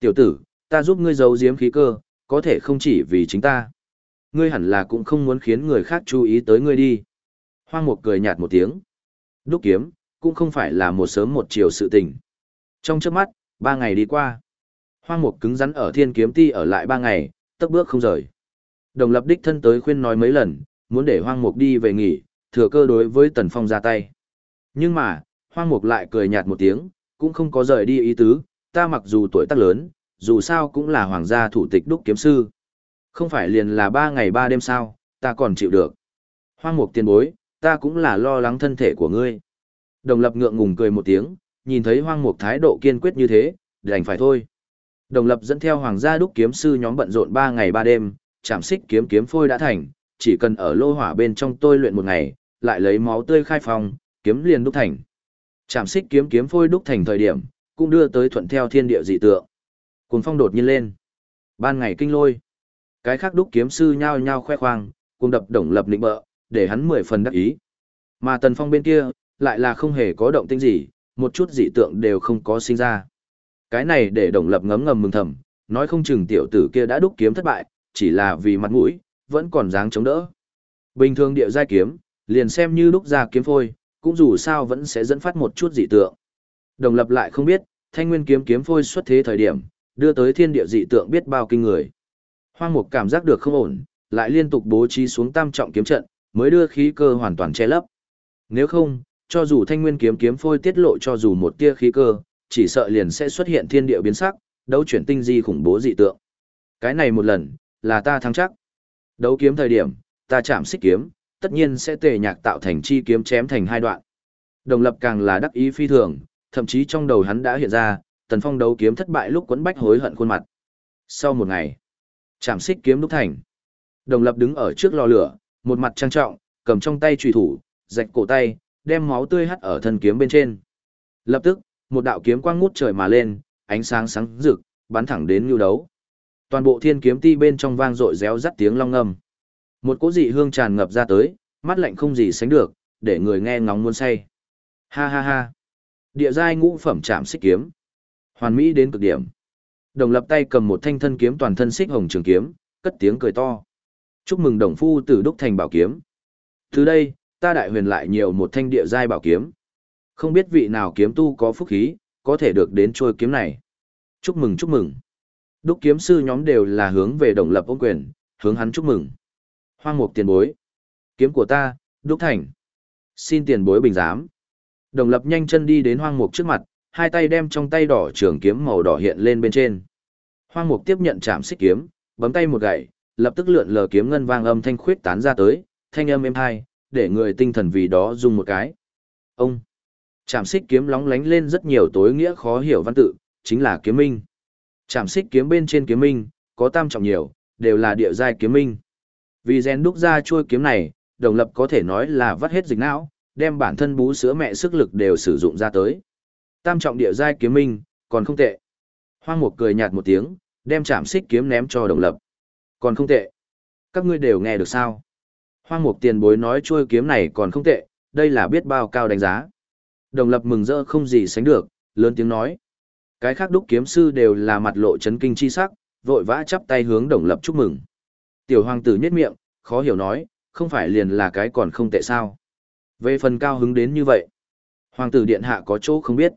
Tiểu tử, ta giúp ngươi giấu giếm khí cơ, có thể không chỉ vì chính ta. Ngươi hẳn là cũng không muốn khiến người khác chú ý tới ngươi đi. Hoang Mục cười nhạt một tiếng. Đúc kiếm, cũng không phải là một sớm một chiều sự tình. Trong trước mắt, ba ngày đi qua. Hoang Mục cứng rắn ở thiên kiếm ti ở lại ba ngày, tấc bước không rời. Đồng lập đích thân tới khuyên nói mấy lần, muốn để Hoang Mục đi về nghỉ, thừa cơ đối với Tần Phong ra tay. Nhưng mà, Hoang Mục lại cười nhạt một tiếng, cũng không có rời đi ý tứ, ta mặc dù tuổi tác lớn, dù sao cũng là hoàng gia thủ tịch đúc kiếm sư. Không phải liền là ba ngày ba đêm sao, ta còn chịu được. Hoang mục tiền bối, ta cũng là lo lắng thân thể của ngươi. Đồng lập ngượng ngùng cười một tiếng, nhìn thấy hoang mục thái độ kiên quyết như thế, đành phải thôi. Đồng lập dẫn theo hoàng gia đúc kiếm sư nhóm bận rộn ba ngày ba đêm, chạm xích kiếm kiếm phôi đã thành, chỉ cần ở lô hỏa bên trong tôi luyện một ngày, lại lấy máu tươi khai phong, kiếm liền đúc thành. Chạm xích kiếm kiếm phôi đúc thành thời điểm, cũng đưa tới thuận theo thiên địa dị tượng. Cuồng phong đột nhiên lên. Ban ngày kinh lôi. Cái khác đúc kiếm sư nhao nhao khoe khoang, cùng đập đồng lập lĩnh bợ, để hắn mười phần đắc ý. Mà tần phong bên kia, lại là không hề có động tĩnh gì, một chút dị tượng đều không có sinh ra. Cái này để đồng lập ngấm ngầm mừng thầm, nói không chừng tiểu tử kia đã đúc kiếm thất bại, chỉ là vì mặt mũi, vẫn còn dáng chống đỡ. Bình thường địa giai kiếm, liền xem như đúc ra kiếm phôi, cũng dù sao vẫn sẽ dẫn phát một chút dị tượng. Đồng lập lại không biết, thanh nguyên kiếm kiếm phôi xuất thế thời điểm, đưa tới thiên địa dị tượng biết bao kinh người. Hoang Mục cảm giác được không ổn, lại liên tục bố trí xuống tam trọng kiếm trận, mới đưa khí cơ hoàn toàn che lấp. Nếu không, cho dù thanh nguyên kiếm kiếm phôi tiết lộ cho dù một tia khí cơ, chỉ sợ liền sẽ xuất hiện thiên địa biến sắc, đấu chuyển tinh di khủng bố dị tượng. Cái này một lần, là ta thắng chắc. Đấu kiếm thời điểm, ta chạm xích kiếm, tất nhiên sẽ tề nhạc tạo thành chi kiếm chém thành hai đoạn. Đồng lập càng là đắc ý phi thường, thậm chí trong đầu hắn đã hiện ra, tần phong đấu kiếm thất bại lúc quấn bách hối hận khuôn mặt. Sau một ngày, chạm xích kiếm đúc thành. Đồng lập đứng ở trước lò lửa, một mặt trang trọng, cầm trong tay trùy thủ, rạch cổ tay, đem máu tươi hắt ở thân kiếm bên trên. Lập tức, một đạo kiếm quang ngút trời mà lên, ánh sáng sáng rực, bắn thẳng đến lưu đấu. Toàn bộ thiên kiếm ti bên trong vang rội réo rắt tiếng long ngâm. Một cỗ dị hương tràn ngập ra tới, mắt lạnh không gì sánh được, để người nghe ngóng muốn say. Ha ha ha. Địa giai ngũ phẩm chạm xích kiếm. Hoàn mỹ đến cực điểm. Đồng lập tay cầm một thanh thân kiếm toàn thân xích hồng trường kiếm, cất tiếng cười to. Chúc mừng đồng phu tử đúc thành bảo kiếm. Từ đây, ta đại huyền lại nhiều một thanh địa giai bảo kiếm. Không biết vị nào kiếm tu có phúc khí, có thể được đến trôi kiếm này. Chúc mừng chúc mừng. Đúc kiếm sư nhóm đều là hướng về đồng lập ôn quyền, hướng hắn chúc mừng. Hoang mục tiền bối. Kiếm của ta, đúc thành. Xin tiền bối bình giám. Đồng lập nhanh chân đi đến hoang mục trước mặt, hai tay đem trong tay đỏ trường kiếm màu đỏ hiện lên bên trên. Hoang mục tiếp nhận chạm xích kiếm, bấm tay một gậy, lập tức lượn lờ kiếm ngân vang âm thanh khuyết tán ra tới, thanh âm êm hai, để người tinh thần vì đó dùng một cái. Ông! Chạm xích kiếm lóng lánh lên rất nhiều tối nghĩa khó hiểu văn tự, chính là kiếm minh. Chạm xích kiếm bên trên kiếm minh, có tam trọng nhiều, đều là địa giai kiếm minh. Vì rèn đúc ra chuôi kiếm này, đồng lập có thể nói là vắt hết dịch não, đem bản thân bú sữa mẹ sức lực đều sử dụng ra tới. Tam trọng địa giai kiếm minh, còn không tệ. Hoang Mục cười nhạt một tiếng, đem chạm xích kiếm ném cho đồng lập. Còn không tệ. Các ngươi đều nghe được sao? Hoang Mục tiền bối nói chuôi kiếm này còn không tệ, đây là biết bao cao đánh giá. Đồng lập mừng rỡ không gì sánh được, lớn tiếng nói. Cái khác đúc kiếm sư đều là mặt lộ chấn kinh chi sắc, vội vã chắp tay hướng đồng lập chúc mừng. Tiểu hoàng tử nhếch miệng, khó hiểu nói, không phải liền là cái còn không tệ sao. Về phần cao hứng đến như vậy, hoàng tử điện hạ có chỗ không biết.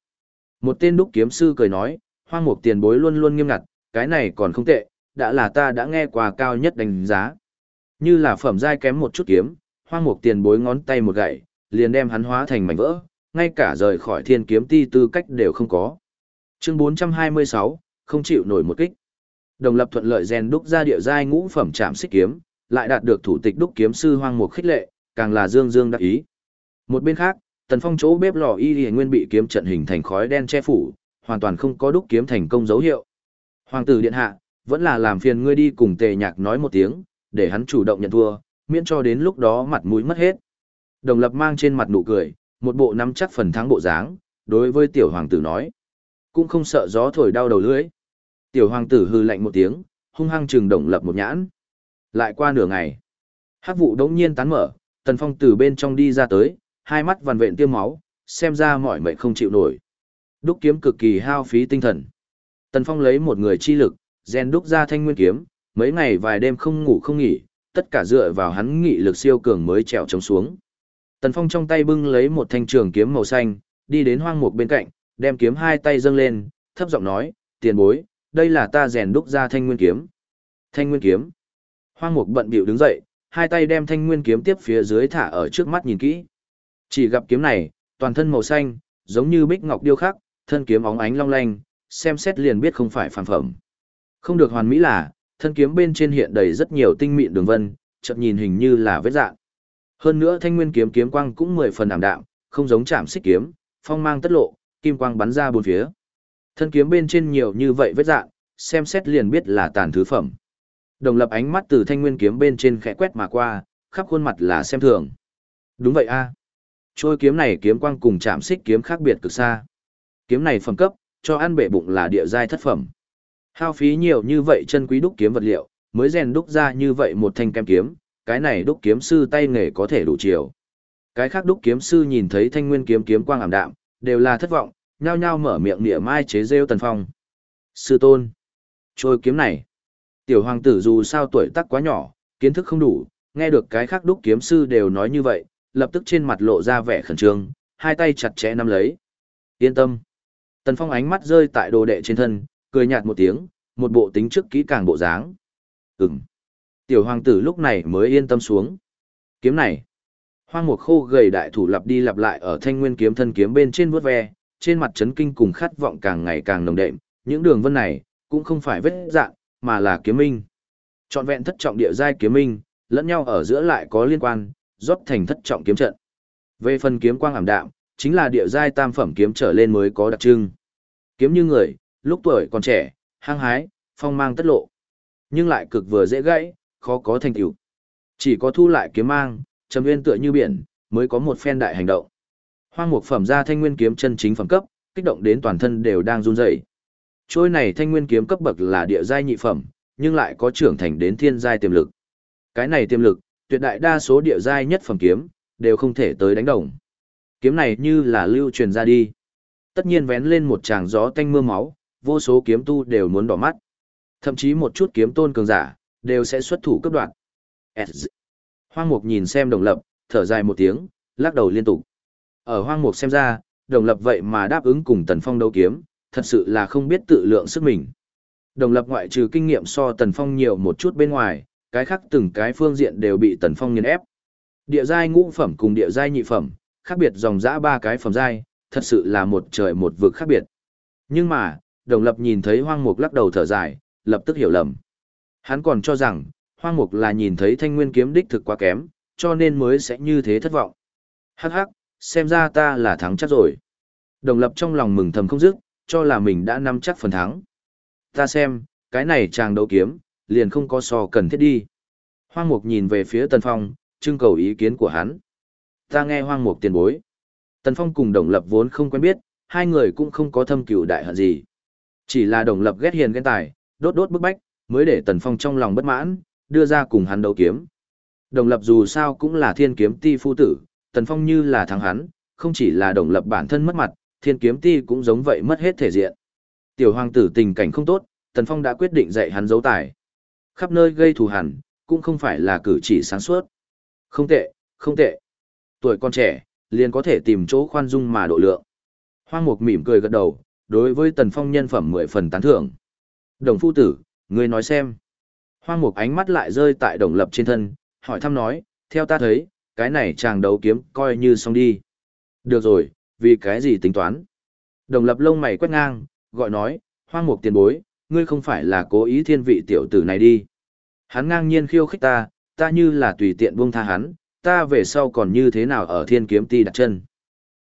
Một tên đúc kiếm sư cười nói, hoang mục tiền bối luôn luôn nghiêm ngặt, cái này còn không tệ, đã là ta đã nghe qua cao nhất đánh giá. Như là phẩm giai kém một chút kiếm, hoang mục tiền bối ngón tay một gậy, liền đem hắn hóa thành mảnh vỡ, ngay cả rời khỏi thiên kiếm ti tư cách đều không có. Chương 426, không chịu nổi một kích. Đồng lập thuận lợi rèn đúc ra địa giai ngũ phẩm trạm xích kiếm, lại đạt được thủ tịch đúc kiếm sư hoang mục khích lệ, càng là dương dương đắc ý. Một bên khác, tần phong chỗ bếp lò y y nguyên bị kiếm trận hình thành khói đen che phủ, hoàn toàn không có đúc kiếm thành công dấu hiệu. Hoàng tử điện hạ, vẫn là làm phiền ngươi đi cùng tề nhạc nói một tiếng, để hắn chủ động nhận thua, miễn cho đến lúc đó mặt mũi mất hết. Đồng lập mang trên mặt nụ cười, một bộ nắm chắc phần thắng bộ dáng, đối với tiểu hoàng tử nói. Cũng không sợ gió thổi đau đầu lưỡi. Tiểu hoàng tử hư lạnh một tiếng, hung hăng trừng đồng lập một nhãn. Lại qua nửa ngày, hắc vụ đống nhiên tán mở, tần phong từ bên trong đi ra tới, hai mắt vằn vện tiêm máu, xem ra mọi mệnh không chịu nổi. Đúc kiếm cực kỳ hao phí tinh thần. Tần Phong lấy một người chi lực, rèn đúc ra thanh nguyên kiếm, mấy ngày vài đêm không ngủ không nghỉ, tất cả dựa vào hắn nghị lực siêu cường mới trèo chống xuống. Tần Phong trong tay bưng lấy một thanh trường kiếm màu xanh, đi đến hoang mục bên cạnh, đem kiếm hai tay dâng lên, thấp giọng nói, tiền bối, đây là ta rèn đúc ra thanh nguyên kiếm. Thanh nguyên kiếm. Hoang mục bận bịu đứng dậy, hai tay đem thanh nguyên kiếm tiếp phía dưới thả ở trước mắt nhìn kỹ. Chỉ gặp kiếm này, toàn thân màu xanh, giống như bích ngọc điêu khắc, thân kiếm óng ánh long lanh, xem xét liền biết không phải phàm phẩm. Không được hoàn mỹ là, thân kiếm bên trên hiện đầy rất nhiều tinh mịn đường vân, chợt nhìn hình như là vết dạng. Hơn nữa thanh nguyên kiếm kiếm quang cũng mười phần ảm đạm, không giống chạm xích kiếm, phong mang tất lộ, kim quang bắn ra bốn phía. Thân kiếm bên trên nhiều như vậy vết dạng, xem xét liền biết là tàn thứ phẩm. Đồng lập ánh mắt từ thanh nguyên kiếm bên trên khẽ quét mà qua, khắp khuôn mặt là xem thường. Đúng vậy a. Trôi kiếm này kiếm quang cùng chạm xích kiếm khác biệt cực xa. Kiếm này phẩm cấp, cho ăn bể bụng là địa giai thất phẩm. Hao phí nhiều như vậy chân quý đúc kiếm vật liệu, mới rèn đúc ra như vậy một thanh kem kiếm, cái này đúc kiếm sư tay nghề có thể đủ chiều. Cái khác đúc kiếm sư nhìn thấy thanh nguyên kiếm kiếm quang ảm đạm, đều là thất vọng, nhao nhao mở miệng nịa mai chế rêu tần phong. Sư tôn, trôi kiếm này, tiểu hoàng tử dù sao tuổi tác quá nhỏ, kiến thức không đủ, nghe được cái khác đúc kiếm sư đều nói như vậy, lập tức trên mặt lộ ra vẻ khẩn trương, hai tay chặt chẽ nắm lấy. Yên tâm. Tần Phong ánh mắt rơi tại đồ đệ trên thân, cười nhạt một tiếng, một bộ tính trước kỹ càng bộ dáng. Ừm. Tiểu hoàng tử lúc này mới yên tâm xuống. Kiếm này. Hoang mục khô gầy đại thủ lặp đi lặp lại ở thanh nguyên kiếm thân kiếm bên trên vuốt ve, trên mặt chấn kinh cùng khát vọng càng ngày càng nồng đậm. những đường vân này cũng không phải vết dạng, mà là kiếm minh. Trọn vẹn thất trọng địa giai kiếm minh, lẫn nhau ở giữa lại có liên quan, rót thành thất trọng kiếm trận. Về phần kiếm quang ảm đạm, chính là địa giai tam phẩm kiếm trở lên mới có đặc trưng. Kiếm như người, lúc tuổi còn trẻ, hăng hái, phong mang tất lộ. Nhưng lại cực vừa dễ gãy, khó có thành tựu. Chỉ có thu lại kiếm mang, trầm nguyên tựa như biển, mới có một phen đại hành động. Hoang mục phẩm ra thanh nguyên kiếm chân chính phẩm cấp, kích động đến toàn thân đều đang run rẩy. Trôi này thanh nguyên kiếm cấp bậc là địa giai nhị phẩm, nhưng lại có trưởng thành đến thiên giai tiềm lực. Cái này tiềm lực, tuyệt đại đa số địa giai nhất phẩm kiếm đều không thể tới đánh đồng. Kiếm này như là lưu truyền ra đi. Tất nhiên vén lên một tràng gió tanh mưa máu, vô số kiếm tu đều muốn đỏ mắt. Thậm chí một chút kiếm tôn cường giả, đều sẽ xuất thủ cấp đoạn. Hoang Mục nhìn xem Đồng Lập, thở dài một tiếng, lắc đầu liên tục. Ở Hoang Mục xem ra, Đồng Lập vậy mà đáp ứng cùng Tần Phong đấu kiếm, thật sự là không biết tự lượng sức mình. Đồng Lập ngoại trừ kinh nghiệm so Tần Phong nhiều một chút bên ngoài, cái khác từng cái phương diện đều bị Tần Phong nghiền ép. Địa giai ngũ phẩm cùng địa giai nhị phẩm, khác biệt dòng dã ba cái phẩm giai, thật sự là một trời một vực khác biệt. Nhưng mà, Đồng Lập nhìn thấy Hoang Mục lắc đầu thở dài, lập tức hiểu lầm. Hắn còn cho rằng, Hoang Mục là nhìn thấy Thanh Nguyên kiếm đích thực quá kém, cho nên mới sẽ như thế thất vọng. Hắc hắc, xem ra ta là thắng chắc rồi. Đồng Lập trong lòng mừng thầm không dứt, cho là mình đã nắm chắc phần thắng. Ta xem, cái này chàng đấu kiếm, liền không có so cần thiết đi. Hoang Mục nhìn về phía Tần Phong, trưng cầu ý kiến của hắn. Ta nghe Hoang Mục tiền bối. Tần Phong cùng Đồng Lập vốn không quen biết, hai người cũng không có thâm cửu đại hận gì. Chỉ là Đồng Lập ghét hiền ghen tài, đốt đốt bức bách, mới để Tần Phong trong lòng bất mãn, đưa ra cùng hắn đấu kiếm. Đồng Lập dù sao cũng là thiên kiếm ti phu tử, Tần Phong như là thắng hắn, không chỉ là Đồng Lập bản thân mất mặt, thiên kiếm ti cũng giống vậy mất hết thể diện. Tiểu hoàng tử tình cảnh không tốt, Tần Phong đã quyết định dạy hắn giấu tài. Khắp nơi gây thù hằn, cũng không phải là cử chỉ sáng suốt. Không tệ, không tệ. Tuổi con trẻ, liền có thể tìm chỗ khoan dung mà độ lượng. Hoang Mục mỉm cười gật đầu, đối với Tần Phong nhân phẩm mười phần tán thưởng. Đồng phu tử, ngươi nói xem. Hoang Mục ánh mắt lại rơi tại đồng lập trên thân, hỏi thăm nói, theo ta thấy, cái này chàng đấu kiếm coi như xong đi. Được rồi, vì cái gì tính toán? Đồng lập lông mày quét ngang, gọi nói, Hoang Mục tiền bối, ngươi không phải là cố ý thiên vị tiểu tử này đi. Hắn ngang nhiên khiêu khích ta, ta như là tùy tiện buông tha hắn, ta về sau còn như thế nào ở thiên kiếm ti đặt chân.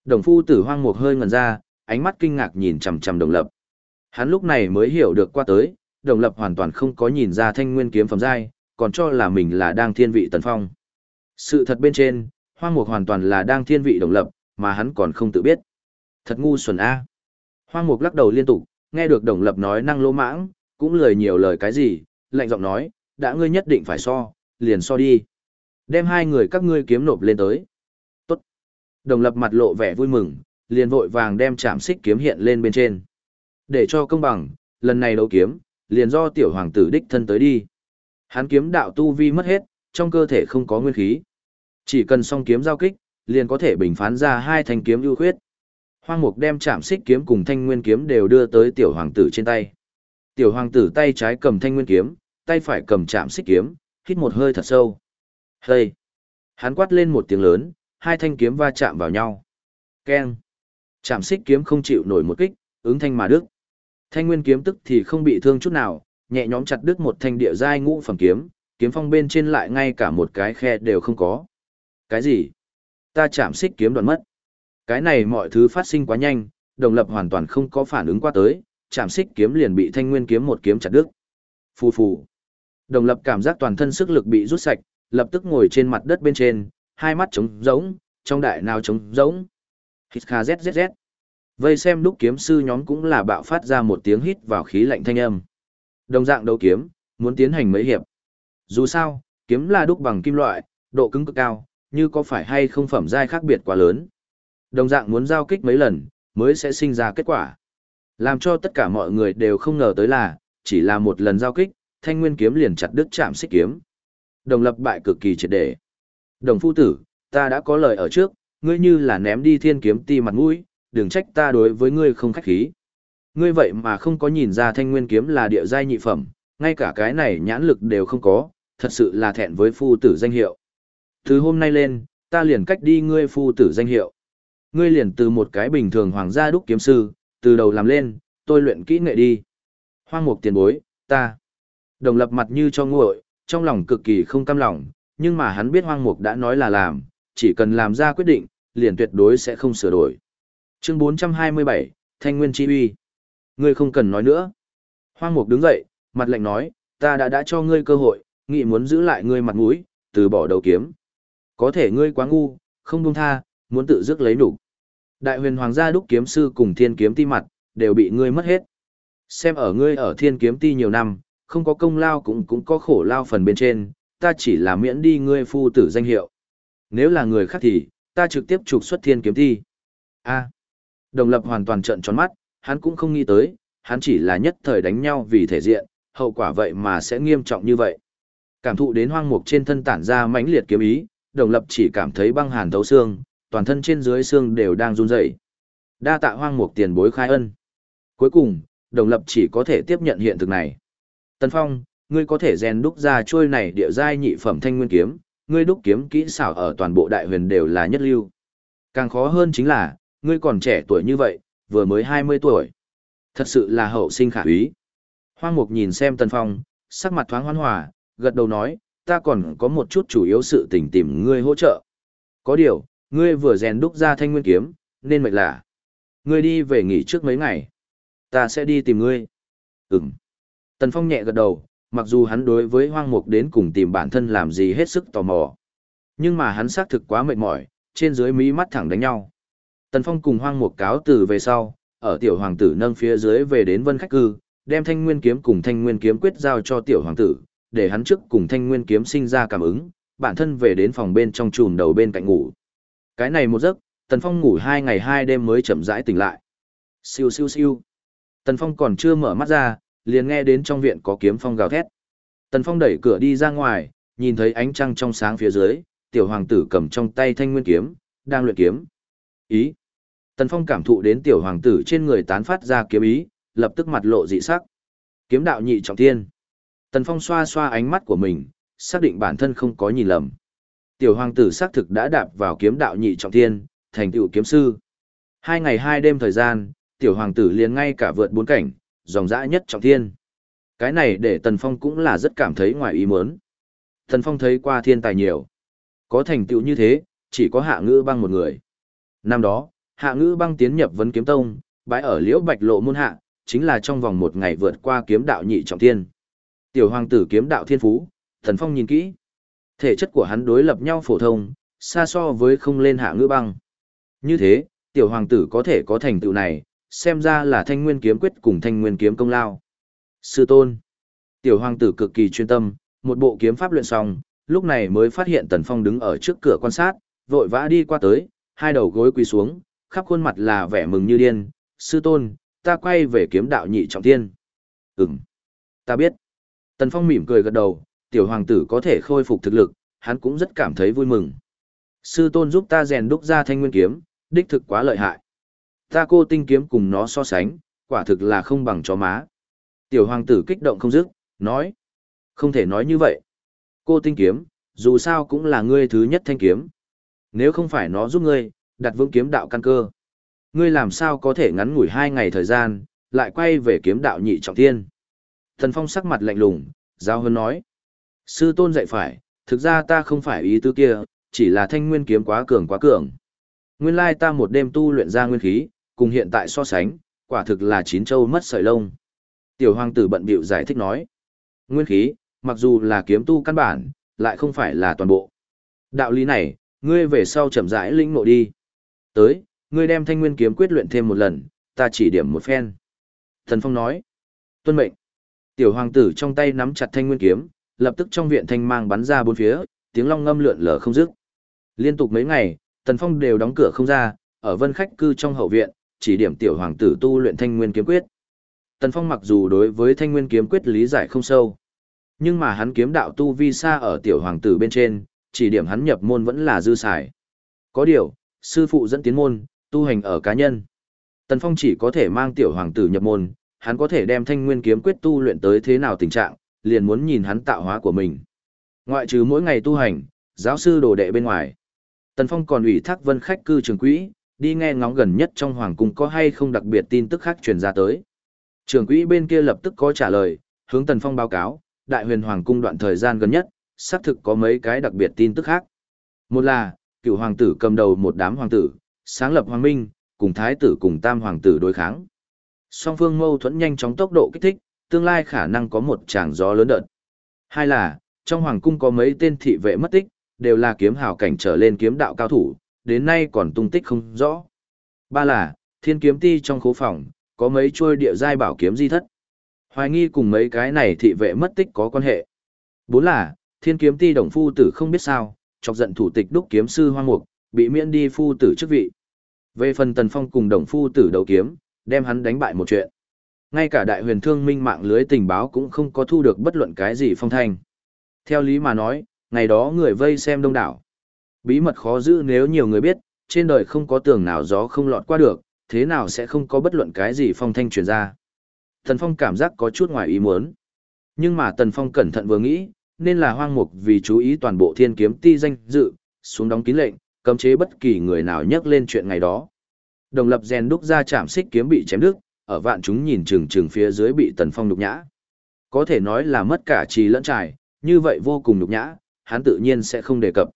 Đồng phu tử hoang mục hơi ngần ra, ánh mắt kinh ngạc nhìn chằm chằm đồng lập. Hắn lúc này mới hiểu được qua tới, đồng lập hoàn toàn không có nhìn ra thanh nguyên kiếm phẩm giai, còn cho là mình là đang thiên vị tần phong. Sự thật bên trên, hoang mục hoàn toàn là đang thiên vị đồng lập, mà hắn còn không tự biết. Thật ngu xuẩn A. Hoang mục lắc đầu liên tục, nghe được đồng lập nói năng lỗ mãng, cũng lời nhiều lời cái gì, lạnh giọng nói, đã ngươi nhất định phải so, liền so đi. Đem hai người các ngươi kiếm nộp lên tới. Tốt. Đồng lập mặt lộ vẻ vui mừng, liền vội vàng đem chạm xích kiếm hiện lên bên trên. Để cho công bằng, lần này đấu kiếm, liền do tiểu hoàng tử đích thân tới đi. Hắn kiếm đạo tu vi mất hết, trong cơ thể không có nguyên khí. Chỉ cần song kiếm giao kích, liền có thể bình phán ra hai thanh kiếm ưu khuyết. Hoang Mục đem chạm xích kiếm cùng thanh nguyên kiếm đều đưa tới tiểu hoàng tử trên tay. Tiểu hoàng tử tay trái cầm thanh nguyên kiếm, tay phải cầm chạm xích kiếm, hít một hơi thật sâu. Hây! Hắn quát lên một tiếng lớn, hai thanh kiếm va chạm vào nhau. Keng! Chạm xích kiếm không chịu nổi một kích, ứng thanh mà đức. Thanh nguyên kiếm tức thì không bị thương chút nào, nhẹ nhõm chặt đứt một thanh địa giai ngũ phẩm kiếm, kiếm phong bên trên lại ngay cả một cái khe đều không có. Cái gì? Ta chạm xích kiếm đoạn mất. Cái này mọi thứ phát sinh quá nhanh, đồng lập hoàn toàn không có phản ứng qua tới, chạm xích kiếm liền bị thanh nguyên kiếm một kiếm chặt đứt. Phù phù. Đồng lập cảm giác toàn thân sức lực bị rút sạch, lập tức ngồi trên mặt đất bên trên, hai mắt trống rỗng, trong đại nào trống rỗng. Hít kha zzz. Vây xem đúc kiếm sư nhóm cũng là bạo phát ra một tiếng hít vào khí lạnh thanh âm. Đồng dạng đấu kiếm, muốn tiến hành mấy hiệp. Dù sao, kiếm là đúc bằng kim loại, độ cứng cực cao, như có phải hay không phẩm giai khác biệt quá lớn. Đồng dạng muốn giao kích mấy lần, mới sẽ sinh ra kết quả. Làm cho tất cả mọi người đều không ngờ tới là, chỉ là một lần giao kích, thanh nguyên kiếm liền chặt đứt chạm xích kiếm. Đồng lập bại cực kỳ triệt để. Đồng phu tử, ta đã có lời ở trước, ngươi như là ném đi thiên kiếm ti mặt mũi, đừng trách ta đối với ngươi không khách khí. Ngươi vậy mà không có nhìn ra thanh nguyên kiếm là địa giai nhị phẩm, ngay cả cái này nhãn lực đều không có, thật sự là thẹn với phu tử danh hiệu. Từ hôm nay lên, ta liền cách đi ngươi phu tử danh hiệu. Ngươi liền từ một cái bình thường hoàng gia đúc kiếm sư, từ đầu làm lên, tôi luyện kỹ nghệ đi. Hoang mục tiền bối, ta. Đồng lập mặt như cho nguội, trong lòng cực kỳ không cam lòng, nhưng mà hắn biết hoang mục đã nói là làm, chỉ cần làm ra quyết định, liền tuyệt đối sẽ không sửa đổi. Chương 427, Thanh Nguyên Chi uy. Ngươi không cần nói nữa. Hoang mục đứng dậy, mặt lạnh nói, ta đã đã cho ngươi cơ hội, nghị muốn giữ lại ngươi mặt mũi, từ bỏ đầu kiếm. Có thể ngươi quá ngu, không buông tha, muốn tự dứt lấy đủ. Đại huyền hoàng gia đúc kiếm sư cùng thiên kiếm ti mặt, đều bị ngươi mất hết. Xem ở ngươi ở thiên kiếm ti nhiều năm, không có công lao cũng cũng có khổ lao phần bên trên, ta chỉ là miễn đi ngươi phu tử danh hiệu. Nếu là người khác thì, ta trực tiếp trục xuất thiên kiếm ti. A. đồng lập hoàn toàn trợn tròn mắt, hắn cũng không nghĩ tới, hắn chỉ là nhất thời đánh nhau vì thể diện, hậu quả vậy mà sẽ nghiêm trọng như vậy. Cảm thụ đến hoang mục trên thân tản ra mãnh liệt kiếm ý, đồng lập chỉ cảm thấy băng hàn thấu xương, toàn thân trên dưới xương đều đang run rẩy. Đa tạ hoang mục tiền bối khai ân. Cuối cùng, đồng lập chỉ có thể tiếp nhận hiện thực này. Tần Phong, ngươi có thể rèn đúc ra trôi này địa giai nhị phẩm thanh nguyên kiếm, ngươi đúc kiếm kỹ xảo ở toàn bộ đại huyền đều là nhất lưu. Càng khó hơn chính là, ngươi còn trẻ tuổi như vậy, vừa mới 20 tuổi. Thật sự là hậu sinh khả úy. Hoang Mục nhìn xem Tần Phong, sắc mặt thoáng hoan hòa, gật đầu nói, ta còn có một chút chủ yếu sự tình tìm ngươi hỗ trợ. Có điều, ngươi vừa rèn đúc ra thanh nguyên kiếm, nên mệt lạ. Ngươi đi về nghỉ trước mấy ngày. Ta sẽ đi tìm ngươi. Ừm. Tần Phong nhẹ gật đầu, mặc dù hắn đối với hoang mục đến cùng tìm bản thân làm gì hết sức tò mò. Nhưng mà hắn xác thực quá mệt mỏi, trên dưới mí mắt thẳng đánh nhau. Tần Phong cùng hoang mục cáo từ về sau, ở tiểu hoàng tử nâng phía dưới về đến vân khách cư, đem thanh nguyên kiếm cùng thanh nguyên kiếm quyết giao cho tiểu hoàng tử, để hắn trước cùng thanh nguyên kiếm sinh ra cảm ứng, bản thân về đến phòng bên trong chùm đầu bên cạnh ngủ. Cái này một giấc, Tần Phong ngủ hai ngày hai đêm mới chậm rãi tỉnh lại. Siêu siêu siêu. Tần Phong còn chưa mở mắt ra, liền nghe đến trong viện có kiếm phong gào thét. Tần Phong đẩy cửa đi ra ngoài, nhìn thấy ánh trăng trong sáng phía dưới, tiểu hoàng tử cầm trong tay thanh nguyên kiếm, đang luyện kiếm. Ý. Tần Phong cảm thụ đến tiểu hoàng tử trên người tán phát ra kiếm ý, lập tức mặt lộ dị sắc. Kiếm đạo nhị trọng thiên. Tần Phong xoa xoa ánh mắt của mình, xác định bản thân không có nhìn lầm. Tiểu hoàng tử xác thực đã đạp vào kiếm đạo nhị trọng thiên, thành tựu kiếm sư. Hai ngày hai đêm thời gian, tiểu hoàng tử liền ngay cả vượt bốn cảnh, dòng dã nhất trọng thiên. Cái này để Tần Phong cũng là rất cảm thấy ngoài ý muốn. Tần Phong thấy qua thiên tài nhiều. Có thành tựu như thế, chỉ có hạ ngữ băng một người. Năm đó, hạ ngữ băng tiến nhập vấn kiếm tông, bãi ở liễu bạch lộ môn hạ, chính là trong vòng một ngày vượt qua kiếm đạo nhị trọng thiên. Tiểu hoàng tử kiếm đạo thiên phú, Tần Phong nhìn kỹ. Thể chất của hắn đối lập nhau phổ thông, xa so với không lên hạ ngữ băng. Như thế, tiểu hoàng tử có thể có thành tựu này, xem ra là thanh nguyên kiếm quyết cùng thanh nguyên kiếm công lao. Sư tôn. Tiểu hoàng tử cực kỳ chuyên tâm, một bộ kiếm pháp luyện xong, lúc này mới phát hiện Tần Phong đứng ở trước cửa quan sát, vội vã đi qua tới, hai đầu gối quỳ xuống, khắp khuôn mặt là vẻ mừng như điên. Sư tôn, ta quay về kiếm đạo nhị trọng thiên. Ừm, ta biết. Tần Phong mỉm cười gật đầu, tiểu hoàng tử có thể khôi phục thực lực, hắn cũng rất cảm thấy vui mừng. Sư tôn giúp ta rèn đúc ra thanh nguyên kiếm, đích thực quá lợi hại. Ta cô tinh kiếm cùng nó so sánh, quả thực là không bằng chó má. Tiểu hoàng tử kích động không dứt, nói. Không thể nói như vậy. Cô tinh kiếm, dù sao cũng là ngươi thứ nhất thanh kiếm. Nếu không phải nó giúp ngươi, đặt vững kiếm đạo căn cơ. Ngươi làm sao có thể ngắn ngủi hai ngày thời gian, lại quay về kiếm đạo nhị trọng thiên. Thần Phong sắc mặt lạnh lùng, giao hơn nói. Sư tôn dạy phải, thực ra ta không phải ý tư kia, chỉ là thanh nguyên kiếm quá cường quá cường. Nguyên lai ta một đêm tu luyện ra nguyên khí, cùng hiện tại so sánh, quả thực là chín châu mất sợi lông. Tiểu hoàng tử bận bịu giải thích nói. Nguyên khí, mặc dù là kiếm tu căn bản, lại không phải là toàn bộ. Đạo lý này, ngươi về sau chậm rãi lĩnh ngộ đi. Tới, ngươi đem thanh nguyên kiếm quyết luyện thêm một lần, ta chỉ điểm một phen. Thần Phong nói. Tuân mệnh. Tiểu hoàng tử trong tay nắm chặt thanh nguyên kiếm, lập tức trong viện thanh mang bắn ra bốn phía, tiếng long ngâm lượn lờ không dứt. Liên tục mấy ngày, Tần Phong đều đóng cửa không ra, ở vân khách cư trong hậu viện, chỉ điểm tiểu hoàng tử tu luyện thanh nguyên kiếm quyết. Tần Phong mặc dù đối với thanh nguyên kiếm quyết lý giải không sâu, nhưng mà hắn kiếm đạo tu vi xa ở tiểu hoàng tử bên trên, chỉ điểm hắn nhập môn vẫn là dư xài. Có điều, sư phụ dẫn tiến môn, tu hành ở cá nhân. Tần Phong chỉ có thể mang tiểu hoàng tử nhập môn, hắn có thể đem thanh nguyên kiếm quyết tu luyện tới thế nào tình trạng, liền muốn nhìn hắn tạo hóa của mình. Ngoại trừ mỗi ngày tu hành, giáo sư đồ đệ bên ngoài. Tần Phong còn ủy thác vân khách cư trường quỹ, đi nghe ngóng gần nhất trong hoàng cung có hay không đặc biệt tin tức khác truyền ra tới. Trường quỹ bên kia lập tức có trả lời, hướng Tần Phong báo cáo, đại huyền hoàng cung đoạn thời gian gần nhất, xác thực có mấy cái đặc biệt tin tức khác. Một là, cựu hoàng tử cầm đầu một đám hoàng tử, sáng lập hoàng minh, cùng thái tử cùng tam hoàng tử đối kháng. Song phương mâu thuẫn nhanh chóng tốc độ kích thích, tương lai khả năng có một tràng gió lớn đợt. Hai là, trong hoàng cung có mấy tên thị vệ mất tích, đều là kiếm hào cảnh trở lên kiếm đạo cao thủ, đến nay còn tung tích không rõ. Ba là, thiên kiếm ti trong khố phòng, có mấy chuôi địa giai bảo kiếm di thất. Hoài nghi cùng mấy cái này thị vệ mất tích có quan hệ. Bốn là, thiên kiếm ti đồng phu tử không biết sao, chọc giận thủ tịch đúc kiếm sư hoang mục, bị miễn đi phu tử chức vị. Về phần tần phong cùng đồng phu tử đầu kiếm, đem hắn đánh bại một chuyện. Ngay cả đại huyền thương minh mạng lưới tình báo cũng không có thu được bất luận cái gì phong thanh. Theo lý mà nói, ngày đó người vây xem đông đảo. Bí mật khó giữ nếu nhiều người biết, trên đời không có tường nào gió không lọt qua được, thế nào sẽ không có bất luận cái gì phong thanh truyền ra. Tần Phong cảm giác có chút ngoài ý muốn. Nhưng mà Tần Phong cẩn thận vừa nghĩ, nên là hoang mục vì chú ý toàn bộ thiên kiếm ti danh dự, xuống đóng kín lệnh, cấm chế bất kỳ người nào nhắc lên chuyện ngày đó. Đồng lập rèn đúc ra chạm xích kiếm bị chém đứt, ở vạn chúng nhìn chừng chừng phía dưới bị Tần Phong nhục nhã. Có thể nói là mất cả trì lẫn trải, như vậy vô cùng nhục nhã, hắn tự nhiên sẽ không đề cập.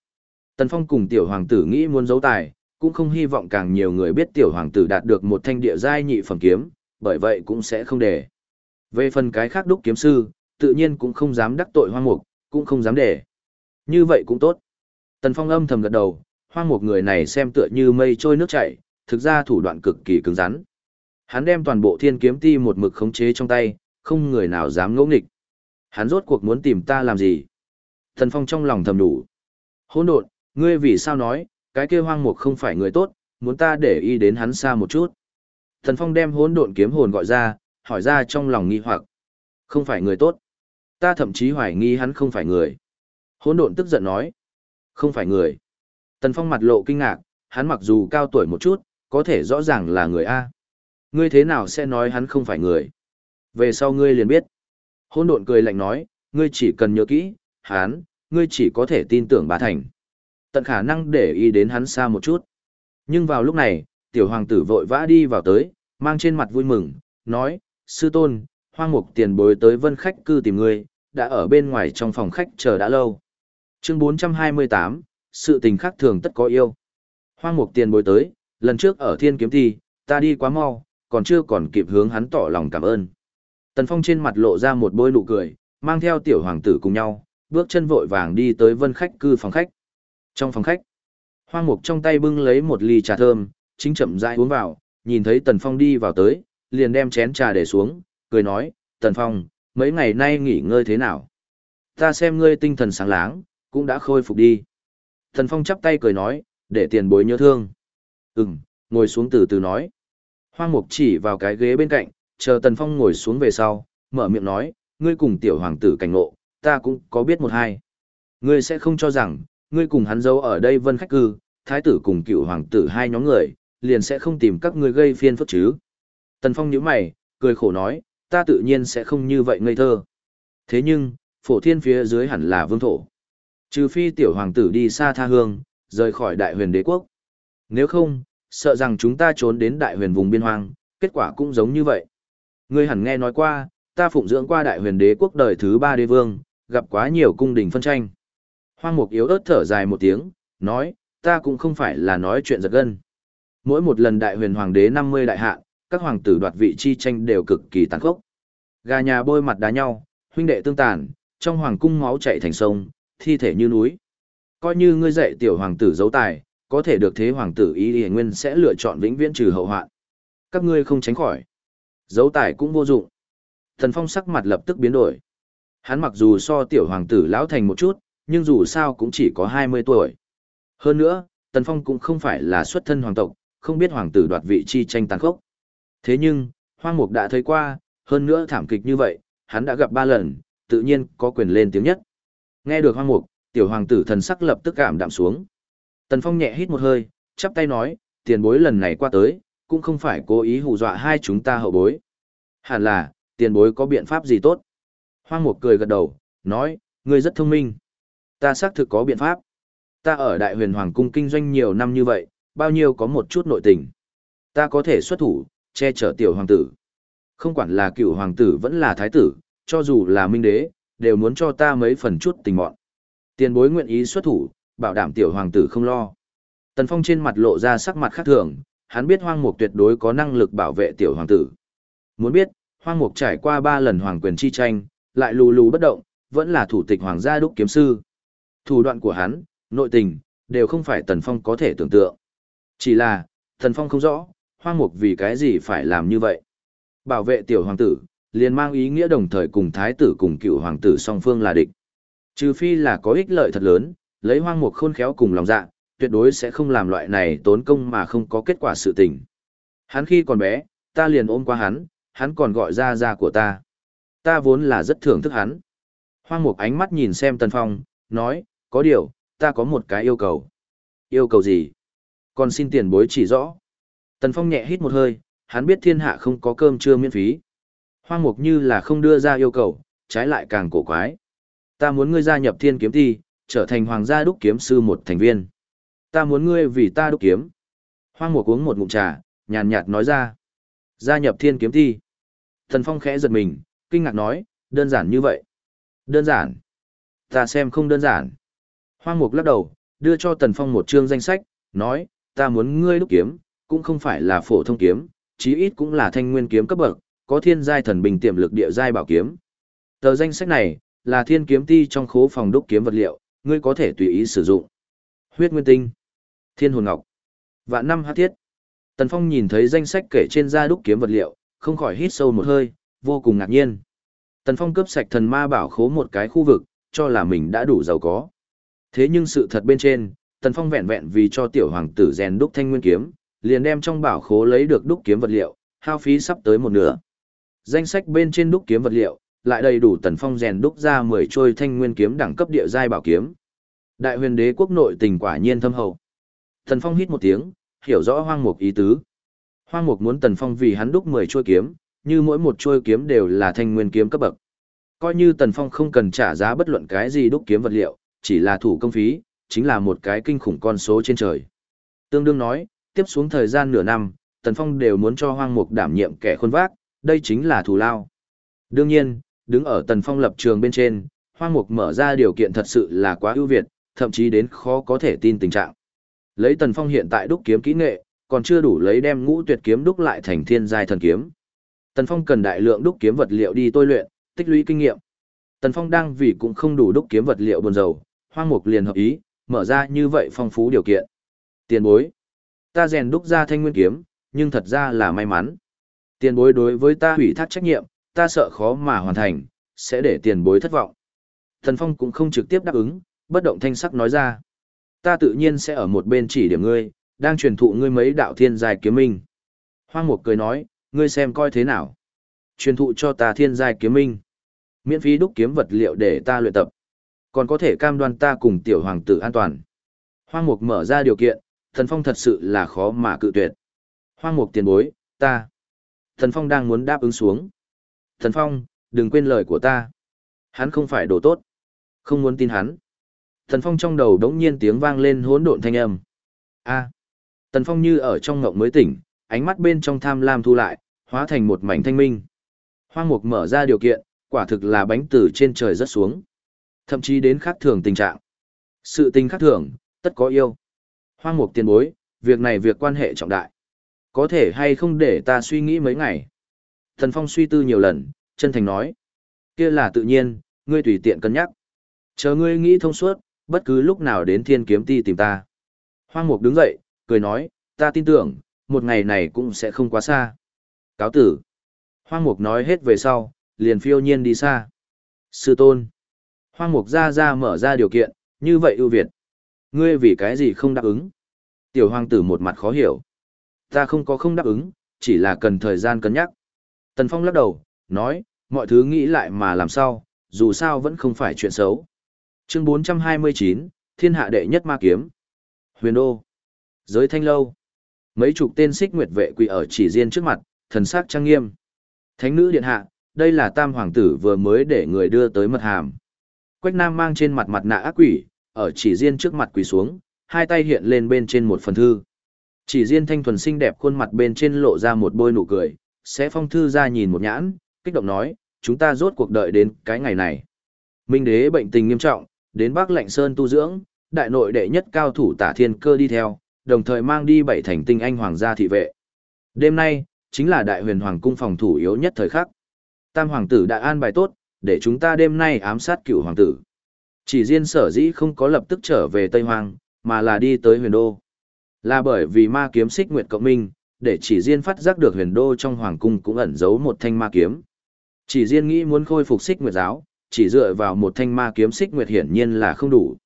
Tần Phong cùng tiểu hoàng tử nghĩ muốn giấu tài, cũng không hy vọng càng nhiều người biết tiểu hoàng tử đạt được một thanh địa giai nhị phẩm kiếm, bởi vậy cũng sẽ không để. Về phần cái khác đúc kiếm sư, tự nhiên cũng không dám đắc tội hoang mục, cũng không dám để. Như vậy cũng tốt. Tần Phong âm thầm gật đầu, hoang mục người này xem tựa như mây trôi nước chảy, thực ra thủ đoạn cực kỳ cứng rắn. Hắn đem toàn bộ thiên kiếm ti một mực khống chế trong tay, không người nào dám ngỗ nghịch. Hắn rốt cuộc muốn tìm ta làm gì? thần Phong trong lòng thầm đủ. Hỗn độn, ngươi vì sao nói, cái kia hoang mục không phải người tốt, muốn ta để ý đến hắn xa một chút. Thần Phong đem hỗn độn kiếm hồn gọi ra, hỏi ra trong lòng nghi hoặc. Không phải người tốt. Ta thậm chí hoài nghi hắn không phải người. Hỗn độn tức giận nói. Không phải người. Tần Phong mặt lộ kinh ngạc, hắn mặc dù cao tuổi một chút, có thể rõ ràng là người A. Ngươi thế nào sẽ nói hắn không phải người? Về sau ngươi liền biết. Hỗn độn cười lạnh nói, ngươi chỉ cần nhớ kỹ, hắn, ngươi chỉ có thể tin tưởng bà thành. Tận khả năng để ý đến hắn xa một chút. Nhưng vào lúc này, tiểu hoàng tử vội vã đi vào tới, mang trên mặt vui mừng, nói, sư tôn, hoang mục tiền bối tới vân khách cư tìm ngươi, đã ở bên ngoài trong phòng khách chờ đã lâu. Chương 428, sự tình khác thường tất có yêu. Hoang mục tiền bối tới, lần trước ở thiên kiếm thi, ta đi quá mau, còn chưa còn kịp hướng hắn tỏ lòng cảm ơn. Tần Phong trên mặt lộ ra một bôi nụ cười, mang theo tiểu hoàng tử cùng nhau, bước chân vội vàng đi tới vân khách cư phòng khách. Trong phòng khách, hoang mục trong tay bưng lấy một ly trà thơm, chính chậm rãi uống vào, nhìn thấy Tần Phong đi vào tới, liền đem chén trà để xuống, cười nói, Tần Phong, mấy ngày nay nghỉ ngơi thế nào? Ta xem ngươi tinh thần sáng láng, cũng đã khôi phục đi. Tần Phong chắp tay cười nói, để tiền bối nhớ thương. Ừm, ngồi xuống từ từ nói. Hoang Mục chỉ vào cái ghế bên cạnh, chờ Tần Phong ngồi xuống về sau, mở miệng nói, ngươi cùng tiểu hoàng tử cảnh ngộ, ta cũng có biết một hai. Ngươi sẽ không cho rằng, ngươi cùng hắn giấu ở đây vân khách cư, thái tử cùng cựu hoàng tử hai nhóm người, liền sẽ không tìm các ngươi gây phiên phức chứ. Tần Phong nhíu mày, cười khổ nói, ta tự nhiên sẽ không như vậy ngây thơ. Thế nhưng, phổ thiên phía dưới hẳn là vương thổ. Trừ phi tiểu hoàng tử đi xa tha hương, rời khỏi đại huyền đế quốc. Nếu không, sợ rằng chúng ta trốn đến đại huyền vùng biên hoang, kết quả cũng giống như vậy. Ngươi hẳn nghe nói qua, ta phụng dưỡng qua đại huyền đế quốc đời thứ ba đế vương, gặp quá nhiều cung đình phân tranh. Hoang mục yếu ớt thở dài một tiếng, nói, ta cũng không phải là nói chuyện giật gân. Mỗi một lần đại huyền hoàng đế 50 đại hạ, các hoàng tử đoạt vị chi tranh đều cực kỳ tàn khốc. Gà nhà bôi mặt đá nhau, huynh đệ tương tàn, trong hoàng cung máu chảy thành sông, thi thể như núi. Coi như ngươi dạy tiểu hoàng tử giấu tài, có thể được thế hoàng tử ý y nguyên sẽ lựa chọn vĩnh viễn trừ hậu hoạn. Các ngươi không tránh khỏi. dấu tài cũng vô dụng. Thần Phong sắc mặt lập tức biến đổi. Hắn mặc dù so tiểu hoàng tử lão thành một chút, nhưng dù sao cũng chỉ có 20 tuổi. Hơn nữa, Tần Phong cũng không phải là xuất thân hoàng tộc, không biết hoàng tử đoạt vị chi tranh tàn khốc. Thế nhưng, Hoang Mục đã thấy qua, hơn nữa thảm kịch như vậy, hắn đã gặp ba lần, tự nhiên có quyền lên tiếng nhất. Nghe được Hoang Mục, tiểu hoàng tử thần sắc lập tức cảm đạm xuống. Tần Phong nhẹ hít một hơi, chắp tay nói, tiền bối lần này qua tới, cũng không phải cố ý hù dọa hai chúng ta hậu bối. Hẳn là, tiền bối có biện pháp gì tốt? Hoang Mục cười gật đầu, nói, ngươi rất thông minh. Ta xác thực có biện pháp. Ta ở Đại Huyền Hoàng cung kinh doanh nhiều năm như vậy, bao nhiêu có một chút nội tình. Ta có thể xuất thủ, che chở tiểu hoàng tử. Không quản là cựu hoàng tử vẫn là thái tử, cho dù là minh đế, đều muốn cho ta mấy phần chút tình mọn. Tiền bối nguyện ý xuất thủ, bảo đảm tiểu hoàng tử không lo. Tần Phong trên mặt lộ ra sắc mặt khác thường, hắn biết hoang mục tuyệt đối có năng lực bảo vệ tiểu hoàng tử. Muốn biết, hoang mục trải qua ba lần hoàng quyền chi tranh, lại lù lù bất động, vẫn là thủ tịch hoàng gia đúc kiếm sư. Thủ đoạn của hắn, nội tình, đều không phải Tần Phong có thể tưởng tượng. Chỉ là, Tần Phong không rõ, hoang mục vì cái gì phải làm như vậy. Bảo vệ tiểu hoàng tử, liền mang ý nghĩa đồng thời cùng thái tử cùng cựu hoàng tử song phương là địch. Trừ phi là có ích lợi thật lớn, lấy hoang mục khôn khéo cùng lòng dạ, tuyệt đối sẽ không làm loại này tốn công mà không có kết quả sự tình. Hắn khi còn bé, ta liền ôm qua hắn, hắn còn gọi ra ra của ta. Ta vốn là rất thưởng thức hắn. Hoang mục ánh mắt nhìn xem Tần Phong, nói, có điều, ta có một cái yêu cầu. Yêu cầu gì? Còn xin tiền bối chỉ rõ. Tần Phong nhẹ hít một hơi, hắn biết thiên hạ không có cơm trưa miễn phí. Hoang mục như là không đưa ra yêu cầu, trái lại càng cổ quái. Ta muốn ngươi gia nhập thiên kiếm thi, trở thành hoàng gia đúc kiếm sư một thành viên. Ta muốn ngươi vì ta đúc kiếm. Hoang mục uống một ngụm trà, nhàn nhạt nói ra. Gia nhập thiên kiếm thi. Tần Phong khẽ giật mình, kinh ngạc nói, đơn giản như vậy. Đơn giản. Ta xem không đơn giản. Hoang mục lắc đầu, đưa cho Tần Phong một chương danh sách, nói, ta muốn ngươi đúc kiếm, cũng không phải là phổ thông kiếm, chí ít cũng là thanh nguyên kiếm cấp bậc, có thiên giai thần bình tiềm lực địa giai bảo kiếm. Tờ danh sách này là thiên kiếm ti trong khố phòng đúc kiếm vật liệu, ngươi có thể tùy ý sử dụng. Huyết nguyên tinh, thiên hồn ngọc, vạn năm hắc thiết. Tần Phong nhìn thấy danh sách kể trên da đúc kiếm vật liệu, không khỏi hít sâu một hơi, vô cùng ngạc nhiên. Tần Phong cướp sạch thần ma bảo khố một cái khu vực, cho là mình đã đủ giàu có. Thế nhưng sự thật bên trên, Tần Phong vẹn vẹn vì cho tiểu hoàng tử rèn đúc thanh nguyên kiếm, liền đem trong bảo khố lấy được đúc kiếm vật liệu, hao phí sắp tới một nửa. Danh sách bên trên đúc kiếm vật liệu, lại đầy đủ Tần Phong rèn đúc ra 10 trôi thanh nguyên kiếm đẳng cấp địa giai bảo kiếm. Đại huyền đế quốc nội tình quả nhiên thâm hậu. Tần Phong hít một tiếng, hiểu rõ hoang mục ý tứ. Hoang mục muốn Tần Phong vì hắn đúc 10 trôi kiếm, như mỗi một trôi kiếm đều là thanh nguyên kiếm cấp bậc. Coi như Tần Phong không cần trả giá bất luận cái gì đúc kiếm vật liệu, chỉ là thủ công phí, chính là một cái kinh khủng con số trên trời. Tương đương nói, tiếp xuống thời gian nửa năm, Tần Phong đều muốn cho Hoang Mục đảm nhiệm kẻ khuôn vác, đây chính là thù lao. Đương nhiên, đứng ở Tần Phong lập trường bên trên, Hoang Mục mở ra điều kiện thật sự là quá ưu việt, thậm chí đến khó có thể tin tình trạng. Lấy Tần Phong hiện tại đúc kiếm kỹ nghệ, còn chưa đủ lấy đem ngũ tuyệt kiếm đúc lại thành thiên giai thần kiếm. Tần Phong cần đại lượng đúc kiếm vật liệu đi tôi luyện, tích lũy kinh nghiệm. Tần Phong đang vì cũng không đủ đúc kiếm vật liệu buồn dầu, Hoang Mục liền hợp ý, mở ra như vậy phong phú điều kiện. Tiền bối, ta rèn đúc ra thanh nguyên kiếm, nhưng thật ra là may mắn. Tiền bối đối với ta hủy thác trách nhiệm, ta sợ khó mà hoàn thành, sẽ để tiền bối thất vọng. Thần Phong cũng không trực tiếp đáp ứng, bất động thanh sắc nói ra. Ta tự nhiên sẽ ở một bên chỉ điểm ngươi, đang truyền thụ ngươi mấy đạo thiên dài kiếm minh. Hoang Mục cười nói, ngươi xem coi thế nào. Truyền thụ cho ta thiên giai kiếm minh. Miễn phí đúc kiếm vật liệu để ta luyện tập. Còn có thể cam đoan ta cùng tiểu hoàng tử an toàn. Hoang mục mở ra điều kiện, thần phong thật sự là khó mà cự tuyệt. Hoang mục tiền bối, ta. Thần phong đang muốn đáp ứng xuống. Thần phong, đừng quên lời của ta. Hắn không phải đồ tốt. Không muốn tin hắn. Thần phong trong đầu đống nhiên tiếng vang lên hỗn độn thanh âm. A. Tần phong như ở trong ngộng mới tỉnh, ánh mắt bên trong tham lam thu lại, hóa thành một mảnh thanh minh. Hoang mục mở ra điều kiện, quả thực là bánh từ trên trời rất xuống. Thậm chí đến khác thường tình trạng. Sự tình khác thường, tất có yêu. Hoang mục tiền bối, việc này việc quan hệ trọng đại. Có thể hay không để ta suy nghĩ mấy ngày. Thần Phong suy tư nhiều lần, chân thành nói. kia là tự nhiên, ngươi tùy tiện cân nhắc. Chờ ngươi nghĩ thông suốt, bất cứ lúc nào đến thiên kiếm ti tìm ta. Hoang mục đứng dậy, cười nói, ta tin tưởng, một ngày này cũng sẽ không quá xa. Cáo tử. Hoang mục nói hết về sau, liền phiêu nhiên đi xa. Sư tôn. Hoang mục ra ra mở ra điều kiện, như vậy ưu việt. Ngươi vì cái gì không đáp ứng? Tiểu hoàng tử một mặt khó hiểu. Ta không có không đáp ứng, chỉ là cần thời gian cân nhắc. Tần Phong lắc đầu, nói, mọi thứ nghĩ lại mà làm sao, dù sao vẫn không phải chuyện xấu. Chương 429, Thiên hạ đệ nhất ma kiếm. Huyền Đô. Giới thanh lâu. Mấy chục tên xích nguyệt vệ quỳ ở chỉ riêng trước mặt, thần sắc trang nghiêm. Thánh nữ điện hạ, đây là tam hoàng tử vừa mới để người đưa tới mật hàm. Quách nam mang trên mặt mặt nạ ác quỷ, ở chỉ riêng trước mặt quỳ xuống, hai tay hiện lên bên trên một phần thư. Chỉ riêng thanh thuần xinh đẹp khuôn mặt bên trên lộ ra một bôi nụ cười, sẽ phong thư ra nhìn một nhãn, kích động nói, chúng ta rốt cuộc đợi đến cái ngày này. Minh đế bệnh tình nghiêm trọng, đến Bắc Lạnh Sơn tu dưỡng, đại nội đệ nhất cao thủ tả thiên cơ đi theo, đồng thời mang đi bảy thành tinh anh hoàng gia thị vệ. Đêm nay, chính là đại huyền hoàng cung phòng thủ yếu nhất thời khắc. Tam hoàng tử đã an bài tốt, để chúng ta đêm nay ám sát cựu hoàng tử. Chỉ riêng sở dĩ không có lập tức trở về Tây Hoàng, mà là đi tới huyền đô. Là bởi vì ma kiếm xích nguyệt cộng minh, để chỉ riêng phát giác được huyền đô trong hoàng cung cũng ẩn giấu một thanh ma kiếm. Chỉ riêng nghĩ muốn khôi phục xích nguyệt giáo, chỉ dựa vào một thanh ma kiếm xích nguyệt hiển nhiên là không đủ.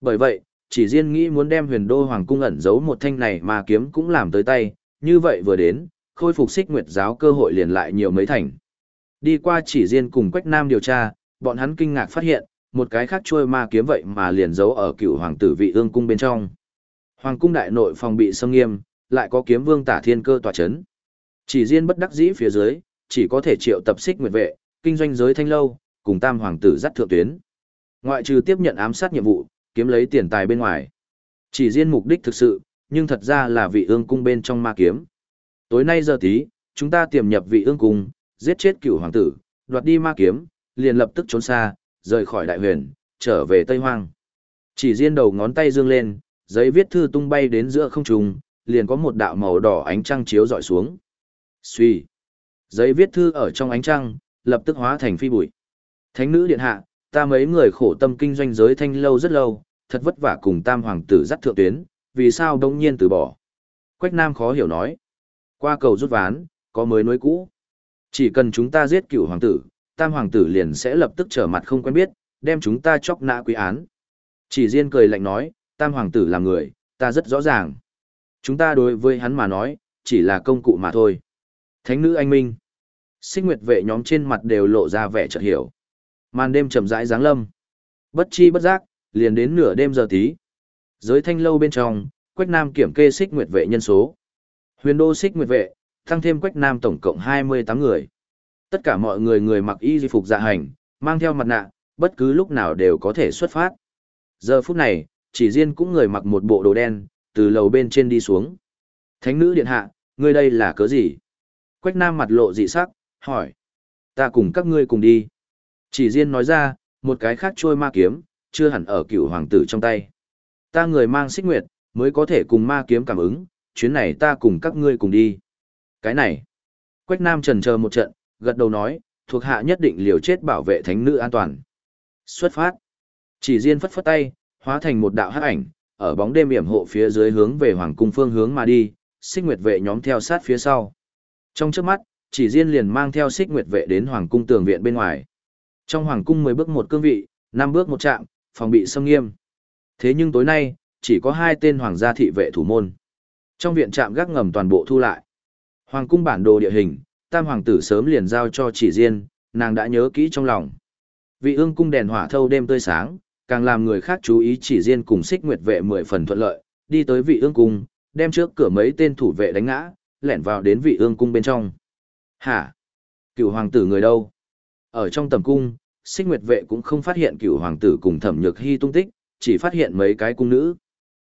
Bởi vậy, chỉ riêng nghĩ muốn đem huyền đô hoàng cung ẩn giấu một thanh này ma kiếm cũng làm tới tay, như vậy vừa đến, khôi phục xích nguyệt giáo cơ hội liền lại nhiều mấy thành. Đi qua chỉ riêng cùng Quách Nam điều tra, bọn hắn kinh ngạc phát hiện, một cái khác trôi ma kiếm vậy mà liền giấu ở cựu hoàng tử vị ương cung bên trong. Hoàng cung đại nội phòng bị xâm nghiêm, lại có kiếm vương tả thiên cơ tỏa chấn. Chỉ riêng bất đắc dĩ phía dưới, chỉ có thể triệu tập xích nguyệt vệ, kinh doanh giới thanh lâu, cùng tam hoàng tử dắt thượng tuyến. Ngoại trừ tiếp nhận ám sát nhiệm vụ, kiếm lấy tiền tài bên ngoài. Chỉ riêng mục đích thực sự, nhưng thật ra là vị ương cung bên trong ma kiếm. Tối nay giờ tí, chúng ta tiềm nhập vị ương cung, giết chết cựu hoàng tử, đoạt đi ma kiếm, liền lập tức trốn xa, rời khỏi đại huyền, trở về Tây Hoang. Chỉ riêng đầu ngón tay dương lên, giấy viết thư tung bay đến giữa không trung, liền có một đạo màu đỏ ánh trăng chiếu dọi xuống. Xuy. Giấy viết thư ở trong ánh trăng, lập tức hóa thành phi bụi. Thánh nữ điện hạ, ta mấy người khổ tâm kinh doanh giới thanh lâu rất lâu, thật vất vả cùng tam hoàng tử dắt thượng tuyến, vì sao đông nhiên từ bỏ. Quách Nam khó hiểu nói. Qua cầu rút ván, có mới nối cũ. Chỉ cần chúng ta giết cửu hoàng tử, tam hoàng tử liền sẽ lập tức trở mặt không quen biết, đem chúng ta chóc nã quý án. Chỉ riêng cười lạnh nói, tam hoàng tử là người, ta rất rõ ràng. Chúng ta đối với hắn mà nói, chỉ là công cụ mà thôi. Thánh nữ anh minh. Xích nguyệt vệ nhóm trên mặt đều lộ ra vẻ chợt hiểu. Màn đêm chậm rãi giáng lâm. Bất chi bất giác, liền đến nửa đêm giờ tí. Giới thanh lâu bên trong, Quách Nam kiểm kê xích nguyệt vệ nhân số. Huyền đô xích nguyệt vệ, tăng thêm Quách Nam tổng cộng 28 người. Tất cả mọi người người mặc y di phục dạ hành, mang theo mặt nạ, bất cứ lúc nào đều có thể xuất phát. Giờ phút này, chỉ riêng cũng người mặc một bộ đồ đen, từ lầu bên trên đi xuống. Thánh nữ điện hạ, ngươi đây là cớ gì? Quách Nam mặt lộ dị sắc, hỏi. Ta cùng các ngươi cùng đi. Chỉ riêng nói ra, một cái khác trôi ma kiếm, chưa hẳn ở cựu hoàng tử trong tay. Ta người mang xích nguyệt, mới có thể cùng ma kiếm cảm ứng, chuyến này ta cùng các ngươi cùng đi. Cái này. Quách Nam trần chờ một trận, gật đầu nói, thuộc hạ nhất định liều chết bảo vệ thánh nữ an toàn. Xuất phát. Chỉ riêng phất phất tay, hóa thành một đạo hắc ảnh, ở bóng đêm yểm hộ phía dưới hướng về hoàng cung phương hướng mà đi, xích nguyệt vệ nhóm theo sát phía sau. Trong trước mắt, chỉ riêng liền mang theo xích nguyệt vệ đến hoàng cung tường viện bên ngoài. Trong hoàng cung 10 bước một cương vị, 5 bước một trạm, phòng bị xâm nghiêm. Thế nhưng tối nay, chỉ có hai tên hoàng gia thị vệ thủ môn. Trong viện trạm gác ngầm toàn bộ thu lại. Hoàng cung bản đồ địa hình, tam hoàng tử sớm liền giao cho chỉ riêng, nàng đã nhớ kỹ trong lòng. Vị ương cung đèn hỏa thâu đêm tươi sáng, càng làm người khác chú ý chỉ riêng cùng xích nguyệt vệ mười phần thuận lợi, đi tới vị ương cung, đem trước cửa mấy tên thủ vệ đánh ngã, lẻn vào đến vị ương cung bên trong. Hả? Cựu hoàng tử người đâu? Ở trong tầm cung, xích nguyệt vệ cũng không phát hiện cựu hoàng tử cùng thẩm nhược hy tung tích, chỉ phát hiện mấy cái cung nữ.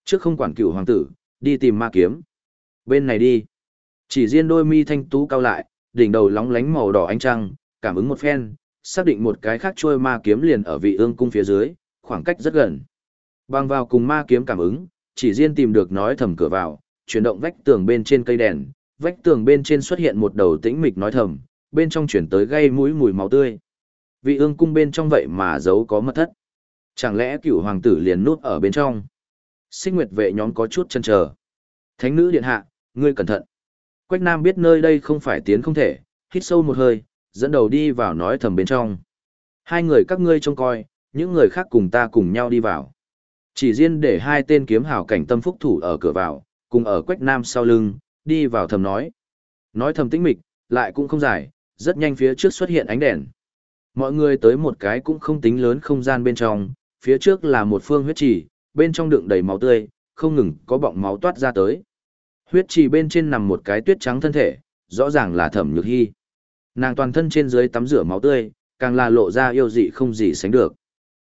Trước không quản cựu hoàng tử, đi tìm ma kiếm. Bên này đi. Chỉ riêng đôi mi thanh tú cao lại, đỉnh đầu lóng lánh màu đỏ ánh trăng, cảm ứng một phen, xác định một cái khác trôi ma kiếm liền ở vị ương cung phía dưới, khoảng cách rất gần. Bang vào cùng ma kiếm cảm ứng, chỉ riêng tìm được nói thầm cửa vào, chuyển động vách tường bên trên cây đèn, vách tường bên trên xuất hiện một đầu tĩnh mịch nói thầm, bên trong chuyển tới gây mũi mùi máu tươi. Vị ương cung bên trong vậy mà giấu có mật thất. Chẳng lẽ cửu hoàng tử liền nút ở bên trong? Sinh nguyệt vệ nhóm có chút chân chờ. Thánh nữ điện hạ, ngươi cẩn thận. Quách Nam biết nơi đây không phải tiến không thể, hít sâu một hơi, dẫn đầu đi vào nói thầm bên trong. Hai người các ngươi trông coi, những người khác cùng ta cùng nhau đi vào. Chỉ riêng để hai tên kiếm hào cảnh tâm phúc thủ ở cửa vào, cùng ở Quách Nam sau lưng, đi vào thầm nói. Nói thầm tĩnh mịch, lại cũng không dài, rất nhanh phía trước xuất hiện ánh đèn. Mọi người tới một cái cũng không tính lớn không gian bên trong, phía trước là một phương huyết trì, bên trong đựng đầy máu tươi, không ngừng có bọng máu toát ra tới. Huyết trì bên trên nằm một cái tuyết trắng thân thể, rõ ràng là thẩm nhược hy. Nàng toàn thân trên dưới tắm rửa máu tươi, càng là lộ ra yêu dị không gì sánh được.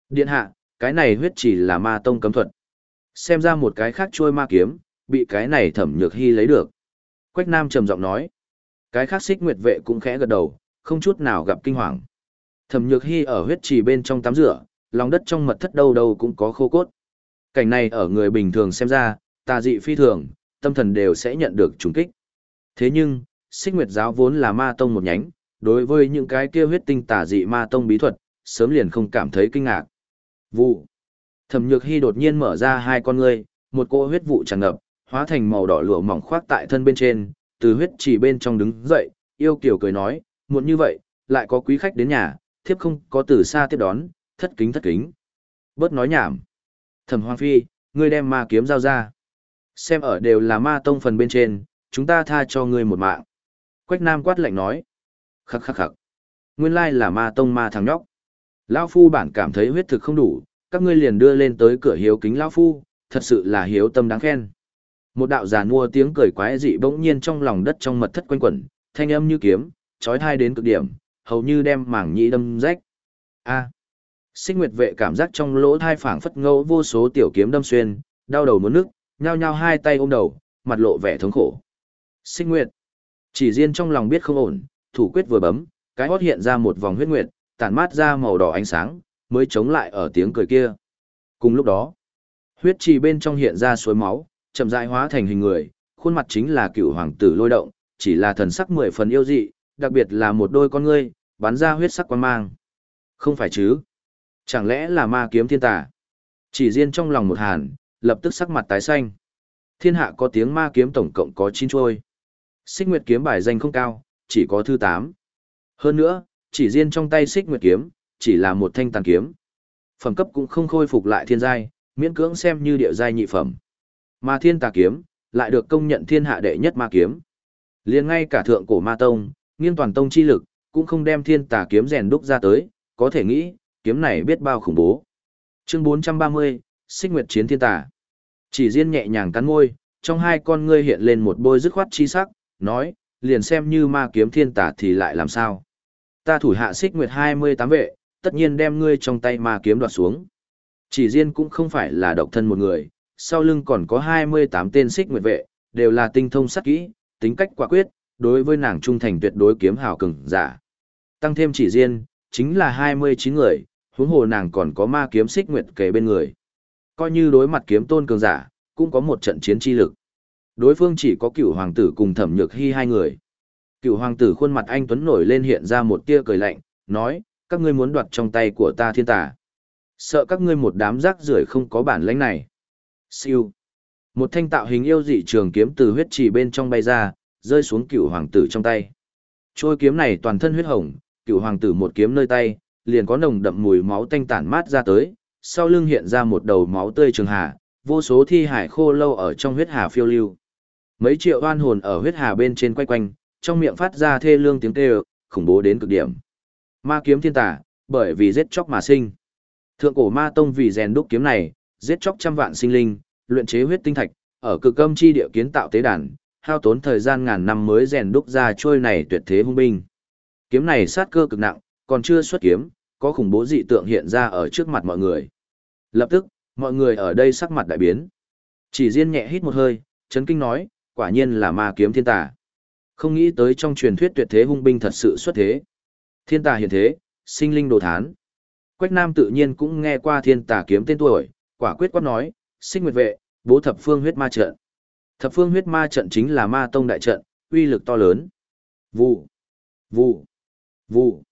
Điện hạ, cái này huyết chỉ là ma tông cấm thuật. Xem ra một cái khác trôi ma kiếm, bị cái này thẩm nhược hy lấy được. Quách Nam trầm giọng nói. Cái khác xích nguyệt vệ cũng khẽ gật đầu, không chút nào gặp kinh hoàng. Thẩm nhược hy ở huyết trì bên trong tắm rửa, lòng đất trong mật thất đâu đâu cũng có khô cốt. Cảnh này ở người bình thường xem ra, tà dị phi thường, tâm thần đều sẽ nhận được trùng kích. Thế nhưng, xích nguyệt giáo vốn là ma tông một nhánh, đối với những cái kia huyết tinh tà dị ma tông bí thuật, sớm liền không cảm thấy kinh ngạc. Vụ. Thẩm Nhược Hy đột nhiên mở ra hai con ngươi, một cỗ huyết vụ tràn ngập, hóa thành màu đỏ lửa mỏng khoác tại thân bên trên, từ huyết chỉ bên trong đứng dậy, yêu kiều cười nói, muộn như vậy, lại có quý khách đến nhà, thiếp không có từ xa tiếp đón, thất kính thất kính. Bớt nói nhảm. Thẩm Hoang Phi, ngươi đem ma kiếm giao ra. Xem ở đều là ma tông phần bên trên, chúng ta tha cho ngươi một mạng. Quách Nam quát lạnh nói. Khắc khắc khắc. Nguyên lai là ma tông ma thằng nhóc. Lão Phu bản cảm thấy huyết thực không đủ, các ngươi liền đưa lên tới cửa hiếu kính Lão Phu, thật sự là hiếu tâm đáng khen. Một đạo giả mua tiếng cười quái dị bỗng nhiên trong lòng đất trong mật thất quanh quẩn, thanh âm như kiếm, trói thai đến cực điểm, hầu như đem mảng nhĩ đâm rách. A. sinh Nguyệt vệ cảm giác trong lỗ thai phảng phất ngẫu vô số tiểu kiếm đâm xuyên, đau đầu muốn nước, nhao nhao hai tay ôm đầu, mặt lộ vẻ thống khổ. sinh Nguyệt. Chỉ riêng trong lòng biết không ổn, thủ quyết vừa bấm, cái hót hiện ra một vòng huyết nguyệt, tản mát ra màu đỏ ánh sáng, mới chống lại ở tiếng cười kia. Cùng lúc đó, huyết trì bên trong hiện ra suối máu, chậm rãi hóa thành hình người, khuôn mặt chính là cựu hoàng tử lôi động, chỉ là thần sắc mười phần yêu dị, đặc biệt là một đôi con ngươi, bắn ra huyết sắc quan mang. Không phải chứ? Chẳng lẽ là ma kiếm thiên tà? Chỉ riêng trong lòng một hàn, lập tức sắc mặt tái xanh. Thiên hạ có tiếng ma kiếm tổng cộng có 9 trôi. Xích Nguyệt kiếm bài danh không cao, chỉ có thư 8. Hơn nữa, chỉ riêng trong tay Xích Nguyệt kiếm, chỉ là một thanh tàn kiếm. Phẩm cấp cũng không khôi phục lại thiên giai, miễn cưỡng xem như địa giai nhị phẩm. Mà thiên tà kiếm, lại được công nhận thiên hạ đệ nhất ma kiếm. liền ngay cả thượng cổ ma tông, nghiêng toàn tông chi lực, cũng không đem thiên tà kiếm rèn đúc ra tới, có thể nghĩ, kiếm này biết bao khủng bố. Chương 430, Xích Nguyệt chiến thiên tà. Chỉ riêng nhẹ nhàng cắn môi, trong hai con ngươi hiện lên một bôi dứt khoát chi sắc, nói, liền xem như ma kiếm thiên tà thì lại làm sao. Ta thủ hạ Xích Nguyệt 28 vệ, tất nhiên đem ngươi trong tay ma kiếm đoạt xuống. Chỉ riêng cũng không phải là độc thân một người, sau lưng còn có 28 tên Xích Nguyệt vệ, đều là tinh thông sắc kỹ, tính cách quả quyết, đối với nàng trung thành tuyệt đối kiếm hào cường giả. Tăng thêm chỉ riêng, chính là 29 người, huống hồ nàng còn có ma kiếm xích nguyệt kề bên người. Coi như đối mặt kiếm tôn cường giả, cũng có một trận chiến chi lực. Đối phương chỉ có cửu hoàng tử cùng thẩm nhược hy hai người. Cựu hoàng tử khuôn mặt anh Tuấn nổi lên hiện ra một tia cười lạnh, nói, các ngươi muốn đoạt trong tay của ta thiên tà. Sợ các ngươi một đám rác rưởi không có bản lãnh này. Siêu. Một thanh tạo hình yêu dị trường kiếm từ huyết trì bên trong bay ra, rơi xuống cựu hoàng tử trong tay. Trôi kiếm này toàn thân huyết hồng, cựu hoàng tử một kiếm nơi tay, liền có nồng đậm mùi máu tanh tản mát ra tới, sau lưng hiện ra một đầu máu tươi trường hà, vô số thi hải khô lâu ở trong huyết hà phiêu lưu. Mấy triệu oan hồn ở huyết hà bên trên quay quanh, trong miệng phát ra thê lương tiếng kêu, khủng bố đến cực điểm. Ma kiếm thiên tà, bởi vì giết chóc mà sinh. Thượng cổ ma tông vì rèn đúc kiếm này, giết chóc trăm vạn sinh linh, luyện chế huyết tinh thạch, ở cực âm chi địa kiến tạo tế đàn, hao tốn thời gian ngàn năm mới rèn đúc ra trôi này tuyệt thế hung binh. Kiếm này sát cơ cực nặng, còn chưa xuất kiếm, có khủng bố dị tượng hiện ra ở trước mặt mọi người. Lập tức, mọi người ở đây sắc mặt đại biến. Chỉ riêng nhẹ hít một hơi, chấn kinh nói, quả nhiên là ma kiếm thiên tà. Không nghĩ tới trong truyền thuyết tuyệt thế hung binh thật sự xuất thế. Thiên tà hiện thế, sinh linh đồ thán. Quách Nam tự nhiên cũng nghe qua thiên tà kiếm tên tuổi, quả quyết quát nói, sinh nguyệt vệ, bố thập phương huyết ma trận. Thập phương huyết ma trận chính là ma tông đại trận, uy lực to lớn. Vụ, vụ, vụ.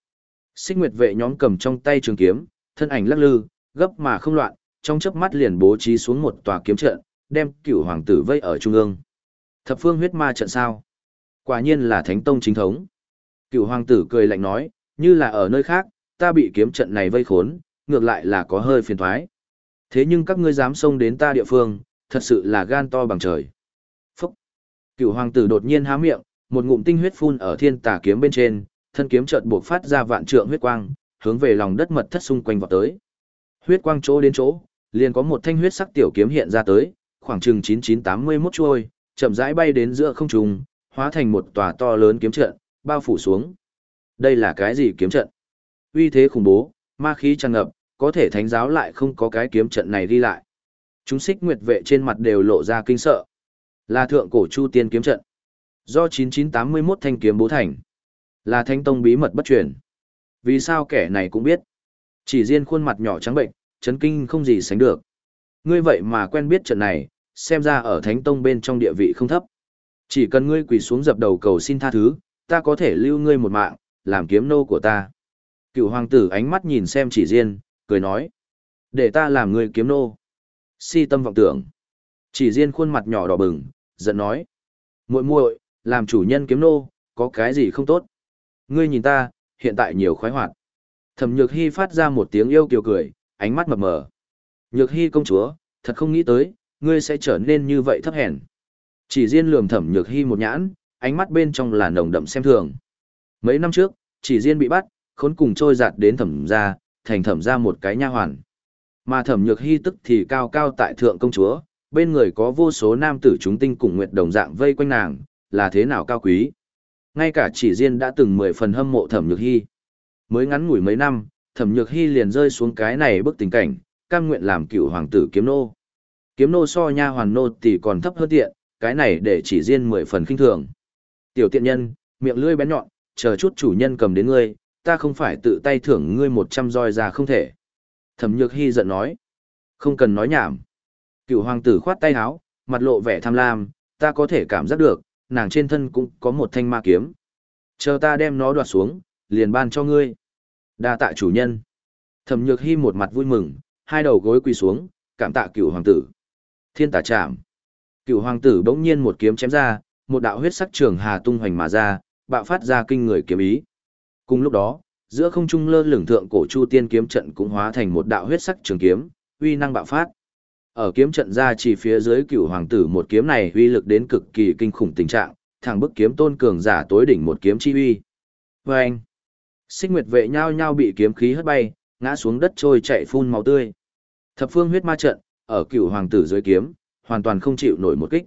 Sinh nguyệt vệ nhóm cầm trong tay trường kiếm, thân ảnh lắc lư, gấp mà không loạn, trong chớp mắt liền bố trí xuống một tòa kiếm trận, đem cửu hoàng tử vây ở trung ương. Thập phương huyết ma trận sao? Quả nhiên là thánh tông chính thống. Cựu hoàng tử cười lạnh nói, như là ở nơi khác, ta bị kiếm trận này vây khốn, ngược lại là có hơi phiền thoái. Thế nhưng các ngươi dám xông đến ta địa phương, thật sự là gan to bằng trời. Phúc! Cựu hoàng tử đột nhiên há miệng, một ngụm tinh huyết phun ở thiên tà kiếm bên trên, thân kiếm chợt buộc phát ra vạn trượng huyết quang, hướng về lòng đất mật thất xung quanh vọt tới. Huyết quang chỗ đến chỗ, liền có một thanh huyết sắc tiểu kiếm hiện ra tới, khoảng chừng 9981 chuôi, chậm rãi bay đến giữa không trung, hóa thành một tòa to lớn kiếm trận, bao phủ xuống. Đây là cái gì kiếm trận? Uy thế khủng bố, ma khí tràn ngập, có thể thánh giáo lại không có cái kiếm trận này đi lại. Chúng xích nguyệt vệ trên mặt đều lộ ra kinh sợ. Là thượng cổ chu tiên kiếm trận. Do 9981 thanh kiếm bố thành. Là thanh tông bí mật bất truyền. Vì sao kẻ này cũng biết. Chỉ riêng khuôn mặt nhỏ trắng bệnh, chấn kinh không gì sánh được. Ngươi vậy mà quen biết trận này, xem ra ở thánh tông bên trong địa vị không thấp. Chỉ cần ngươi quỳ xuống dập đầu cầu xin tha thứ, ta có thể lưu ngươi một mạng, làm kiếm nô của ta. Cựu hoàng tử ánh mắt nhìn xem chỉ riêng, cười nói. Để ta làm ngươi kiếm nô. Si tâm vọng tưởng. Chỉ riêng khuôn mặt nhỏ đỏ bừng, giận nói. muội muội làm chủ nhân kiếm nô, có cái gì không tốt. Ngươi nhìn ta, hiện tại nhiều khoái hoạt. Thẩm Nhược Hy phát ra một tiếng yêu kiều cười, ánh mắt mập mờ. Nhược Hy công chúa, thật không nghĩ tới, ngươi sẽ trở nên như vậy thấp hèn. Chỉ riêng lườm Thẩm Nhược Hy một nhãn, ánh mắt bên trong là nồng đậm xem thường. Mấy năm trước, chỉ riêng bị bắt, khốn cùng trôi giạt đến thẩm gia, thành thẩm gia một cái nha hoàn. Mà thẩm nhược hy tức thì cao cao tại thượng công chúa, bên người có vô số nam tử chúng tinh cùng nguyệt đồng dạng vây quanh nàng, là thế nào cao quý. Ngay cả chỉ riêng đã từng mười phần hâm mộ thẩm nhược hy. Mới ngắn ngủi mấy năm, thẩm nhược hy liền rơi xuống cái này bức tình cảnh, cam nguyện làm cựu hoàng tử kiếm nô. Kiếm nô so nha hoàn nô thì còn thấp hơn tiện, cái này để chỉ riêng mười phần khinh thường. Tiểu tiện nhân, miệng lưỡi bén nhọn, chờ chút chủ nhân cầm đến ngươi, ta không phải tự tay thưởng ngươi một trăm roi ra không thể. Thẩm Nhược Hy giận nói. Không cần nói nhảm. Cựu hoàng tử khoát tay áo, mặt lộ vẻ tham lam, ta có thể cảm giác được, nàng trên thân cũng có một thanh ma kiếm. Chờ ta đem nó đoạt xuống, liền ban cho ngươi. Đa tạ chủ nhân. Thẩm Nhược Hy một mặt vui mừng, hai đầu gối quỳ xuống, cảm tạ cựu hoàng tử. Thiên tà chạm. Cựu hoàng tử bỗng nhiên một kiếm chém ra, một đạo huyết sắc trường hà tung hoành mà ra, bạo phát ra kinh người kiếm ý. Cùng lúc đó, giữa không trung lơ lửng thượng cổ chu tiên kiếm trận cũng hóa thành một đạo huyết sắc trường kiếm, uy năng bạo phát. Ở kiếm trận ra chỉ phía dưới cựu hoàng tử một kiếm này uy lực đến cực kỳ kinh khủng tình trạng, thẳng bức kiếm tôn cường giả tối đỉnh một kiếm chi uy. Vâng! Xích nguyệt vệ nhau nhau bị kiếm khí hất bay, ngã xuống đất trôi chạy phun máu tươi. Thập phương huyết ma trận, ở cựu hoàng tử dưới kiếm, hoàn toàn không chịu nổi một kích.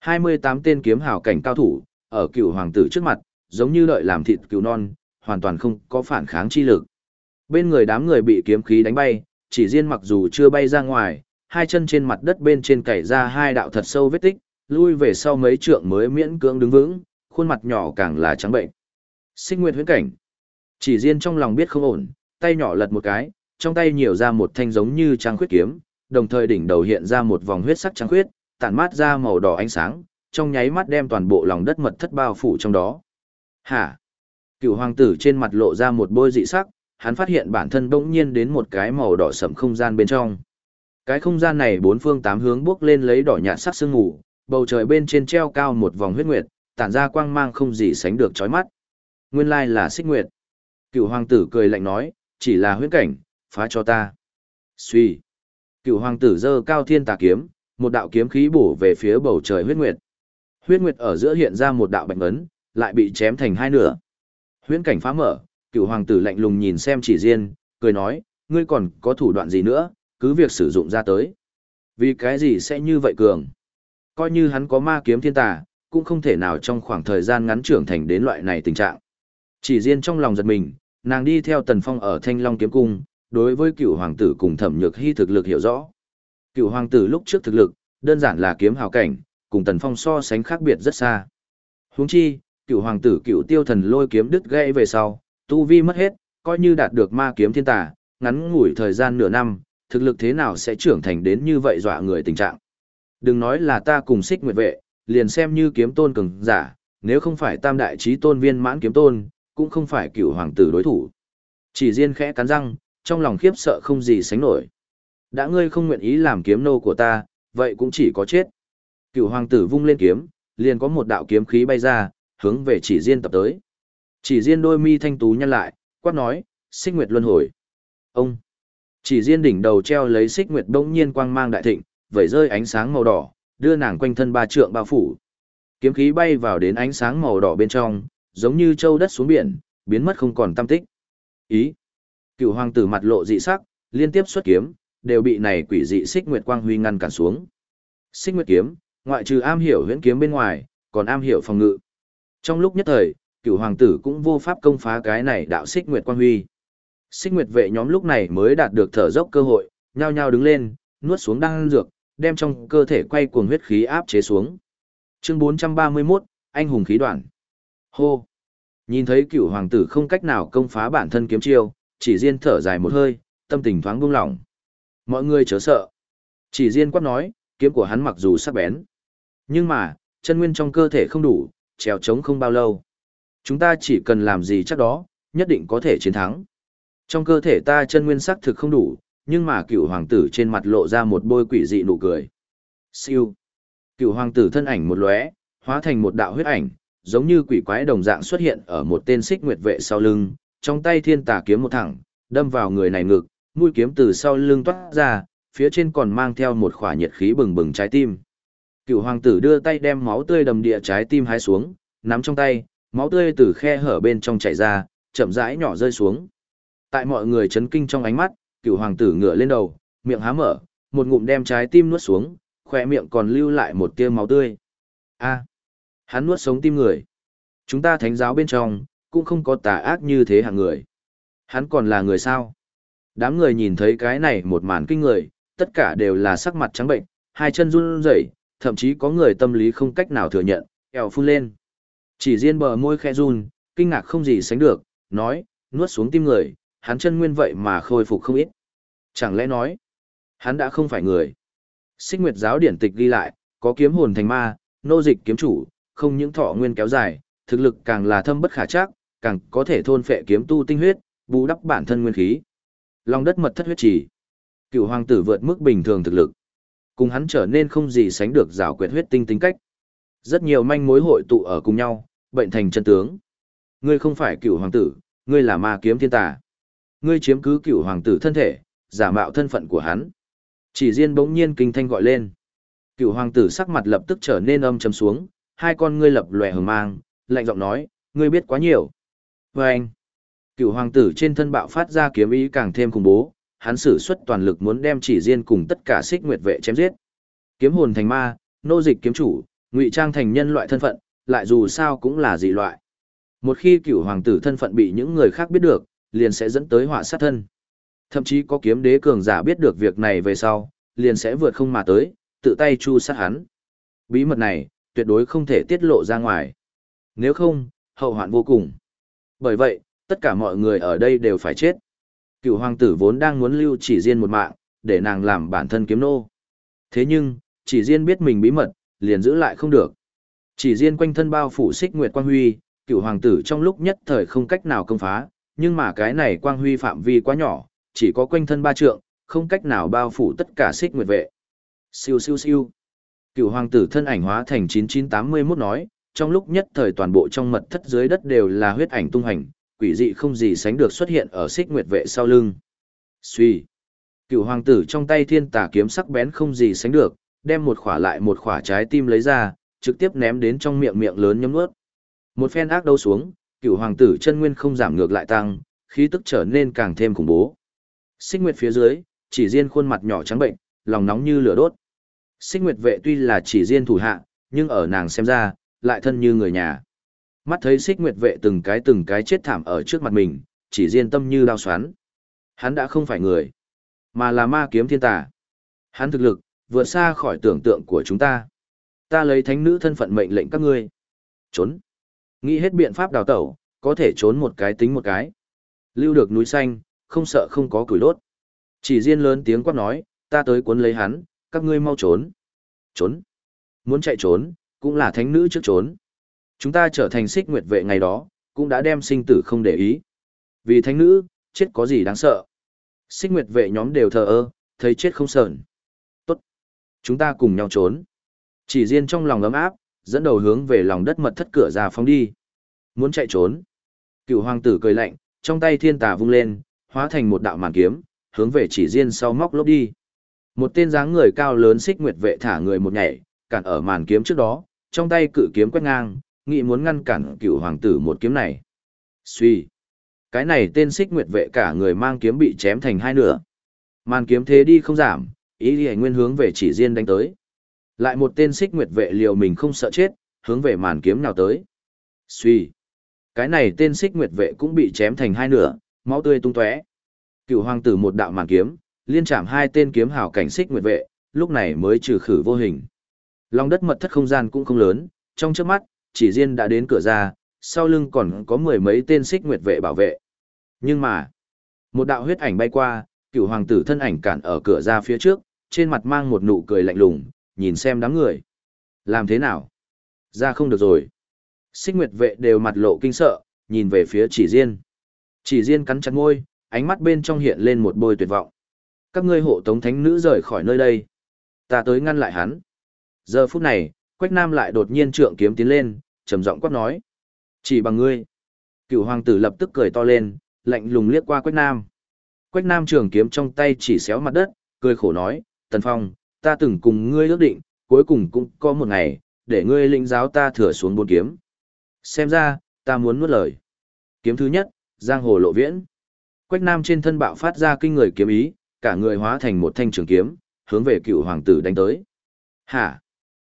28 tên kiếm hào cảnh cao thủ, ở cựu hoàng tử trước mặt, giống như đợi làm thịt cừu non, hoàn toàn không có phản kháng chi lực. Bên người đám người bị kiếm khí đánh bay, chỉ riêng mặc dù chưa bay ra ngoài, hai chân trên mặt đất bên trên cày ra hai đạo thật sâu vết tích, lui về sau mấy trượng mới miễn cưỡng đứng vững, khuôn mặt nhỏ càng là trắng bệnh. Sinh Nguyệt huyễn cảnh. Chỉ riêng trong lòng biết không ổn, tay nhỏ lật một cái, trong tay nhiều ra một thanh giống như trang khuyết kiếm, đồng thời đỉnh đầu hiện ra một vòng huyết sắc trắng khuyết, tản mát ra màu đỏ ánh sáng, trong nháy mắt đem toàn bộ lòng đất mật thất bao phủ trong đó. Hả? Cựu hoàng tử trên mặt lộ ra một bôi dị sắc, hắn phát hiện bản thân bỗng nhiên đến một cái màu đỏ sẫm không gian bên trong. Cái không gian này bốn phương tám hướng bước lên lấy đỏ nhạt sắc sương mù, bầu trời bên trên treo cao một vòng huyết nguyệt, tản ra quang mang không gì sánh được chói mắt. Nguyên lai là xích nguyệt. Cựu hoàng tử cười lạnh nói, chỉ là huyết cảnh, phá cho ta. Suy. Cựu hoàng tử giơ cao thiên tà kiếm, một đạo kiếm khí bổ về phía bầu trời huyết nguyệt. Huyết nguyệt ở giữa hiện ra một đạo bạch ấn, lại bị chém thành hai nửa. Huyễn cảnh phá mở, cựu hoàng tử lạnh lùng nhìn xem chỉ riêng, cười nói, ngươi còn có thủ đoạn gì nữa, cứ việc sử dụng ra tới. Vì cái gì sẽ như vậy cường? Coi như hắn có ma kiếm thiên tà, cũng không thể nào trong khoảng thời gian ngắn trưởng thành đến loại này tình trạng. Chỉ riêng trong lòng giật mình, nàng đi theo Tần Phong ở Thanh Long kiếm cung, đối với cựu hoàng tử cùng thẩm nhược hy thực lực hiểu rõ. Cựu hoàng tử lúc trước thực lực, đơn giản là kiếm hào cảnh, cùng Tần Phong so sánh khác biệt rất xa. Huống chi, cựu hoàng tử cựu tiêu thần lôi kiếm đứt gãy về sau, tu vi mất hết, coi như đạt được ma kiếm thiên tả, ngắn ngủi thời gian nửa năm, thực lực thế nào sẽ trưởng thành đến như vậy dọa người tình trạng. Đừng nói là ta cùng xích nguyệt vệ, liền xem như kiếm tôn cường giả, nếu không phải tam đại trí tôn viên mãn kiếm tôn, cũng không phải cựu hoàng tử đối thủ. Chỉ riêng khẽ cắn răng, trong lòng khiếp sợ không gì sánh nổi. Đã ngươi không nguyện ý làm kiếm nô của ta, vậy cũng chỉ có chết. Cựu hoàng tử vung lên kiếm, liền có một đạo kiếm khí bay ra, hướng về chỉ riêng tập tới. Chỉ riêng đôi mi thanh tú nhăn lại, quát nói, xích nguyệt luân hồi. Ông! Chỉ riêng đỉnh đầu treo lấy xích nguyệt đông nhiên quang mang đại thịnh, vẩy rơi ánh sáng màu đỏ, đưa nàng quanh thân ba trượng bao phủ. Kiếm khí bay vào đến ánh sáng màu đỏ bên trong, giống như châu đất xuống biển, biến mất không còn tâm tích. Ý! Cựu hoàng tử mặt lộ dị sắc, liên tiếp xuất kiếm, đều bị này quỷ dị xích nguyệt quang huy ngăn cản xuống. Xích nguyệt kiếm, ngoại trừ am hiểu huyễn kiếm bên ngoài, còn am hiểu phòng ngự. Trong lúc nhất thời, cựu hoàng tử cũng vô pháp công phá cái này đạo xích nguyệt quang huy. Xích nguyệt vệ nhóm lúc này mới đạt được thở dốc cơ hội, nhao nhao đứng lên, nuốt xuống đan dược, đem trong cơ thể quay cuồng huyết khí áp chế xuống. Chương 431, anh hùng khí đoạn. Hô. Nhìn thấy cựu hoàng tử không cách nào công phá bản thân kiếm chiêu, chỉ riêng thở dài một hơi, tâm tình thoáng buông lỏng. Mọi người chớ sợ. Chỉ riêng quát nói, kiếm của hắn mặc dù sắc bén, nhưng mà, chân nguyên trong cơ thể không đủ, trèo trống không bao lâu. Chúng ta chỉ cần làm gì chắc đó, nhất định có thể chiến thắng. Trong cơ thể ta chân nguyên sắc thực không đủ, nhưng mà cựu hoàng tử trên mặt lộ ra một bôi quỷ dị nụ cười. Siêu. Cựu hoàng tử thân ảnh một lóe, hóa thành một đạo huyết ảnh, giống như quỷ quái đồng dạng xuất hiện ở một tên xích nguyệt vệ sau lưng, trong tay thiên tà kiếm một thẳng, đâm vào người này ngực, mũi kiếm từ sau lưng toát ra, phía trên còn mang theo một khỏa nhiệt khí bừng bừng trái tim. Cựu hoàng tử đưa tay đem máu tươi đầm địa trái tim hái xuống, nắm trong tay, máu tươi từ khe hở bên trong chảy ra, chậm rãi nhỏ rơi xuống. Tại mọi người chấn kinh trong ánh mắt, cựu hoàng tử ngửa lên đầu, miệng há mở, một ngụm đem trái tim nuốt xuống, khỏe miệng còn lưu lại một tia máu tươi. A, hắn nuốt sống tim người. Chúng ta thánh giáo bên trong, cũng không có tà ác như thế hạng người. Hắn còn là người sao? Đám người nhìn thấy cái này một màn kinh người, tất cả đều là sắc mặt trắng bệnh, hai chân run rẩy, thậm chí có người tâm lý không cách nào thừa nhận, eo phun lên. Chỉ riêng bờ môi khẽ run, kinh ngạc không gì sánh được, nói, nuốt xuống tim người, hắn chân nguyên vậy mà khôi phục không ít. Chẳng lẽ nói, hắn đã không phải người. Xích Nguyệt giáo điển tịch ghi lại, có kiếm hồn thành ma, nô dịch kiếm chủ, không những thọ nguyên kéo dài, thực lực càng là thâm bất khả chắc, càng có thể thôn phệ kiếm tu tinh huyết, bù đắp bản thân nguyên khí. Long đất mật thất huyết chỉ. Cựu hoàng tử vượt mức bình thường thực lực. Cùng hắn trở nên không gì sánh được rào quyệt huyết tinh tính cách. Rất nhiều manh mối hội tụ ở cùng nhau, bệnh thành chân tướng. Ngươi không phải cựu hoàng tử, ngươi là ma kiếm thiên tà. Ngươi chiếm cứ cựu hoàng tử thân thể, giả mạo thân phận của hắn. Chỉ riêng bỗng nhiên kinh thanh gọi lên. Cựu hoàng tử sắc mặt lập tức trở nên âm trầm xuống, hai con ngươi lập lòe hờ mang, lạnh giọng nói, ngươi biết quá nhiều. Và anh, cựu hoàng tử trên thân bạo phát ra kiếm ý càng thêm khủng bố, hắn sử xuất toàn lực muốn đem chỉ riêng cùng tất cả xích nguyệt vệ chém giết. Kiếm hồn thành ma, nô dịch kiếm chủ, ngụy trang thành nhân loại thân phận, lại dù sao cũng là dị loại. Một khi cựu hoàng tử thân phận bị những người khác biết được, liền sẽ dẫn tới họa sát thân. Thậm chí có kiếm đế cường giả biết được việc này về sau, liền sẽ vượt không mà tới, tự tay chu sát hắn. Bí mật này, tuyệt đối không thể tiết lộ ra ngoài. Nếu không, hậu hoạn vô cùng. Bởi vậy, tất cả mọi người ở đây đều phải chết. Cựu hoàng tử vốn đang muốn lưu chỉ riêng một mạng, để nàng làm bản thân kiếm nô. Thế nhưng, chỉ riêng biết mình bí mật, liền giữ lại không được. Chỉ riêng quanh thân bao phủ xích nguyệt quang huy, cựu hoàng tử trong lúc nhất thời không cách nào công phá, nhưng mà cái này quang huy phạm vi quá nhỏ, chỉ có quanh thân ba trượng, không cách nào bao phủ tất cả xích nguyệt vệ. Siêu siêu siêu. Cựu hoàng tử thân ảnh hóa thành 9981 nói, trong lúc nhất thời toàn bộ trong mật thất dưới đất đều là huyết ảnh tung hành, quỷ dị không gì sánh được xuất hiện ở xích nguyệt vệ sau lưng. Suy. Cựu hoàng tử trong tay thiên tà kiếm sắc bén không gì sánh được, đem một khỏa lại một khỏa trái tim lấy ra, trực tiếp ném đến trong miệng miệng lớn nhấm nuốt. Một phen ác đấu xuống, cựu hoàng tử chân nguyên không giảm ngược lại tăng, khí tức trở nên càng thêm khủng bố. Xích Nguyệt phía dưới, chỉ riêng khuôn mặt nhỏ trắng bệnh, lòng nóng như lửa đốt. Xích Nguyệt vệ tuy là chỉ riêng thủ hạ, nhưng ở nàng xem ra, lại thân như người nhà. Mắt thấy Xích Nguyệt vệ từng cái từng cái chết thảm ở trước mặt mình, chỉ riêng tâm như đao xoắn. Hắn đã không phải người, mà là ma kiếm thiên tà. Hắn thực lực, vượt xa khỏi tưởng tượng của chúng ta. Ta lấy thánh nữ thân phận mệnh lệnh các ngươi. Trốn. Nghĩ hết biện pháp đào tẩu, có thể trốn một cái tính một cái. Lưu được núi xanh, không sợ không có củi đốt. Chỉ riêng lớn tiếng quát nói, ta tới cuốn lấy hắn, các ngươi mau trốn. Trốn. Muốn chạy trốn, cũng là thánh nữ trước trốn. Chúng ta trở thành xích nguyệt vệ ngày đó, cũng đã đem sinh tử không để ý. Vì thánh nữ, chết có gì đáng sợ. Xích nguyệt vệ nhóm đều thờ ơ, thấy chết không sờn. Tốt. Chúng ta cùng nhau trốn. Chỉ riêng trong lòng ấm áp, dẫn đầu hướng về lòng đất mật thất cửa ra phóng đi. Muốn chạy trốn. Cựu hoàng tử cười lạnh, trong tay thiên tà vung lên, hóa thành một đạo màn kiếm, hướng về chỉ riêng sau móc lốp đi. Một tên dáng người cao lớn xích nguyệt vệ thả người một nhảy, cản ở màn kiếm trước đó, trong tay cự kiếm quét ngang, nghị muốn ngăn cản cựu hoàng tử một kiếm này. Suy. Cái này tên xích nguyệt vệ cả người mang kiếm bị chém thành hai nửa. Màn kiếm thế đi không giảm, ý đi nguyên hướng về chỉ riêng đánh tới. Lại một tên xích nguyệt vệ liều mình không sợ chết, hướng về màn kiếm nào tới. Suy. Cái này tên xích nguyệt vệ cũng bị chém thành hai nửa, máu tươi tung tóe. Cựu hoàng tử một đạo màn kiếm, liên chạm hai tên kiếm hào cảnh xích nguyệt vệ, lúc này mới trừ khử vô hình. Lòng đất mật thất không gian cũng không lớn, trong trước mắt, chỉ riêng đã đến cửa ra, sau lưng còn có mười mấy tên xích nguyệt vệ bảo vệ. Nhưng mà, một đạo huyết ảnh bay qua, cựu hoàng tử thân ảnh cản ở cửa ra phía trước, trên mặt mang một nụ cười lạnh lùng, nhìn xem đám người. Làm thế nào? Ra không được rồi. Xích nguyệt vệ đều mặt lộ kinh sợ, nhìn về phía chỉ riêng. Chỉ riêng cắn chặt môi, ánh mắt bên trong hiện lên một bôi tuyệt vọng. Các ngươi hộ tống thánh nữ rời khỏi nơi đây. Ta tới ngăn lại hắn. Giờ phút này, Quách Nam lại đột nhiên trượng kiếm tiến lên, trầm giọng quát nói. Chỉ bằng ngươi. Cựu hoàng tử lập tức cười to lên, lạnh lùng liếc qua Quách Nam. Quách Nam trường kiếm trong tay chỉ xéo mặt đất, cười khổ nói, Tần Phong, ta từng cùng ngươi ước định, cuối cùng cũng có một ngày, để ngươi lĩnh giáo ta thừa xuống bốn kiếm. Xem ra, ta muốn nuốt lời. Kiếm thứ nhất, giang hồ lộ viễn. Quách Nam trên thân bạo phát ra kinh người kiếm ý, cả người hóa thành một thanh trường kiếm, hướng về cựu hoàng tử đánh tới. Hả?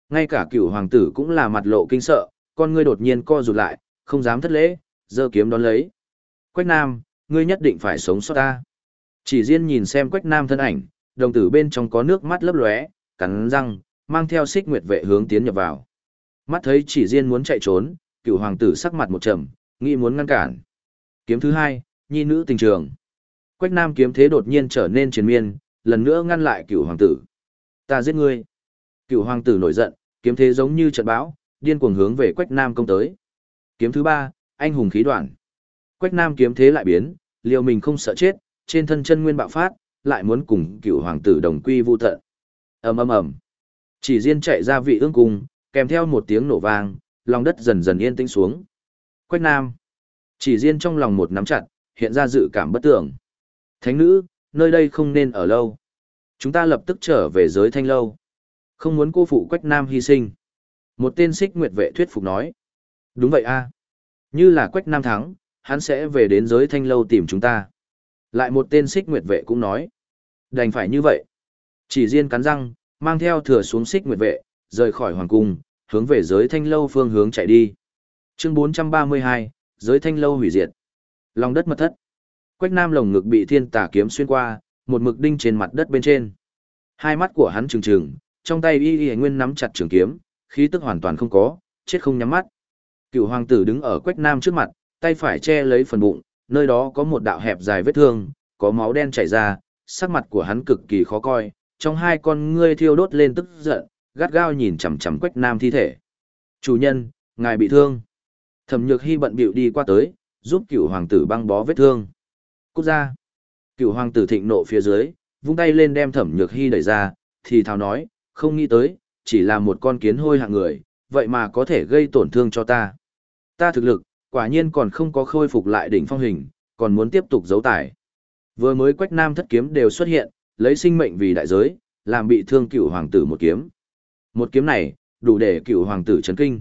Ngay cả cựu hoàng tử cũng là mặt lộ kinh sợ, con ngươi đột nhiên co rụt lại, không dám thất lễ, giơ kiếm đón lấy. Quách Nam, ngươi nhất định phải sống sót ta. Chỉ riêng nhìn xem Quách Nam thân ảnh, đồng tử bên trong có nước mắt lấp lóe, cắn răng, mang theo xích nguyệt vệ hướng tiến nhập vào. Mắt thấy chỉ riêng muốn chạy trốn, cựu hoàng tử sắc mặt một trầm, nghĩ muốn ngăn cản. Kiếm thứ hai, nhi nữ tình trường. Quách Nam kiếm thế đột nhiên trở nên triền miên, lần nữa ngăn lại cựu hoàng tử. Ta giết ngươi. Cựu hoàng tử nổi giận, kiếm thế giống như trận bão, điên cuồng hướng về Quách Nam công tới. Kiếm thứ ba, anh hùng khí đoạn. Quách Nam kiếm thế lại biến, liều mình không sợ chết, trên thân chân nguyên bạo phát, lại muốn cùng cựu hoàng tử đồng quy vu tận. Ầm ầm ầm. Chỉ riêng chạy ra vị ương cung, kèm theo một tiếng nổ vang, lòng đất dần dần yên tĩnh xuống. Quách Nam. Chỉ riêng trong lòng một nắm chặt, hiện ra dự cảm bất tưởng. Thánh nữ, nơi đây không nên ở lâu. Chúng ta lập tức trở về giới thanh lâu. Không muốn cô phụ Quách Nam hy sinh. Một tên xích nguyệt vệ thuyết phục nói. Đúng vậy a Như là Quách Nam thắng, hắn sẽ về đến giới thanh lâu tìm chúng ta. Lại một tên xích nguyệt vệ cũng nói. Đành phải như vậy. Chỉ riêng cắn răng, mang theo thừa xuống xích nguyệt vệ, rời khỏi hoàng cung, hướng về giới thanh lâu phương hướng chạy đi. Chương 432, giới thanh lâu hủy diệt. Lòng đất mật thất. Quách Nam lồng ngực bị thiên tà kiếm xuyên qua, một mực đinh trên mặt đất bên trên. Hai mắt của hắn trừng trừng, trong tay y y nguyên nắm chặt trường kiếm, khí tức hoàn toàn không có, chết không nhắm mắt. Cựu hoàng tử đứng ở Quách Nam trước mặt, tay phải che lấy phần bụng, nơi đó có một đạo hẹp dài vết thương, có máu đen chảy ra, sắc mặt của hắn cực kỳ khó coi, trong hai con ngươi thiêu đốt lên tức giận, gắt gao nhìn chằm chằm Quách Nam thi thể. "Chủ nhân, ngài bị thương." Thẩm Nhược Hi bận bịu đi qua tới, giúp cựu hoàng tử băng bó vết thương. "Cút ra." Cựu hoàng tử thịnh nộ phía dưới, vung tay lên đem Thẩm Nhược Hi đẩy ra, thì thào nói, "Không nghĩ tới, chỉ là một con kiến hôi hạng người, vậy mà có thể gây tổn thương cho ta. Ta thực lực, quả nhiên còn không có khôi phục lại đỉnh phong hình, còn muốn tiếp tục giấu tải. Vừa mới quách nam thất kiếm đều xuất hiện, lấy sinh mệnh vì đại giới, làm bị thương cựu hoàng tử một kiếm. Một kiếm này, đủ để cựu hoàng tử chấn kinh.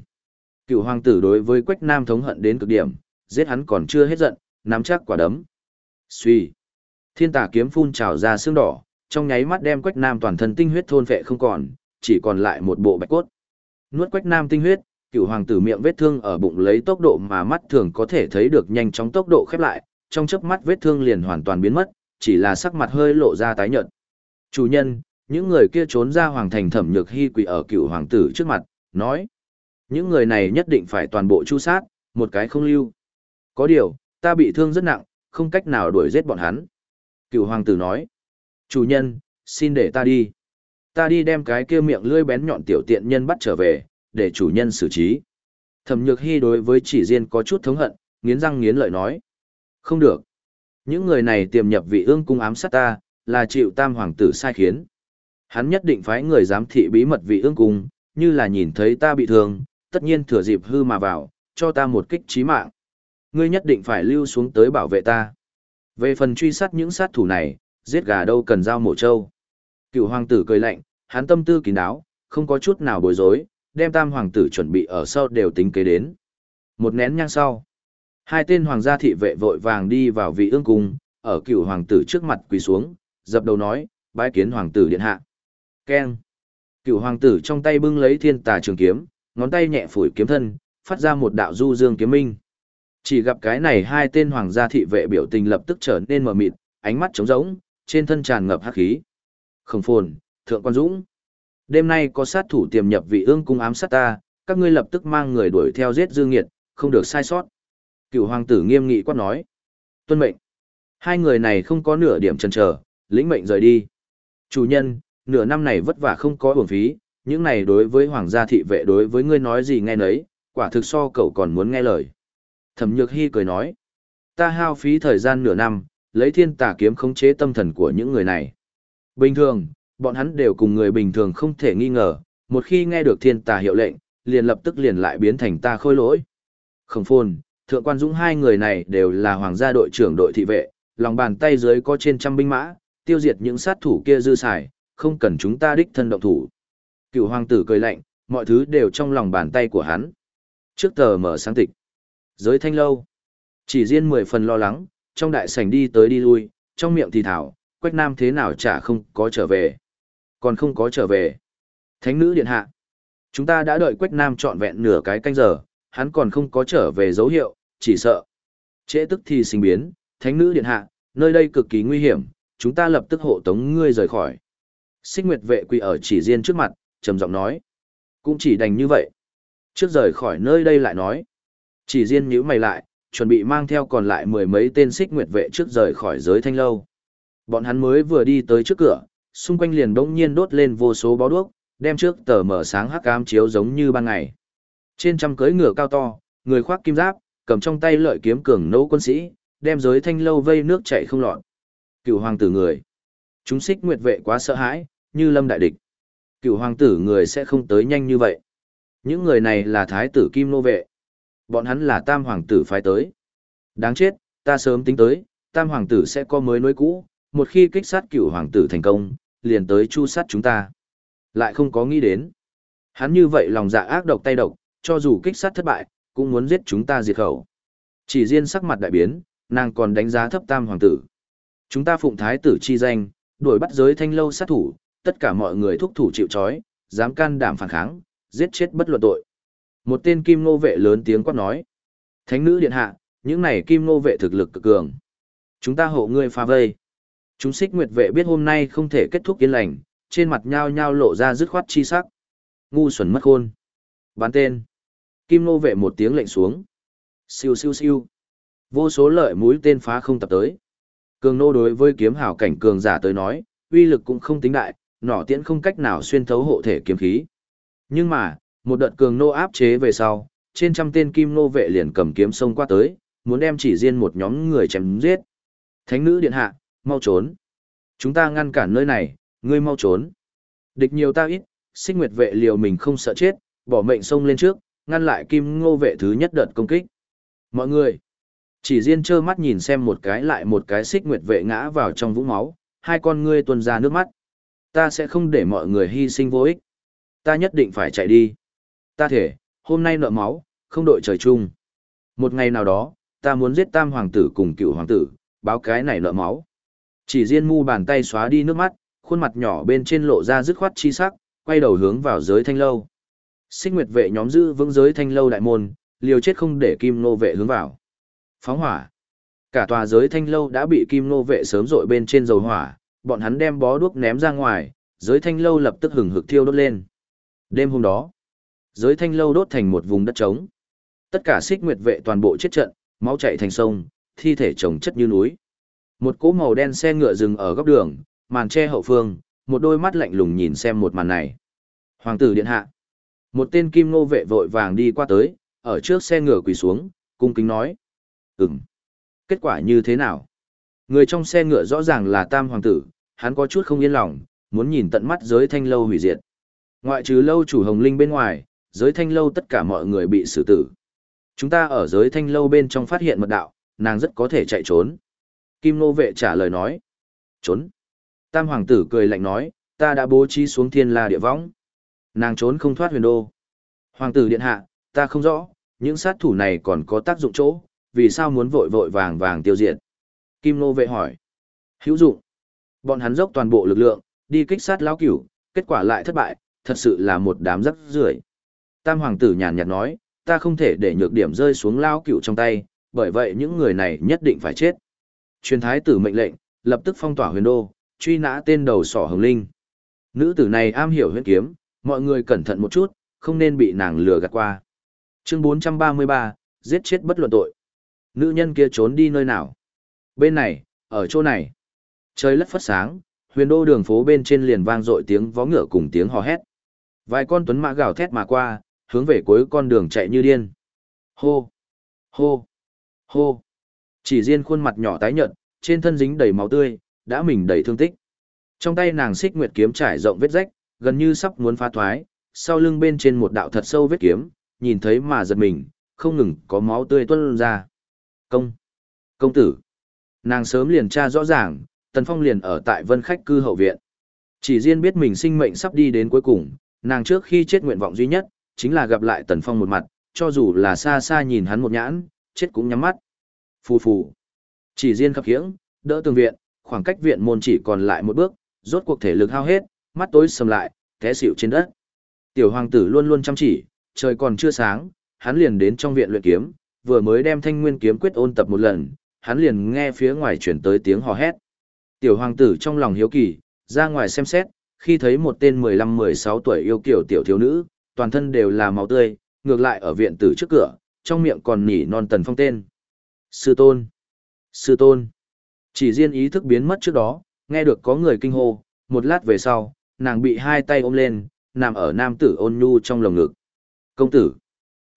Cựu hoàng tử đối với Quách Nam thống hận đến cực điểm, giết hắn còn chưa hết giận, nắm chắc quả đấm. Suy. Thiên tà kiếm phun trào ra xương đỏ, trong nháy mắt đem Quách Nam toàn thân tinh huyết thôn phệ không còn, chỉ còn lại một bộ bạch cốt. Nuốt Quách Nam tinh huyết, cựu hoàng tử miệng vết thương ở bụng lấy tốc độ mà mắt thường có thể thấy được nhanh chóng tốc độ khép lại, trong chớp mắt vết thương liền hoàn toàn biến mất, chỉ là sắc mặt hơi lộ ra tái nhợt. Chủ nhân, những người kia trốn ra hoàng thành thẩm nhược hy quỳ ở cựu hoàng tử trước mặt, nói. Những người này nhất định phải toàn bộ chu sát, một cái không lưu. Có điều, ta bị thương rất nặng, không cách nào đuổi giết bọn hắn. Cựu hoàng tử nói. Chủ nhân, xin để ta đi. Ta đi đem cái kia miệng lưỡi bén nhọn tiểu tiện nhân bắt trở về, để chủ nhân xử trí. Thẩm nhược hy đối với chỉ riêng có chút thống hận, nghiến răng nghiến lợi nói. Không được. Những người này tiềm nhập vị ương cung ám sát ta, là chịu tam hoàng tử sai khiến. Hắn nhất định phái người giám thị bí mật vị ương cung, như là nhìn thấy ta bị thương, tất nhiên thừa dịp hư mà vào, cho ta một kích chí mạng. Ngươi nhất định phải lưu xuống tới bảo vệ ta. Về phần truy sát những sát thủ này, giết gà đâu cần dao mổ trâu. Cựu hoàng tử cười lạnh, hắn tâm tư kín đáo, không có chút nào bối rối, đem tam hoàng tử chuẩn bị ở sau đều tính kế đến. Một nén nhang sau, hai tên hoàng gia thị vệ vội vàng đi vào vị ương cung, ở cựu hoàng tử trước mặt quỳ xuống, dập đầu nói, bái kiến hoàng tử điện hạ. Keng. Cựu hoàng tử trong tay bưng lấy thiên tà trường kiếm, ngón tay nhẹ phủi kiếm thân, phát ra một đạo du dương kiếm minh. Chỉ gặp cái này hai tên hoàng gia thị vệ biểu tình lập tức trở nên mờ mịt, ánh mắt trống rỗng, trên thân tràn ngập hắc khí. Khổng phồn, thượng quan dũng. Đêm nay có sát thủ tiềm nhập vị ương cung ám sát ta, các ngươi lập tức mang người đuổi theo giết Dương Nghiệt, không được sai sót. Cựu hoàng tử nghiêm nghị quát nói. Tuân mệnh. Hai người này không có nửa điểm chần chờ, lĩnh mệnh rời đi. Chủ nhân, nửa năm này vất vả không có uổng phí, những này đối với hoàng gia thị vệ đối với ngươi nói gì nghe nấy, quả thực so cậu còn muốn nghe lời. Thẩm Nhược Hy cười nói, ta hao phí thời gian nửa năm, lấy thiên tà kiếm khống chế tâm thần của những người này. Bình thường, bọn hắn đều cùng người bình thường không thể nghi ngờ, một khi nghe được thiên tà hiệu lệnh, liền lập tức liền lại biến thành ta khôi lỗi. Khổng phồn, thượng quan dũng hai người này đều là hoàng gia đội trưởng đội thị vệ, lòng bàn tay dưới có trên trăm binh mã, tiêu diệt những sát thủ kia dư xài, không cần chúng ta đích thân động thủ. Cựu hoàng tử cười lạnh, mọi thứ đều trong lòng bàn tay của hắn. Trước tờ mở sáng tịch. Giới thanh lâu. Chỉ riêng mười phần lo lắng, trong đại sảnh đi tới đi lui, trong miệng thì thảo, quách nam thế nào chả không có trở về. Còn không có trở về. Thánh nữ điện hạ. Chúng ta đã đợi quách nam trọn vẹn nửa cái canh giờ, hắn còn không có trở về dấu hiệu, chỉ sợ. Trễ tức thì sinh biến, thánh nữ điện hạ, nơi đây cực kỳ nguy hiểm, chúng ta lập tức hộ tống ngươi rời khỏi. Xích Nguyệt vệ quỳ ở chỉ riêng trước mặt, trầm giọng nói. Cũng chỉ đành như vậy. Trước rời khỏi nơi đây lại nói. Chỉ riêng nhíu mày lại, chuẩn bị mang theo còn lại mười mấy tên xích nguyệt vệ trước rời khỏi giới thanh lâu. Bọn hắn mới vừa đi tới trước cửa, xung quanh liền đống nhiên đốt lên vô số bó đuốc, đem trước tờ mở sáng hắc ám chiếu giống như ban ngày. Trên trăm cưỡi ngựa cao to, người khoác kim giáp, cầm trong tay lợi kiếm cường nấu quân sĩ, đem giới thanh lâu vây nước chảy không lọt. Cựu hoàng tử người. Chúng xích nguyệt vệ quá sợ hãi, như lâm đại địch. Cựu hoàng tử người sẽ không tới nhanh như vậy. Những người này là thái tử kim nô vệ. Bọn hắn là tam hoàng tử phái tới. Đáng chết, ta sớm tính tới, tam hoàng tử sẽ có mới nối cũ, một khi kích sát cựu hoàng tử thành công, liền tới chu sát chúng ta. Lại không có nghĩ đến. Hắn như vậy lòng dạ ác độc tay độc, cho dù kích sát thất bại, cũng muốn giết chúng ta diệt khẩu. Chỉ riêng sắc mặt đại biến, nàng còn đánh giá thấp tam hoàng tử. Chúng ta phụng thái tử chi danh, đuổi bắt giới thanh lâu sát thủ, tất cả mọi người thúc thủ chịu trói, dám can đảm phản kháng, giết chết bất luận tội. Một tên kim nô vệ lớn tiếng quát nói. Thánh nữ điện hạ, những này kim nô vệ thực lực cực cường. Chúng ta hộ ngươi phá vây. Chúng xích nguyệt vệ biết hôm nay không thể kết thúc yên lành, trên mặt nhao nhao lộ ra dứt khoát chi sắc. Ngu xuẩn mất khôn. Bán tên. Kim nô vệ một tiếng lệnh xuống. Siêu siêu siêu. Vô số lợi mũi tên phá không tập tới. Cường nô đối với kiếm hảo cảnh cường giả tới nói, uy lực cũng không tính đại, nỏ tiễn không cách nào xuyên thấu hộ thể kiếm khí. Nhưng mà, một đợt cường nô áp chế về sau, trên trăm tên kim nô vệ liền cầm kiếm xông qua tới, muốn đem chỉ riêng một nhóm người chém giết. Thánh nữ điện hạ, mau trốn. Chúng ta ngăn cản nơi này, ngươi mau trốn. Địch nhiều ta ít, xích nguyệt vệ liều mình không sợ chết, bỏ mệnh xông lên trước, ngăn lại kim ngô vệ thứ nhất đợt công kích. Mọi người, chỉ riêng trơ mắt nhìn xem một cái lại một cái xích nguyệt vệ ngã vào trong vũng máu, hai con ngươi tuôn ra nước mắt. Ta sẽ không để mọi người hy sinh vô ích. Ta nhất định phải chạy đi. Ta thể, hôm nay nợ máu, không đội trời chung. Một ngày nào đó, ta muốn giết tam hoàng tử cùng cựu hoàng tử, báo cái này nợ máu. Chỉ riêng mu bàn tay xóa đi nước mắt, khuôn mặt nhỏ bên trên lộ ra dứt khoát chi sắc, quay đầu hướng vào giới thanh lâu. Xích Nguyệt vệ nhóm giữ vững giới thanh lâu đại môn, liều chết không để Kim Nô vệ hướng vào. Phóng hỏa. Cả tòa giới thanh lâu đã bị Kim Nô vệ sớm dội bên trên dầu hỏa, bọn hắn đem bó đuốc ném ra ngoài, giới thanh lâu lập tức hừng hực thiêu đốt lên. Đêm hôm đó, giới thanh lâu đốt thành một vùng đất trống. Tất cả Xích Nguyệt vệ toàn bộ chết trận, máu chảy thành sông, thi thể chồng chất như núi. Một cỗ màu đen xe ngựa dừng ở góc đường, màn che hậu phương, một đôi mắt lạnh lùng nhìn xem một màn này. Hoàng tử điện hạ. Một tên kim ngô vệ vội vàng đi qua tới, ở trước xe ngựa quỳ xuống, cung kính nói. Ừm. Kết quả như thế nào? Người trong xe ngựa rõ ràng là tam hoàng tử, hắn có chút không yên lòng, muốn nhìn tận mắt giới thanh lâu hủy diệt. Ngoại trừ lâu chủ hồng linh bên ngoài, giới thanh lâu tất cả mọi người bị xử tử. Chúng ta ở giới thanh lâu bên trong phát hiện mật đạo, nàng rất có thể chạy trốn. Kim nô vệ trả lời nói. Trốn. Tam hoàng tử cười lạnh nói, ta đã bố trí xuống thiên la địa võng. Nàng trốn không thoát huyền đô. Hoàng tử điện hạ, ta không rõ, những sát thủ này còn có tác dụng chỗ, vì sao muốn vội vội vàng vàng tiêu diệt? Kim nô vệ hỏi. Hữu dụng. Bọn hắn dốc toàn bộ lực lượng, đi kích sát lão cửu, kết quả lại thất bại, thật sự là một đám rắc rưởi. Tam hoàng tử nhàn nhạt nói, ta không thể để nhược điểm rơi xuống lao cựu trong tay, bởi vậy những người này nhất định phải chết. Truyền thái tử mệnh lệnh, lập tức phong tỏa huyền đô, truy nã tên đầu sỏ hồng linh. Nữ tử này am hiểu huyết kiếm, mọi người cẩn thận một chút, không nên bị nàng lừa gạt qua. Chương 433, giết chết bất luận tội. Nữ nhân kia trốn đi nơi nào? Bên này, ở chỗ này. Trời lất phất sáng, huyền đô đường phố bên trên liền vang dội tiếng vó ngựa cùng tiếng hò hét. Vài con tuấn mã gào thét mà qua, hướng về cuối con đường chạy như điên. Hô! Hô! Hô! Chỉ riêng khuôn mặt nhỏ tái nhợt, trên thân dính đầy máu tươi, đã mình đầy thương tích. Trong tay nàng xích nguyệt kiếm trải rộng vết rách, gần như sắp muốn phá thoái, sau lưng bên trên một đạo thật sâu vết kiếm, nhìn thấy mà giật mình, không ngừng có máu tươi tuôn ra. Công! Công tử! Nàng sớm liền tra rõ ràng, Tần Phong liền ở tại vân khách cư hậu viện. Chỉ riêng biết mình sinh mệnh sắp đi đến cuối cùng, nàng trước khi chết nguyện vọng duy nhất, chính là gặp lại Tần Phong một mặt, cho dù là xa xa nhìn hắn một nhãn, chết cũng nhắm mắt. Phù phù. Chỉ riêng khập khiễng, đỡ tường viện, khoảng cách viện môn chỉ còn lại một bước, rốt cuộc thể lực hao hết, mắt tối sầm lại, té xỉu trên đất. Tiểu hoàng tử luôn luôn chăm chỉ, trời còn chưa sáng, hắn liền đến trong viện luyện kiếm, vừa mới đem thanh nguyên kiếm quyết ôn tập một lần, hắn liền nghe phía ngoài chuyển tới tiếng hò hét. Tiểu hoàng tử trong lòng hiếu kỳ, ra ngoài xem xét, khi thấy một tên 15-16 tuổi yêu kiểu tiểu thiếu nữ, toàn thân đều là máu tươi, ngược lại ở viện tử trước cửa, trong miệng còn nhỉ non tần phong tên. Sư tôn! Sư tôn! Chỉ riêng ý thức biến mất trước đó, nghe được có người kinh hô, một lát về sau, nàng bị hai tay ôm lên, nằm ở nam tử ôn nhu trong lồng ngực. Công tử!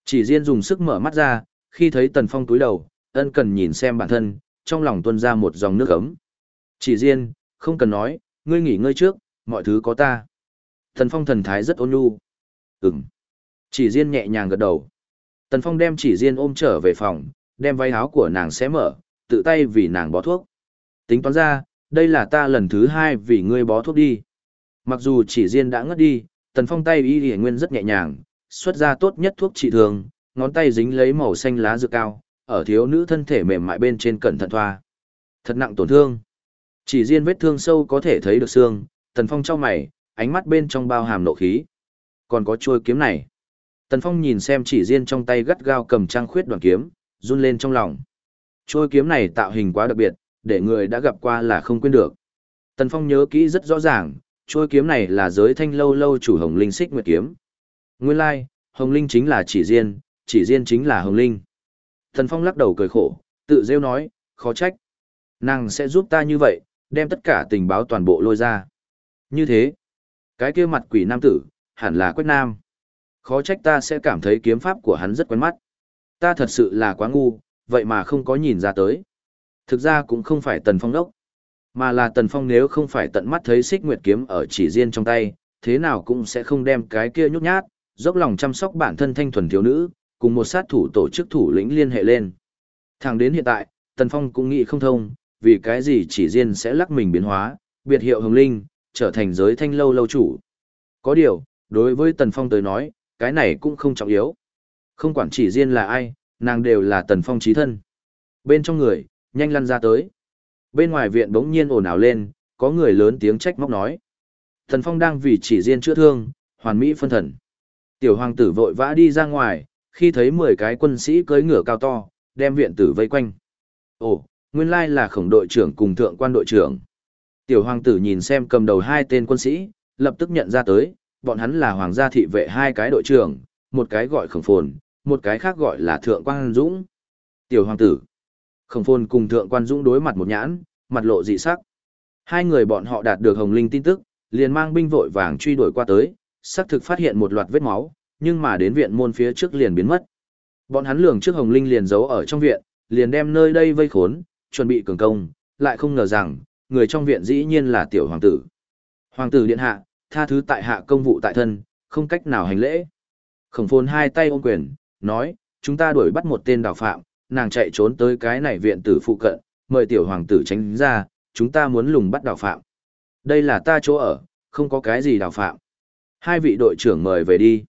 Chỉ riêng dùng sức mở mắt ra, khi thấy tần phong túi đầu, ân cần nhìn xem bản thân, trong lòng tuôn ra một dòng nước ấm. Chỉ riêng, không cần nói, ngươi nghỉ ngơi trước, mọi thứ có ta. Tần phong thần thái rất ôn nhu. Ừm. Chỉ Diên nhẹ nhàng gật đầu. Tần phong đem chỉ Diên ôm trở về phòng, đem váy áo của nàng xé mở, tự tay vì nàng bó thuốc. Tính toán ra, đây là ta lần thứ hai vì ngươi bó thuốc đi. Mặc dù chỉ Diên đã ngất đi, tần phong tay y y nguyên rất nhẹ nhàng, xuất ra tốt nhất thuốc trị thường, ngón tay dính lấy màu xanh lá dược cao, ở thiếu nữ thân thể mềm mại bên trên cẩn thận thoa. Thật nặng tổn thương. Chỉ riêng vết thương sâu có thể thấy được xương, tần phong trao mày, ánh mắt bên trong bao hàm nộ khí. Còn có chuôi kiếm này. Tần phong nhìn xem chỉ riêng trong tay gắt gao cầm trang khuyết đoàn kiếm, run lên trong lòng. chuôi kiếm này tạo hình quá đặc biệt, để người đã gặp qua là không quên được. Tần Phong nhớ kỹ rất rõ ràng, chuôi kiếm này là giới thanh lâu lâu chủ Hồng Linh xích nguyệt kiếm. Nguyên lai, like, Hồng Linh chính là chỉ riêng, chỉ riêng chính là Hồng Linh. Tần Phong lắc đầu cười khổ, tự rêu nói, khó trách. Nàng sẽ giúp ta như vậy, đem tất cả tình báo toàn bộ lôi ra. Như thế, cái kia mặt quỷ nam tử, hẳn là Quách Nam. Khó trách ta sẽ cảm thấy kiếm pháp của hắn rất quen mắt. Ta thật sự là quá ngu, vậy mà không có nhìn ra tới. Thực ra cũng không phải Tần Phong đốc, mà là Tần Phong nếu không phải tận mắt thấy xích nguyệt kiếm ở chỉ riêng trong tay, thế nào cũng sẽ không đem cái kia nhút nhát, dốc lòng chăm sóc bản thân thanh thuần thiếu nữ, cùng một sát thủ tổ chức thủ lĩnh liên hệ lên. Thẳng đến hiện tại, Tần Phong cũng nghĩ không thông, vì cái gì chỉ riêng sẽ lắc mình biến hóa, biệt hiệu hồng linh, trở thành giới thanh lâu lâu chủ. Có điều, đối với Tần Phong tới nói, cái này cũng không trọng yếu. Không quản chỉ riêng là ai, nàng đều là tần phong trí thân. Bên trong người, nhanh lăn ra tới. Bên ngoài viện bỗng nhiên ồn ào lên, có người lớn tiếng trách móc nói. Tần phong đang vì chỉ riêng chữa thương, hoàn mỹ phân thần. Tiểu hoàng tử vội vã đi ra ngoài, khi thấy 10 cái quân sĩ cưỡi ngựa cao to, đem viện tử vây quanh. Ồ, nguyên lai là khổng đội trưởng cùng thượng quan đội trưởng. Tiểu hoàng tử nhìn xem cầm đầu hai tên quân sĩ, lập tức nhận ra tới, bọn hắn là hoàng gia thị vệ hai cái đội trưởng, một cái gọi khổng phồn, một cái khác gọi là thượng quan dũng. Tiểu hoàng tử. Khổng phồn cùng thượng quan dũng đối mặt một nhãn, mặt lộ dị sắc. Hai người bọn họ đạt được hồng linh tin tức, liền mang binh vội vàng truy đuổi qua tới, xác thực phát hiện một loạt vết máu, nhưng mà đến viện môn phía trước liền biến mất. Bọn hắn lường trước hồng linh liền giấu ở trong viện, liền đem nơi đây vây khốn, chuẩn bị cường công, lại không ngờ rằng, người trong viện dĩ nhiên là tiểu hoàng tử. Hoàng tử điện hạ, tha thứ tại hạ công vụ tại thân, không cách nào hành lễ. Khổng phồn hai tay ôm quyền, nói, chúng ta đuổi bắt một tên đào phạm, nàng chạy trốn tới cái này viện tử phụ cận, mời tiểu hoàng tử tránh ra, chúng ta muốn lùng bắt đào phạm. Đây là ta chỗ ở, không có cái gì đào phạm. Hai vị đội trưởng mời về đi.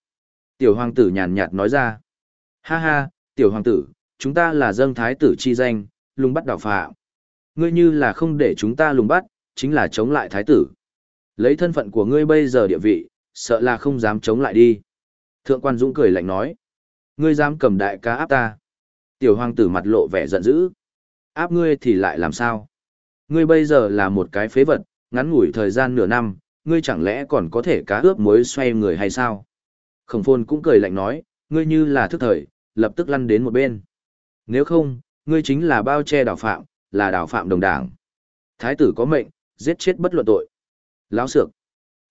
Tiểu hoàng tử nhàn nhạt nói ra. Ha ha, tiểu hoàng tử, chúng ta là dâng thái tử chi danh, lùng bắt đào phạm. Ngươi như là không để chúng ta lùng bắt, chính là chống lại thái tử. Lấy thân phận của ngươi bây giờ địa vị, sợ là không dám chống lại đi. Thượng quan Dũng cười lạnh nói. Ngươi dám cầm đại ca áp ta. Tiểu hoàng tử mặt lộ vẻ giận dữ. Áp ngươi thì lại làm sao? Ngươi bây giờ là một cái phế vật, ngắn ngủi thời gian nửa năm, ngươi chẳng lẽ còn có thể cá ướp muối xoay người hay sao? Khổng phôn cũng cười lạnh nói, ngươi như là thức thời, lập tức lăn đến một bên. Nếu không, ngươi chính là bao che đảo phạm, là đảo phạm đồng đảng. Thái tử có mệnh, giết chết bất luận tội. Lão sược.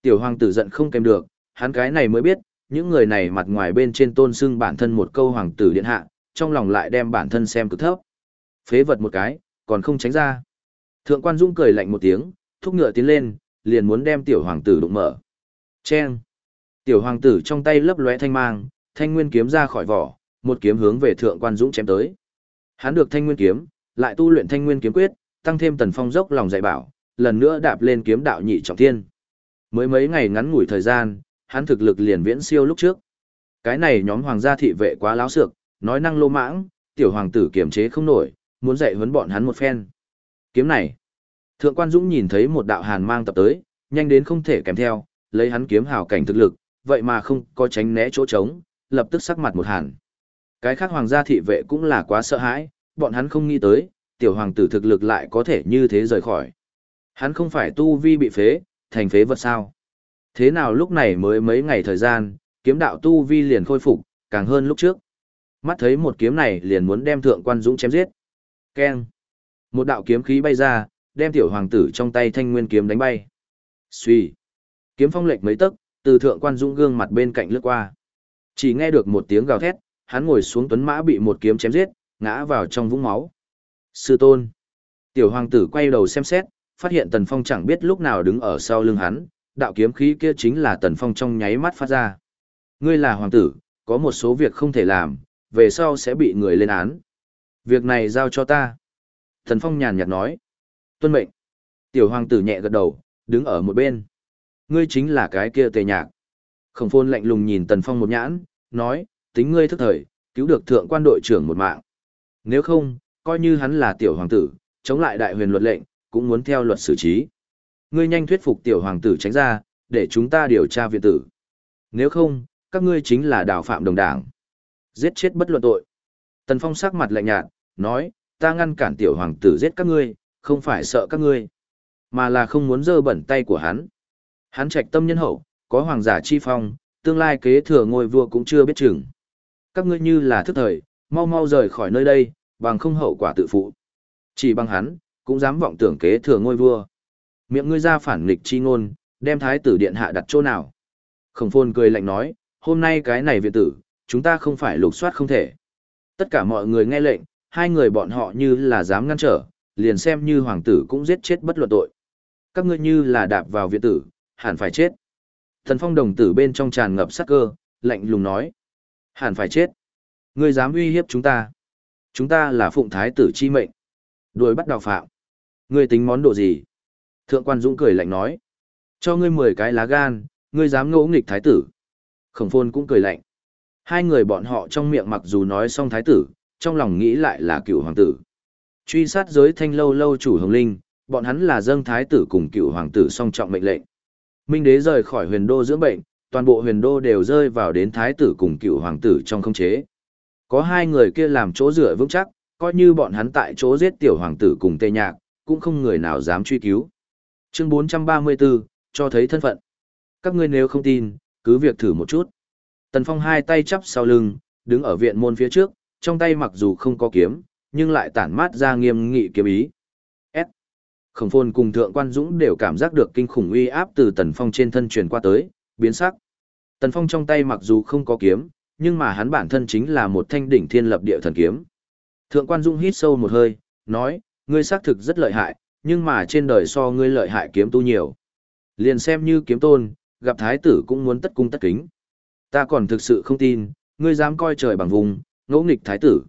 Tiểu hoàng tử giận không kèm được, hắn cái này mới biết, những người này mặt ngoài bên trên tôn sưng bản thân một câu hoàng tử điện hạ, trong lòng lại đem bản thân xem cực thấp. Phế vật một cái, còn không tránh ra. Thượng quan Dung cười lạnh một tiếng, thúc ngựa tiến lên, liền muốn đem tiểu hoàng tử đụng mở. Chen. Tiểu hoàng tử trong tay lấp lóe thanh mang, thanh nguyên kiếm ra khỏi vỏ, một kiếm hướng về thượng quan Dũng chém tới. Hắn được thanh nguyên kiếm, lại tu luyện thanh nguyên kiếm quyết, tăng thêm tần phong dốc lòng dạy bảo, lần nữa đạp lên kiếm đạo nhị trọng thiên. Mới mấy ngày ngắn ngủi thời gian, hắn thực lực liền viễn siêu lúc trước. Cái này nhóm hoàng gia thị vệ quá láo xược, nói năng lô mãng, tiểu hoàng tử kiềm chế không nổi, muốn dạy huấn bọn hắn một phen. Kiếm này. Thượng quan Dũng nhìn thấy một đạo hàn mang tập tới, nhanh đến không thể kèm theo, lấy hắn kiếm hào cảnh thực lực, vậy mà không có tránh né chỗ trống, lập tức sắc mặt một hàn. Cái khác hoàng gia thị vệ cũng là quá sợ hãi, bọn hắn không nghĩ tới, tiểu hoàng tử thực lực lại có thể như thế rời khỏi. Hắn không phải tu vi bị phế, thành phế vật sao. Thế nào lúc này mới mấy ngày thời gian, kiếm đạo tu vi liền khôi phục, càng hơn lúc trước. Mắt thấy một kiếm này liền muốn đem thượng quan dũng chém giết. Keng. Một đạo kiếm khí bay ra, đem tiểu hoàng tử trong tay thanh nguyên kiếm đánh bay. Xuy. Kiếm phong lệch mấy tấc, từ thượng quan dũng gương mặt bên cạnh lướt qua. Chỉ nghe được một tiếng gào thét, hắn ngồi xuống tuấn mã bị một kiếm chém giết, ngã vào trong vũng máu. Sư tôn. Tiểu hoàng tử quay đầu xem xét, phát hiện tần phong chẳng biết lúc nào đứng ở sau lưng hắn, đạo kiếm khí kia chính là tần phong trong nháy mắt phát ra. Ngươi là hoàng tử, có một số việc không thể làm, về sau sẽ bị người lên án. Việc này giao cho ta. Tần phong nhàn nhạt nói. Tuân mệnh. Tiểu hoàng tử nhẹ gật đầu, đứng ở một bên. Ngươi chính là cái kia tề nhạc. Khổng phôn lạnh lùng nhìn tần phong một nhãn, nói, tính ngươi thức thời, cứu được thượng quan đội trưởng một mạng. Nếu không, coi như hắn là tiểu hoàng tử, chống lại đại huyền luật lệnh, cũng muốn theo luật xử trí. Ngươi nhanh thuyết phục tiểu hoàng tử tránh ra, để chúng ta điều tra viện tử. Nếu không, các ngươi chính là đào phạm đồng đảng. Giết chết bất luận tội. Tần Phong sắc mặt lạnh nhạt, nói, ta ngăn cản tiểu hoàng tử giết các ngươi, không phải sợ các ngươi, mà là không muốn dơ bẩn tay của hắn. Hắn trạch tâm nhân hậu, có hoàng giả chi phong, tương lai kế thừa ngôi vua cũng chưa biết chừng. Các ngươi như là thức thời, mau mau rời khỏi nơi đây, bằng không hậu quả tự phụ. Chỉ bằng hắn, cũng dám vọng tưởng kế thừa ngôi vua. Miệng ngươi ra phản nghịch chi ngôn, đem thái tử điện hạ đặt chỗ nào. Khổng phôn cười lạnh nói, hôm nay cái này viện tử, chúng ta không phải lục soát không thể. Tất cả mọi người nghe lệnh, hai người bọn họ như là dám ngăn trở, liền xem như hoàng tử cũng giết chết bất luận tội. Các ngươi như là đạp vào viện tử, hẳn phải chết. Thần phong đồng tử bên trong tràn ngập sát cơ, lạnh lùng nói. Hẳn phải chết. Ngươi dám uy hiếp chúng ta. Chúng ta là phụng thái tử chi mệnh. Đuổi bắt đào phạm. Ngươi tính món đồ gì? Thượng quan Dũng cười lạnh nói. Cho ngươi mười cái lá gan, ngươi dám ngỗ nghịch thái tử. Khổng phôn cũng cười lạnh. Hai người bọn họ trong miệng mặc dù nói xong thái tử, trong lòng nghĩ lại là cựu hoàng tử. Truy sát giới thanh lâu lâu chủ hồng linh, bọn hắn là dâng thái tử cùng cựu hoàng tử song trọng mệnh lệnh. Minh đế rời khỏi huyền đô dưỡng bệnh, toàn bộ huyền đô đều rơi vào đến thái tử cùng cựu hoàng tử trong không chế. Có hai người kia làm chỗ dựa vững chắc, coi như bọn hắn tại chỗ giết tiểu hoàng tử cùng tê nhạc, cũng không người nào dám truy cứu. Chương 434, cho thấy thân phận. Các ngươi nếu không tin, cứ việc thử một chút. Tần Phong hai tay chắp sau lưng, đứng ở viện môn phía trước, trong tay mặc dù không có kiếm, nhưng lại tản mát ra nghiêm nghị kiếm ý. S. Khổng phồn cùng thượng quan dũng đều cảm giác được kinh khủng uy áp từ Tần Phong trên thân truyền qua tới, biến sắc. Tần Phong trong tay mặc dù không có kiếm, nhưng mà hắn bản thân chính là một thanh đỉnh thiên lập địa thần kiếm. Thượng quan dũng hít sâu một hơi, nói, ngươi xác thực rất lợi hại, nhưng mà trên đời so ngươi lợi hại kiếm tu nhiều. Liền xem như kiếm tôn, gặp thái tử cũng muốn tất cung tất kính. Ta còn thực sự không tin, ngươi dám coi trời bằng vùng, ngỗ nghịch thái tử.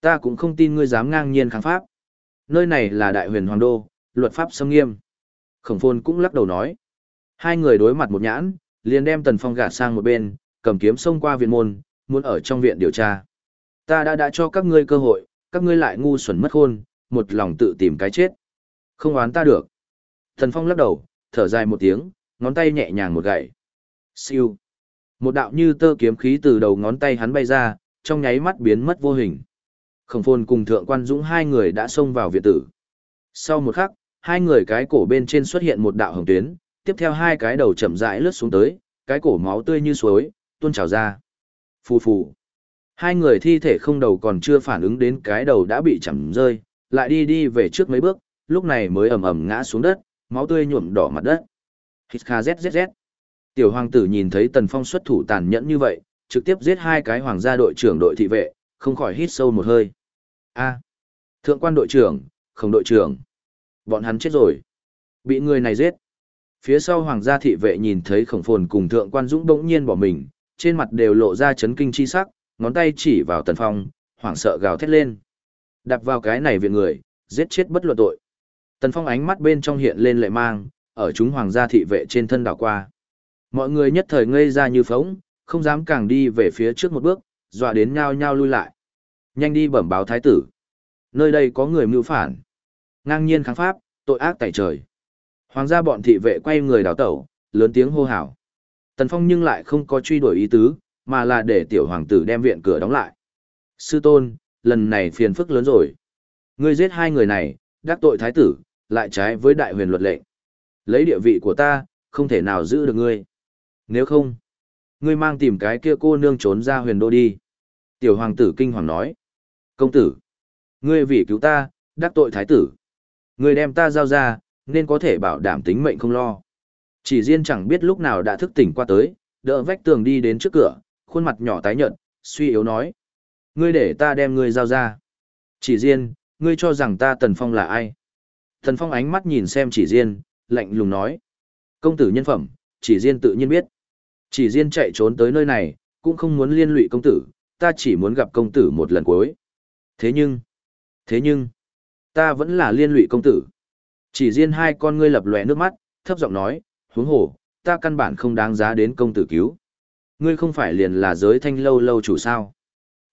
Ta cũng không tin ngươi dám ngang nhiên kháng pháp. Nơi này là đại huyền hoàng đô, luật pháp xâm nghiêm. Khổng phôn cũng lắc đầu nói. Hai người đối mặt một nhãn, liền đem tần phong gạt sang một bên, cầm kiếm xông qua viện môn, muốn ở trong viện điều tra. Ta đã đã cho các ngươi cơ hội, các ngươi lại ngu xuẩn mất khôn, một lòng tự tìm cái chết. Không oán ta được. Thần phong lắc đầu, thở dài một tiếng, ngón tay nhẹ nhàng một gậy. Siêu. Một đạo như tơ kiếm khí từ đầu ngón tay hắn bay ra, trong nháy mắt biến mất vô hình. Khổng phồn cùng thượng quan dũng hai người đã xông vào viện tử. Sau một khắc, hai người cái cổ bên trên xuất hiện một đạo hồng tuyến, tiếp theo hai cái đầu chậm rãi lướt xuống tới, cái cổ máu tươi như suối, tuôn trào ra. Phù phù. Hai người thi thể không đầu còn chưa phản ứng đến cái đầu đã bị chầm rơi, lại đi đi về trước mấy bước, lúc này mới ầm ầm ngã xuống đất, máu tươi nhuộm đỏ mặt đất. Hít kha zzz. Tiểu hoàng tử nhìn thấy Tần Phong xuất thủ tàn nhẫn như vậy, trực tiếp giết hai cái hoàng gia đội trưởng đội thị vệ, không khỏi hít sâu một hơi. A, thượng quan đội trưởng, không đội trưởng. Bọn hắn chết rồi. Bị người này giết. Phía sau hoàng gia thị vệ nhìn thấy khổng phồn cùng thượng quan dũng bỗng nhiên bỏ mình, trên mặt đều lộ ra chấn kinh chi sắc, ngón tay chỉ vào tần phong, hoảng sợ gào thét lên. Đạp vào cái này viện người, giết chết bất luận tội. Tần phong ánh mắt bên trong hiện lên lệ mang, ở chúng hoàng gia thị vệ trên thân đảo qua. Mọi người nhất thời ngây ra như phóng, không dám càng đi về phía trước một bước, dọa đến nhao nhao lui lại. Nhanh đi bẩm báo thái tử. Nơi đây có người mưu phản. Ngang nhiên kháng pháp, tội ác tại trời. Hoàng gia bọn thị vệ quay người đào tẩu, lớn tiếng hô hào. Tần Phong nhưng lại không có truy đuổi ý tứ, mà là để tiểu hoàng tử đem viện cửa đóng lại. Sư tôn, lần này phiền phức lớn rồi. Ngươi giết hai người này, đắc tội thái tử, lại trái với đại huyền luật lệ, Lấy địa vị của ta, không thể nào giữ được ngươi. Nếu không, ngươi mang tìm cái kia cô nương trốn ra huyền đô đi. Tiểu hoàng tử kinh hoàng nói. Công tử, ngươi vì cứu ta, đắc tội thái tử. Ngươi đem ta giao ra, nên có thể bảo đảm tính mệnh không lo. Chỉ riêng chẳng biết lúc nào đã thức tỉnh qua tới, đỡ vách tường đi đến trước cửa, khuôn mặt nhỏ tái nhợt, suy yếu nói. Ngươi để ta đem ngươi giao ra. Chỉ riêng, ngươi cho rằng ta Tần Phong là ai? Tần Phong ánh mắt nhìn xem chỉ riêng, lạnh lùng nói. Công tử nhân phẩm, chỉ riêng tự nhiên biết. Chỉ riêng chạy trốn tới nơi này, cũng không muốn liên lụy công tử, ta chỉ muốn gặp công tử một lần cuối. Thế nhưng, thế nhưng, ta vẫn là liên lụy công tử. Chỉ riêng hai con ngươi lập lòe nước mắt, thấp giọng nói, huống hồ, ta căn bản không đáng giá đến công tử cứu. Ngươi không phải liền là giới thanh lâu lâu chủ sao.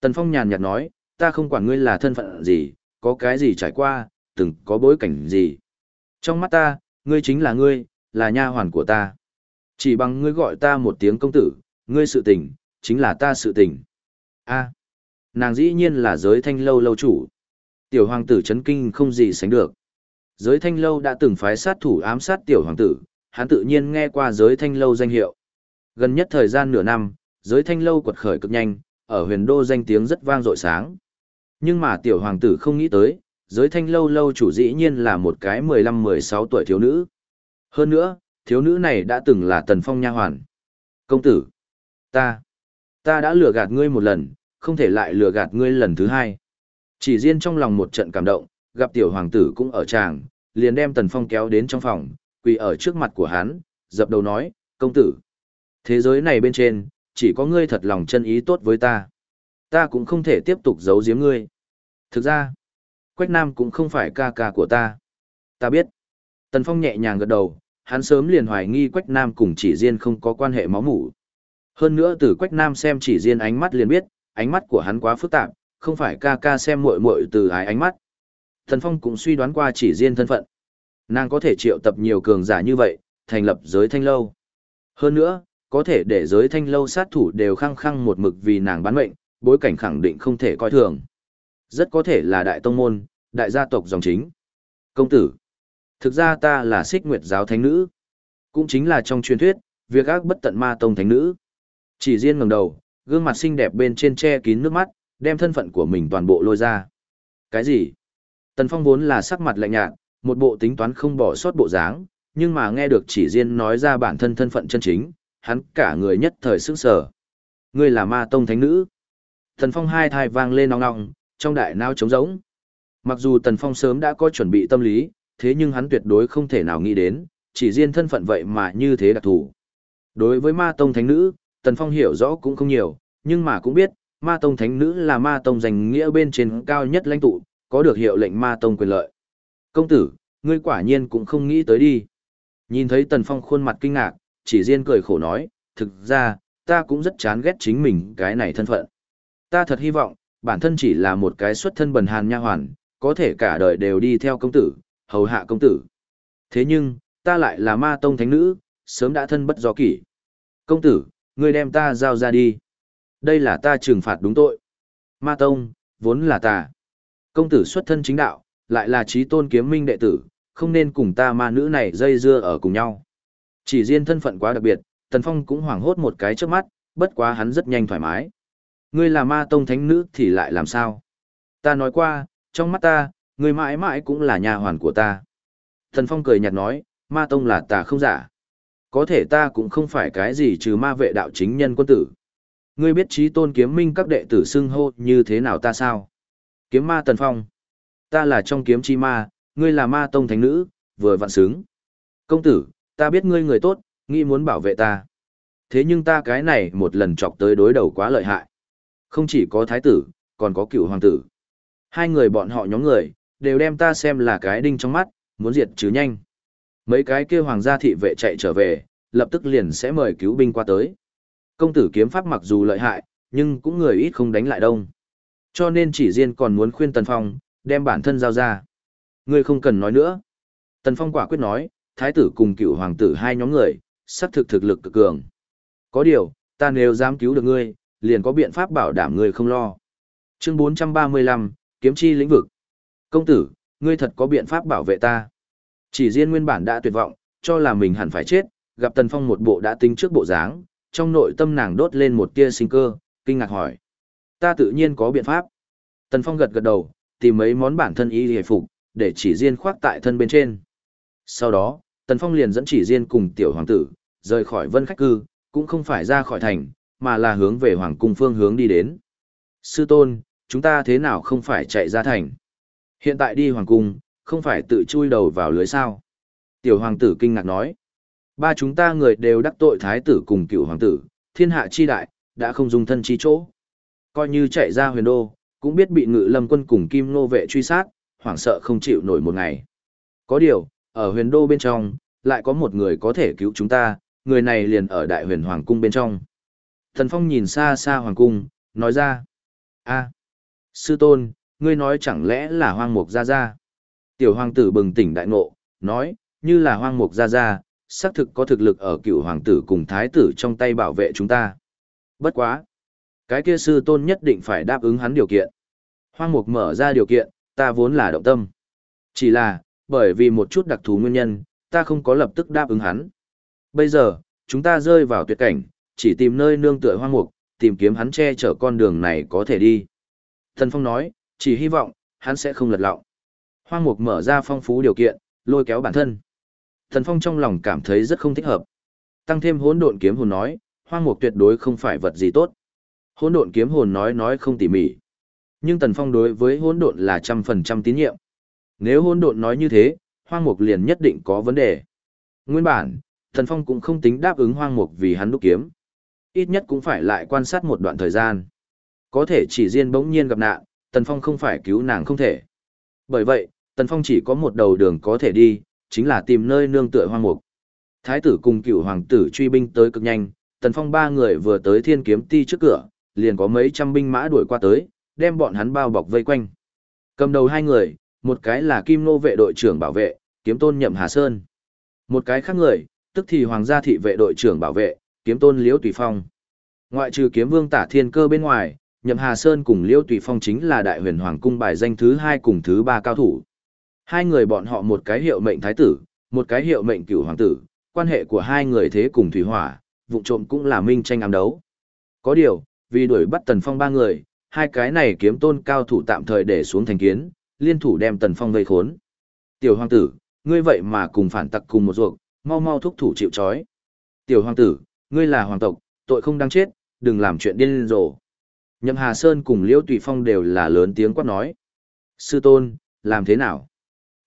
Tần Phong nhàn nhạt nói, ta không quản ngươi là thân phận gì, có cái gì trải qua, từng có bối cảnh gì. Trong mắt ta, ngươi chính là ngươi, là nha hoàn của ta. Chỉ bằng ngươi gọi ta một tiếng công tử, ngươi sự tình, chính là ta sự tình. a nàng dĩ nhiên là giới thanh lâu lâu chủ. Tiểu hoàng tử chấn kinh không gì sánh được. Giới thanh lâu đã từng phái sát thủ ám sát tiểu hoàng tử, hắn tự nhiên nghe qua giới thanh lâu danh hiệu. Gần nhất thời gian nửa năm, giới thanh lâu quật khởi cực nhanh, ở huyền đô danh tiếng rất vang dội sáng. Nhưng mà tiểu hoàng tử không nghĩ tới, giới thanh lâu lâu chủ dĩ nhiên là một cái 15-16 tuổi thiếu nữ. Hơn nữa, thiếu nữ này đã từng là tần phong nha hoàn. Công tử, ta, ta đã lừa gạt ngươi một lần, không thể lại lừa gạt ngươi lần thứ hai. Chỉ riêng trong lòng một trận cảm động, gặp tiểu hoàng tử cũng ở tràng, liền đem tần phong kéo đến trong phòng, quỳ ở trước mặt của hắn, dập đầu nói, công tử. Thế giới này bên trên, chỉ có ngươi thật lòng chân ý tốt với ta. Ta cũng không thể tiếp tục giấu giếm ngươi. Thực ra, Quách Nam cũng không phải ca ca của ta. Ta biết. Tần Phong nhẹ nhàng gật đầu, hắn sớm liền hoài nghi Quách Nam cùng chỉ riêng không có quan hệ máu mủ. Hơn nữa từ Quách Nam xem chỉ riêng ánh mắt liền biết, ánh mắt của hắn quá phức tạp, không phải ca ca xem muội muội từ ái ánh mắt. tần Phong cũng suy đoán qua chỉ riêng thân phận. Nàng có thể triệu tập nhiều cường giả như vậy, thành lập giới thanh lâu. Hơn nữa, có thể để giới thanh lâu sát thủ đều khăng khăng một mực vì nàng bán mệnh, bối cảnh khẳng định không thể coi thường. Rất có thể là đại tông môn, đại gia tộc dòng chính. Công tử, thực ra ta là xích nguyệt giáo thánh nữ. Cũng chính là trong truyền thuyết, việc ác bất tận ma tông thánh nữ. Chỉ riêng ngẩng đầu, gương mặt xinh đẹp bên trên che kín nước mắt, đem thân phận của mình toàn bộ lôi ra. Cái gì? Tần Phong vốn là sắc mặt lạnh nhạt, một bộ tính toán không bỏ sót bộ dáng, nhưng mà nghe được chỉ riêng nói ra bản thân thân phận chân chính, hắn cả người nhất thời sững sờ. Ngươi là ma tông thánh nữ. Tần Phong hai thai vang lên nong nong, trong đại nao trống rỗng. Mặc dù Tần Phong sớm đã có chuẩn bị tâm lý, thế nhưng hắn tuyệt đối không thể nào nghĩ đến, chỉ riêng thân phận vậy mà như thế đặc thù. Đối với ma tông thánh nữ, Tần Phong hiểu rõ cũng không nhiều, nhưng mà cũng biết, ma tông thánh nữ là ma tông danh nghĩa bên trên cao nhất lãnh tụ, có được hiệu lệnh ma tông quyền lợi. Công tử, ngươi quả nhiên cũng không nghĩ tới đi. Nhìn thấy Tần Phong khuôn mặt kinh ngạc, chỉ riêng cười khổ nói, thực ra, ta cũng rất chán ghét chính mình cái này thân phận. Ta thật hy vọng, bản thân chỉ là một cái xuất thân bần hàn nha hoàn, có thể cả đời đều đi theo công tử, hầu hạ công tử. Thế nhưng, ta lại là ma tông thánh nữ, sớm đã thân bất do kỷ. Công tử, ngươi đem ta giao ra đi. Đây là ta trừng phạt đúng tội. Ma tông, vốn là ta. Công tử xuất thân chính đạo, lại là trí tôn kiếm minh đệ tử, không nên cùng ta ma nữ này dây dưa ở cùng nhau. Chỉ riêng thân phận quá đặc biệt, Tần Phong cũng hoảng hốt một cái trước mắt, bất quá hắn rất nhanh thoải mái. Ngươi là ma tông thánh nữ thì lại làm sao? Ta nói qua, trong mắt ta, ngươi mãi mãi cũng là nhà hoàn của ta. Tần Phong cười nhạt nói, ma tông là ta không giả. Có thể ta cũng không phải cái gì trừ ma vệ đạo chính nhân quân tử. Ngươi biết trí tôn kiếm minh các đệ tử xưng hô như thế nào ta sao? Kiếm ma Tần Phong. Ta là trong kiếm chi ma, ngươi là ma tông thánh nữ, vừa vặn xứng. Công tử, ta biết ngươi người tốt, nghĩ muốn bảo vệ ta. Thế nhưng ta cái này một lần chọc tới đối đầu quá lợi hại. Không chỉ có thái tử, còn có cựu hoàng tử. Hai người bọn họ nhóm người, đều đem ta xem là cái đinh trong mắt, muốn diệt chứ nhanh. Mấy cái kia hoàng gia thị vệ chạy trở về, lập tức liền sẽ mời cứu binh qua tới. Công tử kiếm pháp mặc dù lợi hại, nhưng cũng người ít không đánh lại đông. Cho nên chỉ riêng còn muốn khuyên Tần Phong, đem bản thân giao ra. Ngươi không cần nói nữa. Tần Phong quả quyết nói, thái tử cùng cựu hoàng tử hai nhóm người, sắp thực thực lực cực cường. Có điều, ta nếu dám cứu được ngươi, liền có biện pháp bảo đảm ngươi không lo. Chương 435, Kiếm chi lĩnh vực. Công tử, ngươi thật có biện pháp bảo vệ ta. Chỉ riêng nguyên bản đã tuyệt vọng, cho là mình hẳn phải chết, gặp Tần Phong một bộ đã tính trước bộ dáng, trong nội tâm nàng đốt lên một tia sinh cơ, kinh ngạc hỏi. Ta tự nhiên có biện pháp. Tần Phong gật gật đầu, tìm mấy món bản thân y hề phục, để chỉ riêng khoác tại thân bên trên. Sau đó, Tần Phong liền dẫn chỉ riêng cùng tiểu hoàng tử, rời khỏi vân khách cư, cũng không phải ra khỏi thành, mà là hướng về hoàng cung phương hướng đi đến. Sư tôn, chúng ta thế nào không phải chạy ra thành? Hiện tại đi hoàng cung, không phải tự chui đầu vào lưới sao? Tiểu hoàng tử kinh ngạc nói. Ba chúng ta người đều đắc tội thái tử cùng cựu hoàng tử, thiên hạ chi đại, đã không dùng thân chi chỗ. Coi như chạy ra huyền đô, cũng biết bị ngự lâm quân cùng kim nô vệ truy sát, hoảng sợ không chịu nổi một ngày. Có điều, ở huyền đô bên trong, lại có một người có thể cứu chúng ta, người này liền ở đại huyền hoàng cung bên trong. Thần Phong nhìn xa xa hoàng cung, nói ra. a sư tôn, ngươi nói chẳng lẽ là hoang mục gia gia? Tiểu hoàng tử bừng tỉnh đại ngộ, nói, như là hoang mục gia gia, xác thực có thực lực ở cựu hoàng tử cùng thái tử trong tay bảo vệ chúng ta. Bất quá. Cái kia sư tôn nhất định phải đáp ứng hắn điều kiện. Hoang mục mở ra điều kiện, ta vốn là động tâm. Chỉ là, bởi vì một chút đặc thù nguyên nhân, ta không có lập tức đáp ứng hắn. Bây giờ, chúng ta rơi vào tuyệt cảnh, chỉ tìm nơi nương tựa hoang mục, tìm kiếm hắn che chở con đường này có thể đi. Thần Phong nói, chỉ hy vọng, hắn sẽ không lật lọng. Hoang mục mở ra phong phú điều kiện, lôi kéo bản thân. Thần Phong trong lòng cảm thấy rất không thích hợp. Tăng thêm hỗn độn kiếm hồn nói, hoang mục tuyệt đối không phải vật gì tốt. Hỗn độn kiếm hồn nói nói không tỉ mỉ. Nhưng Tần Phong đối với hỗn độn là trăm phần trăm tín nhiệm. Nếu hỗn độn nói như thế, hoang mục liền nhất định có vấn đề. Nguyên bản, Tần Phong cũng không tính đáp ứng hoang mục vì hắn đúc kiếm. Ít nhất cũng phải lại quan sát một đoạn thời gian. Có thể chỉ riêng bỗng nhiên gặp nạn, Tần Phong không phải cứu nàng không thể. Bởi vậy, Tần Phong chỉ có một đầu đường có thể đi, chính là tìm nơi nương tựa hoang mục. Thái tử cùng cựu hoàng tử truy binh tới cực nhanh, Tần Phong ba người vừa tới thiên kiếm ti trước cửa, liền có mấy trăm binh mã đuổi qua tới, đem bọn hắn bao bọc vây quanh. Cầm đầu hai người, một cái là Kim Nô vệ đội trưởng bảo vệ, kiếm tôn Nhậm Hà Sơn. Một cái khác người, tức thì Hoàng gia thị vệ đội trưởng bảo vệ, kiếm tôn Liễu Tùy Phong. Ngoại trừ kiếm vương tả thiên cơ bên ngoài, Nhậm Hà Sơn cùng Liễu Tùy Phong chính là đại huyền hoàng cung bài danh thứ hai cùng thứ ba cao thủ. Hai người bọn họ một cái hiệu mệnh thái tử, một cái hiệu mệnh cửu hoàng tử, quan hệ của hai người thế cùng thủy hỏa, vụ trộm cũng là minh tranh ám đấu. Có điều, vì đuổi bắt Tần Phong ba người, hai cái này kiếm tôn cao thủ tạm thời để xuống thành kiến, liên thủ đem Tần Phong gây khốn. Tiểu hoàng tử, ngươi vậy mà cùng phản tặc cùng một ruột, mau mau thúc thủ chịu trói. Tiểu hoàng tử, ngươi là hoàng tộc, tội không đáng chết, đừng làm chuyện điên rồ. Nhậm Hà Sơn cùng Liễu Tùy Phong đều là lớn tiếng quát nói. Sư tôn, làm thế nào?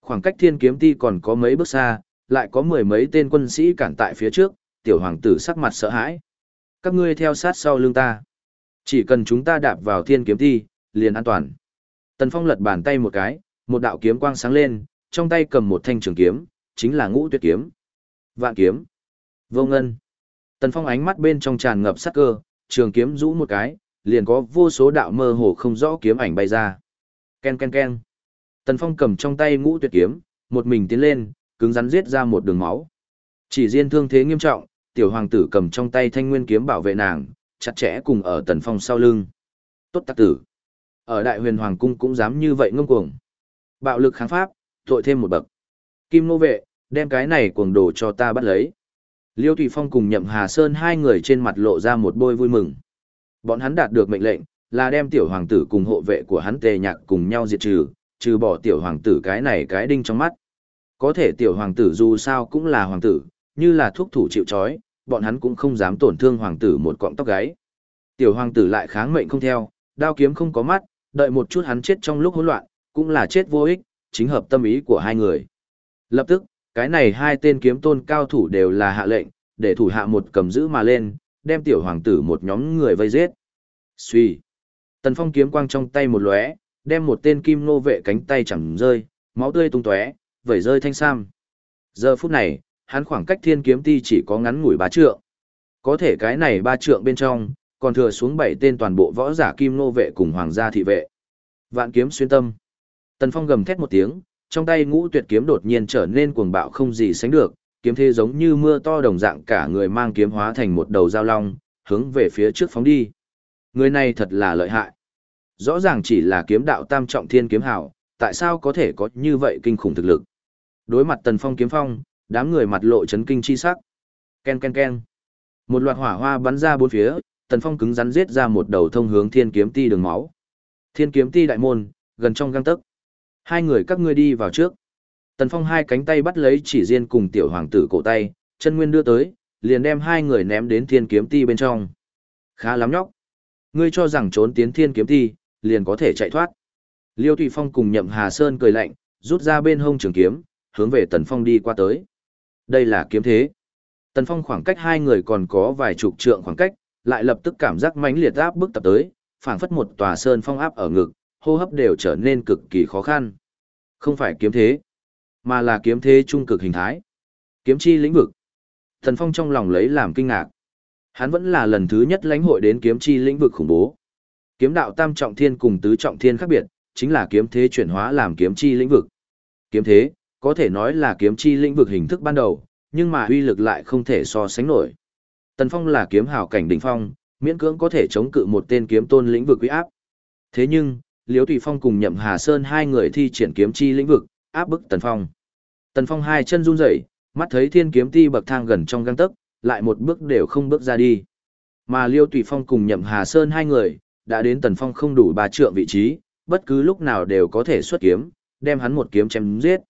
Khoảng cách thiên kiếm ti còn có mấy bước xa, lại có mười mấy tên quân sĩ cản tại phía trước, tiểu hoàng tử sắc mặt sợ hãi. Các ngươi theo sát sau lưng ta. Chỉ cần chúng ta đạp vào thiên kiếm ti, liền an toàn. Tần Phong lật bàn tay một cái, một đạo kiếm quang sáng lên, trong tay cầm một thanh trường kiếm, chính là ngũ tuyệt kiếm. Vạn kiếm. Vô ngân. Tần Phong ánh mắt bên trong tràn ngập sắc cơ, trường kiếm rũ một cái, liền có vô số đạo mơ hồ không rõ kiếm ảnh bay ra. Ken ken ken. Tần Phong cầm trong tay ngũ tuyệt kiếm, một mình tiến lên, cứng rắn giết ra một đường máu. Chỉ riêng thương thế nghiêm trọng, tiểu hoàng tử cầm trong tay thanh nguyên kiếm bảo vệ nàng, chặt chẽ cùng ở Tần Phong sau lưng. Tốt tắc tử. Ở Đại Huyền Hoàng cung cũng dám như vậy ngông cuồng. Bạo lực kháng pháp, tội thêm một bậc. Kim nô vệ, đem cái này cuồng đồ cho ta bắt lấy. Liêu Thủy Phong cùng Nhậm Hà Sơn hai người trên mặt lộ ra một bôi vui mừng. Bọn hắn đạt được mệnh lệnh, là đem tiểu hoàng tử cùng hộ vệ của hắn tề nhạc cùng nhau diệt trừ, trừ bỏ tiểu hoàng tử cái này cái đinh trong mắt. Có thể tiểu hoàng tử dù sao cũng là hoàng tử, như là thuốc thủ chịu chói, bọn hắn cũng không dám tổn thương hoàng tử một cọng tóc gáy. Tiểu hoàng tử lại kháng mệnh không theo, đao kiếm không có mắt, đợi một chút hắn chết trong lúc hỗn loạn, cũng là chết vô ích, chính hợp tâm ý của hai người. Lập tức, cái này hai tên kiếm tôn cao thủ đều là hạ lệnh, để thủ hạ một cầm giữ mà lên, đem tiểu hoàng tử một nhóm người vây giết. Xuy. Tần Phong kiếm quang trong tay một lóe, đem một tên kim nô vệ cánh tay chẳng rơi, máu tươi tung tóe, vẩy rơi thanh sam. Giờ phút này, hắn khoảng cách thiên kiếm ti chỉ có ngắn ngủi ba trượng. Có thể cái này ba trượng bên trong, còn thừa xuống bảy tên toàn bộ võ giả kim nô vệ cùng hoàng gia thị vệ. Vạn kiếm xuyên tâm. Tần Phong gầm thét một tiếng, trong tay ngũ tuyệt kiếm đột nhiên trở nên cuồng bạo không gì sánh được, kiếm thế giống như mưa to đồng dạng cả người mang kiếm hóa thành một đầu dao long, hướng về phía trước phóng đi. Người này thật là lợi hại. Rõ ràng chỉ là kiếm đạo tam trọng thiên kiếm hảo, tại sao có thể có như vậy kinh khủng thực lực. Đối mặt Tần Phong kiếm phong, đám người mặt lộ chấn kinh chi sắc. Ken ken ken. Một loạt hỏa hoa bắn ra bốn phía, Tần Phong cứng rắn giết ra một đầu thông hướng Thiên Kiếm Ti đường máu. Thiên Kiếm Ti đại môn, gần trong gang tấc. Hai người các ngươi đi vào trước. Tần Phong hai cánh tay bắt lấy chỉ riêng cùng tiểu hoàng tử cổ tay, chân nguyên đưa tới, liền đem hai người ném đến Thiên Kiếm Ti bên trong. Khá lắm nhóc. Ngươi cho rằng trốn tiến Thiên Kiếm Ti, liền có thể chạy thoát. Liêu Thụy Phong cùng Nhậm Hà Sơn cười lạnh, rút ra bên hông trường kiếm, hướng về Tần Phong đi qua tới. Đây là kiếm thế. Tần Phong khoảng cách hai người còn có vài chục trượng khoảng cách, lại lập tức cảm giác mãnh liệt áp bức tập tới, phảng phất một tòa sơn phong áp ở ngực, hô hấp đều trở nên cực kỳ khó khăn. Không phải kiếm thế, mà là kiếm thế trung cực hình thái. Kiếm chi lĩnh vực. Thần Phong trong lòng lấy làm kinh ngạc. Hắn vẫn là lần thứ nhất lãnh hội đến kiếm chi lĩnh vực khủng bố. Kiếm đạo tam trọng thiên cùng tứ trọng thiên khác biệt, chính là kiếm thế chuyển hóa làm kiếm chi lĩnh vực. Kiếm thế, có thể nói là kiếm chi lĩnh vực hình thức ban đầu, nhưng mà uy lực lại không thể so sánh nổi. Tần Phong là kiếm hảo cảnh đỉnh phong, miễn cưỡng có thể chống cự một tên kiếm tôn lĩnh vực uy áp. Thế nhưng, Liễu Tùy Phong cùng Nhậm Hà Sơn hai người thi triển kiếm chi lĩnh vực, áp bức Tần Phong. Tần Phong hai chân run rẩy, mắt thấy thiên kiếm ti bậc thang gần trong gang tấc, lại một bước đều không bước ra đi. Mà Liêu Tùy Phong cùng Nhậm Hà Sơn hai người, đã đến Tần Phong không đủ ba trượng vị trí, bất cứ lúc nào đều có thể xuất kiếm, đem hắn một kiếm chém giết.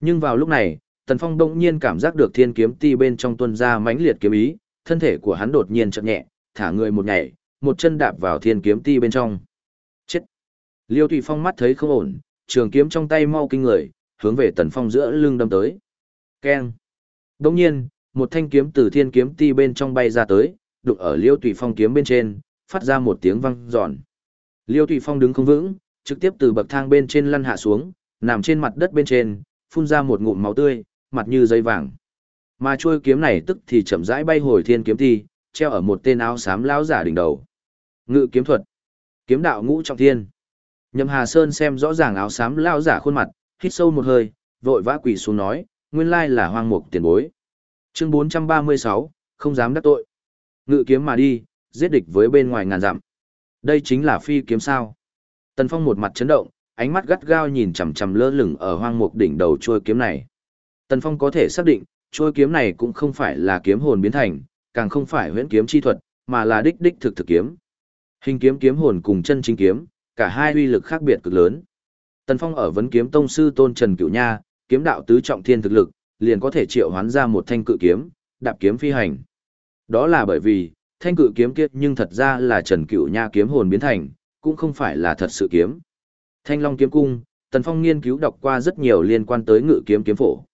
Nhưng vào lúc này, Tần Phong đông nhiên cảm giác được thiên kiếm ti bên trong tuân ra mãnh liệt kiếm ý, thân thể của hắn đột nhiên chậm nhẹ, thả người một nhảy, một chân đạp vào thiên kiếm ti bên trong. Chết! Liêu Thủy Phong mắt thấy không ổn, trường kiếm trong tay mau kinh người, hướng về Tần Phong giữa lưng đâm tới. Keng! Đông nhiên, một thanh kiếm từ thiên kiếm ti bên trong bay ra tới, đụng ở Liêu Thủy Phong kiếm bên trên, phát ra một tiếng vang giòn. Liêu Thủy Phong đứng không vững, trực tiếp từ bậc thang bên trên lăn hạ xuống, nằm trên mặt đất bên trên, phun ra một ngụm máu tươi, mặt như dây vàng. Mà chuôi kiếm này tức thì chậm rãi bay hồi thiên kiếm thi treo ở một tên áo xám lão giả đỉnh đầu. Ngự kiếm thuật, kiếm đạo ngũ trọng thiên. Nhậm Hà Sơn xem rõ ràng áo xám lão giả khuôn mặt, hít sâu một hơi, vội vã quỳ xuống nói, nguyên lai là hoang mục tiền bối. Chương 436, không dám đắc tội. Ngự kiếm mà đi, giết địch với bên ngoài ngàn dặm. Đây chính là phi kiếm sao. Tần Phong một mặt chấn động, ánh mắt gắt gao nhìn chằm chằm lơ lửng ở hoang mục đỉnh đầu trôi kiếm này. Tần Phong có thể xác định, trôi kiếm này cũng không phải là kiếm hồn biến thành, càng không phải huyễn kiếm chi thuật, mà là đích đích thực thực kiếm. Hình kiếm kiếm hồn cùng chân chính kiếm, cả hai uy lực khác biệt cực lớn. Tần Phong ở vấn kiếm tông sư Tôn Trần Cửu Nha, kiếm đạo tứ trọng thiên thực lực, liền có thể triệu hoán ra một thanh cự kiếm, đạp kiếm phi hành. Đó là bởi vì, thanh cự kiếm kia nhưng thật ra là Trần Cửu Nha kiếm hồn biến thành, cũng không phải là thật sự kiếm. Thanh Long kiếm cung, Tần Phong nghiên cứu đọc qua rất nhiều liên quan tới ngự kiếm kiếm phổ.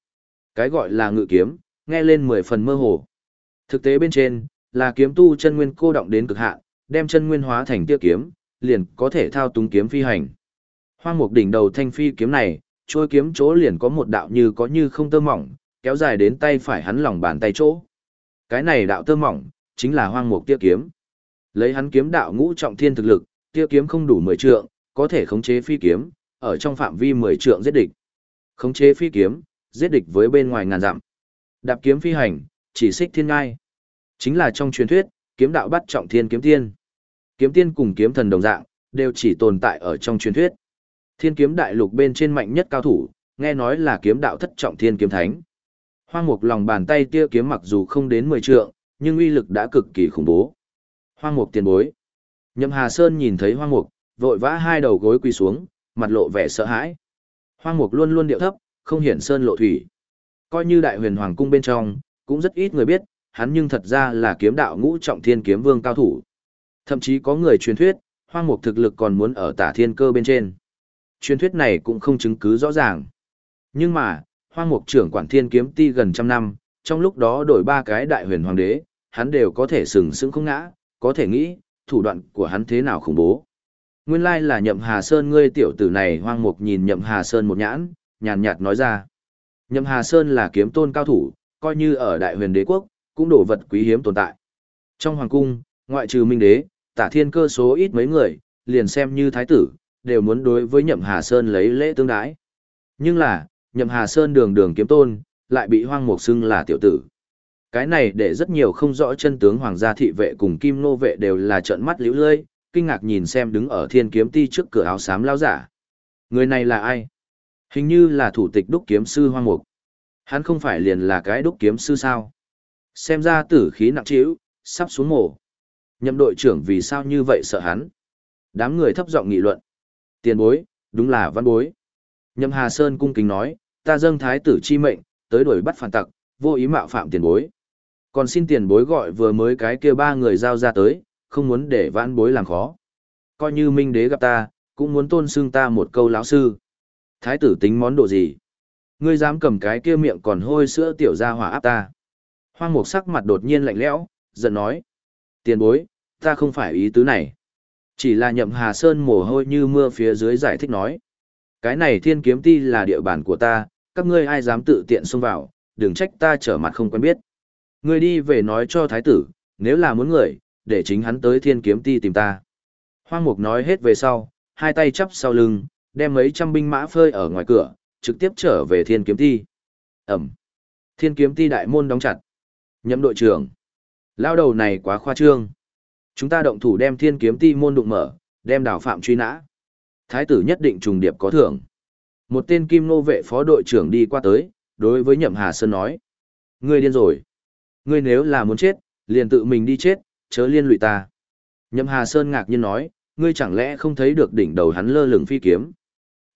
Cái gọi là ngự kiếm, nghe lên mười phần mơ hồ. Thực tế bên trên, là kiếm tu chân nguyên cô động đến cực hạn, đem chân nguyên hóa thành tia kiếm, liền có thể thao túng kiếm phi hành. Hoang mục đỉnh đầu thanh phi kiếm này, trôi kiếm chỗ liền có một đạo như có như không tơ mỏng, kéo dài đến tay phải hắn lòng bàn tay chỗ. Cái này đạo tơ mỏng, chính là hoang mục tia kiếm. Lấy hắn kiếm đạo ngũ trọng thiên thực lực, tia kiếm không đủ 10 trượng, có thể khống chế phi kiếm, ở trong phạm vi 10 trượng giết địch. Khống chế phi kiếm, giết địch với bên ngoài ngàn dặm. Đạp kiếm phi hành, chỉ xích thiên ngai. Chính là trong truyền thuyết, kiếm đạo bắt trọng thiên kiếm tiên. Kiếm tiên cùng kiếm thần đồng dạng, đều chỉ tồn tại ở trong truyền thuyết. Thiên kiếm đại lục bên trên mạnh nhất cao thủ, nghe nói là kiếm đạo thất trọng thiên kiếm thánh. Hoang mục lòng bàn tay tia kiếm mặc dù không đến 10 trượng, nhưng uy lực đã cực kỳ khủng bố. Hoang mục tiền bối. Nhậm Hà Sơn nhìn thấy hoang mục, vội vã hai đầu gối quỳ xuống, mặt lộ vẻ sợ hãi. Hoang mục luôn luôn điệu thấp, không hiển sơn lộ thủy. Coi như đại huyền hoàng cung bên trong, cũng rất ít người biết, hắn nhưng thật ra là kiếm đạo ngũ trọng thiên kiếm vương cao thủ. Thậm chí có người truyền thuyết, hoang mục thực lực còn muốn ở tả thiên cơ bên trên. Truyền thuyết này cũng không chứng cứ rõ ràng. Nhưng mà, hoang mục trưởng quản thiên kiếm ti gần trăm năm, trong lúc đó đổi ba cái đại huyền hoàng đế, hắn đều có thể sừng sững không ngã, có thể nghĩ, thủ đoạn của hắn thế nào khủng bố. Nguyên lai là nhậm Hà Sơn ngươi tiểu tử này hoang mục nhìn nhậm Hà Sơn một nhãn, nhàn nhạt nói ra. Nhậm Hà Sơn là kiếm tôn cao thủ, coi như ở đại huyền đế quốc, cũng đổ vật quý hiếm tồn tại. Trong hoàng cung, ngoại trừ minh đế, tả thiên cơ số ít mấy người, liền xem như thái tử, đều muốn đối với nhậm Hà Sơn lấy lễ tương đái. Nhưng là, nhậm Hà Sơn đường đường kiếm tôn, lại bị hoang mục xưng là tiểu tử. Cái này để rất nhiều không rõ chân tướng hoàng gia thị vệ cùng kim nô vệ đều là trợn mắt liễu lơi, kinh ngạc nhìn xem đứng ở thiên kiếm ti trước cửa áo xám lao giả. Người này là ai? Hình như là thủ tịch đúc kiếm sư hoang mục. Hắn không phải liền là cái đúc kiếm sư sao? Xem ra tử khí nặng trĩu, sắp xuống mổ. Nhậm đội trưởng vì sao như vậy sợ hắn? Đám người thấp giọng nghị luận. Tiền bối, đúng là văn bối. Nhậm Hà Sơn cung kính nói, ta dâng thái tử chi mệnh, tới đuổi bắt phản tặc, vô ý mạo phạm tiền bối. Còn xin tiền bối gọi vừa mới cái kia ba người giao ra tới, không muốn để vãn bối làm khó. Coi như minh đế gặp ta, cũng muốn tôn xưng ta một câu lão sư. Thái tử tính món đồ gì? Ngươi dám cầm cái kia miệng còn hôi sữa tiểu ra hỏa áp ta. Hoang mục sắc mặt đột nhiên lạnh lẽo, giận nói. Tiền bối, ta không phải ý tứ này. Chỉ là nhậm hà sơn mồ hôi như mưa phía dưới giải thích nói. Cái này thiên kiếm ti là địa bàn của ta, các ngươi ai dám tự tiện xông vào, đừng trách ta trở mặt không quen biết. Ngươi đi về nói cho thái tử, nếu là muốn người, để chính hắn tới thiên kiếm ti tìm ta. Hoang mục nói hết về sau, hai tay chắp sau lưng, đem mấy trăm binh mã phơi ở ngoài cửa, trực tiếp trở về thiên kiếm ti. Ẩm. Thiên kiếm ti đại môn đóng chặt. Nhậm đội trưởng. Lao đầu này quá khoa trương. Chúng ta động thủ đem thiên kiếm ti môn đụng mở, đem đào phạm truy nã. Thái tử nhất định trùng điệp có thưởng. Một tên kim nô vệ phó đội trưởng đi qua tới, đối với nhậm hà sơn nói. Ngươi điên rồi. Ngươi nếu là muốn chết, liền tự mình đi chết, chớ liên lụy ta. Nhậm hà sơn ngạc nhiên nói, ngươi chẳng lẽ không thấy được đỉnh đầu hắn lơ lửng phi kiếm.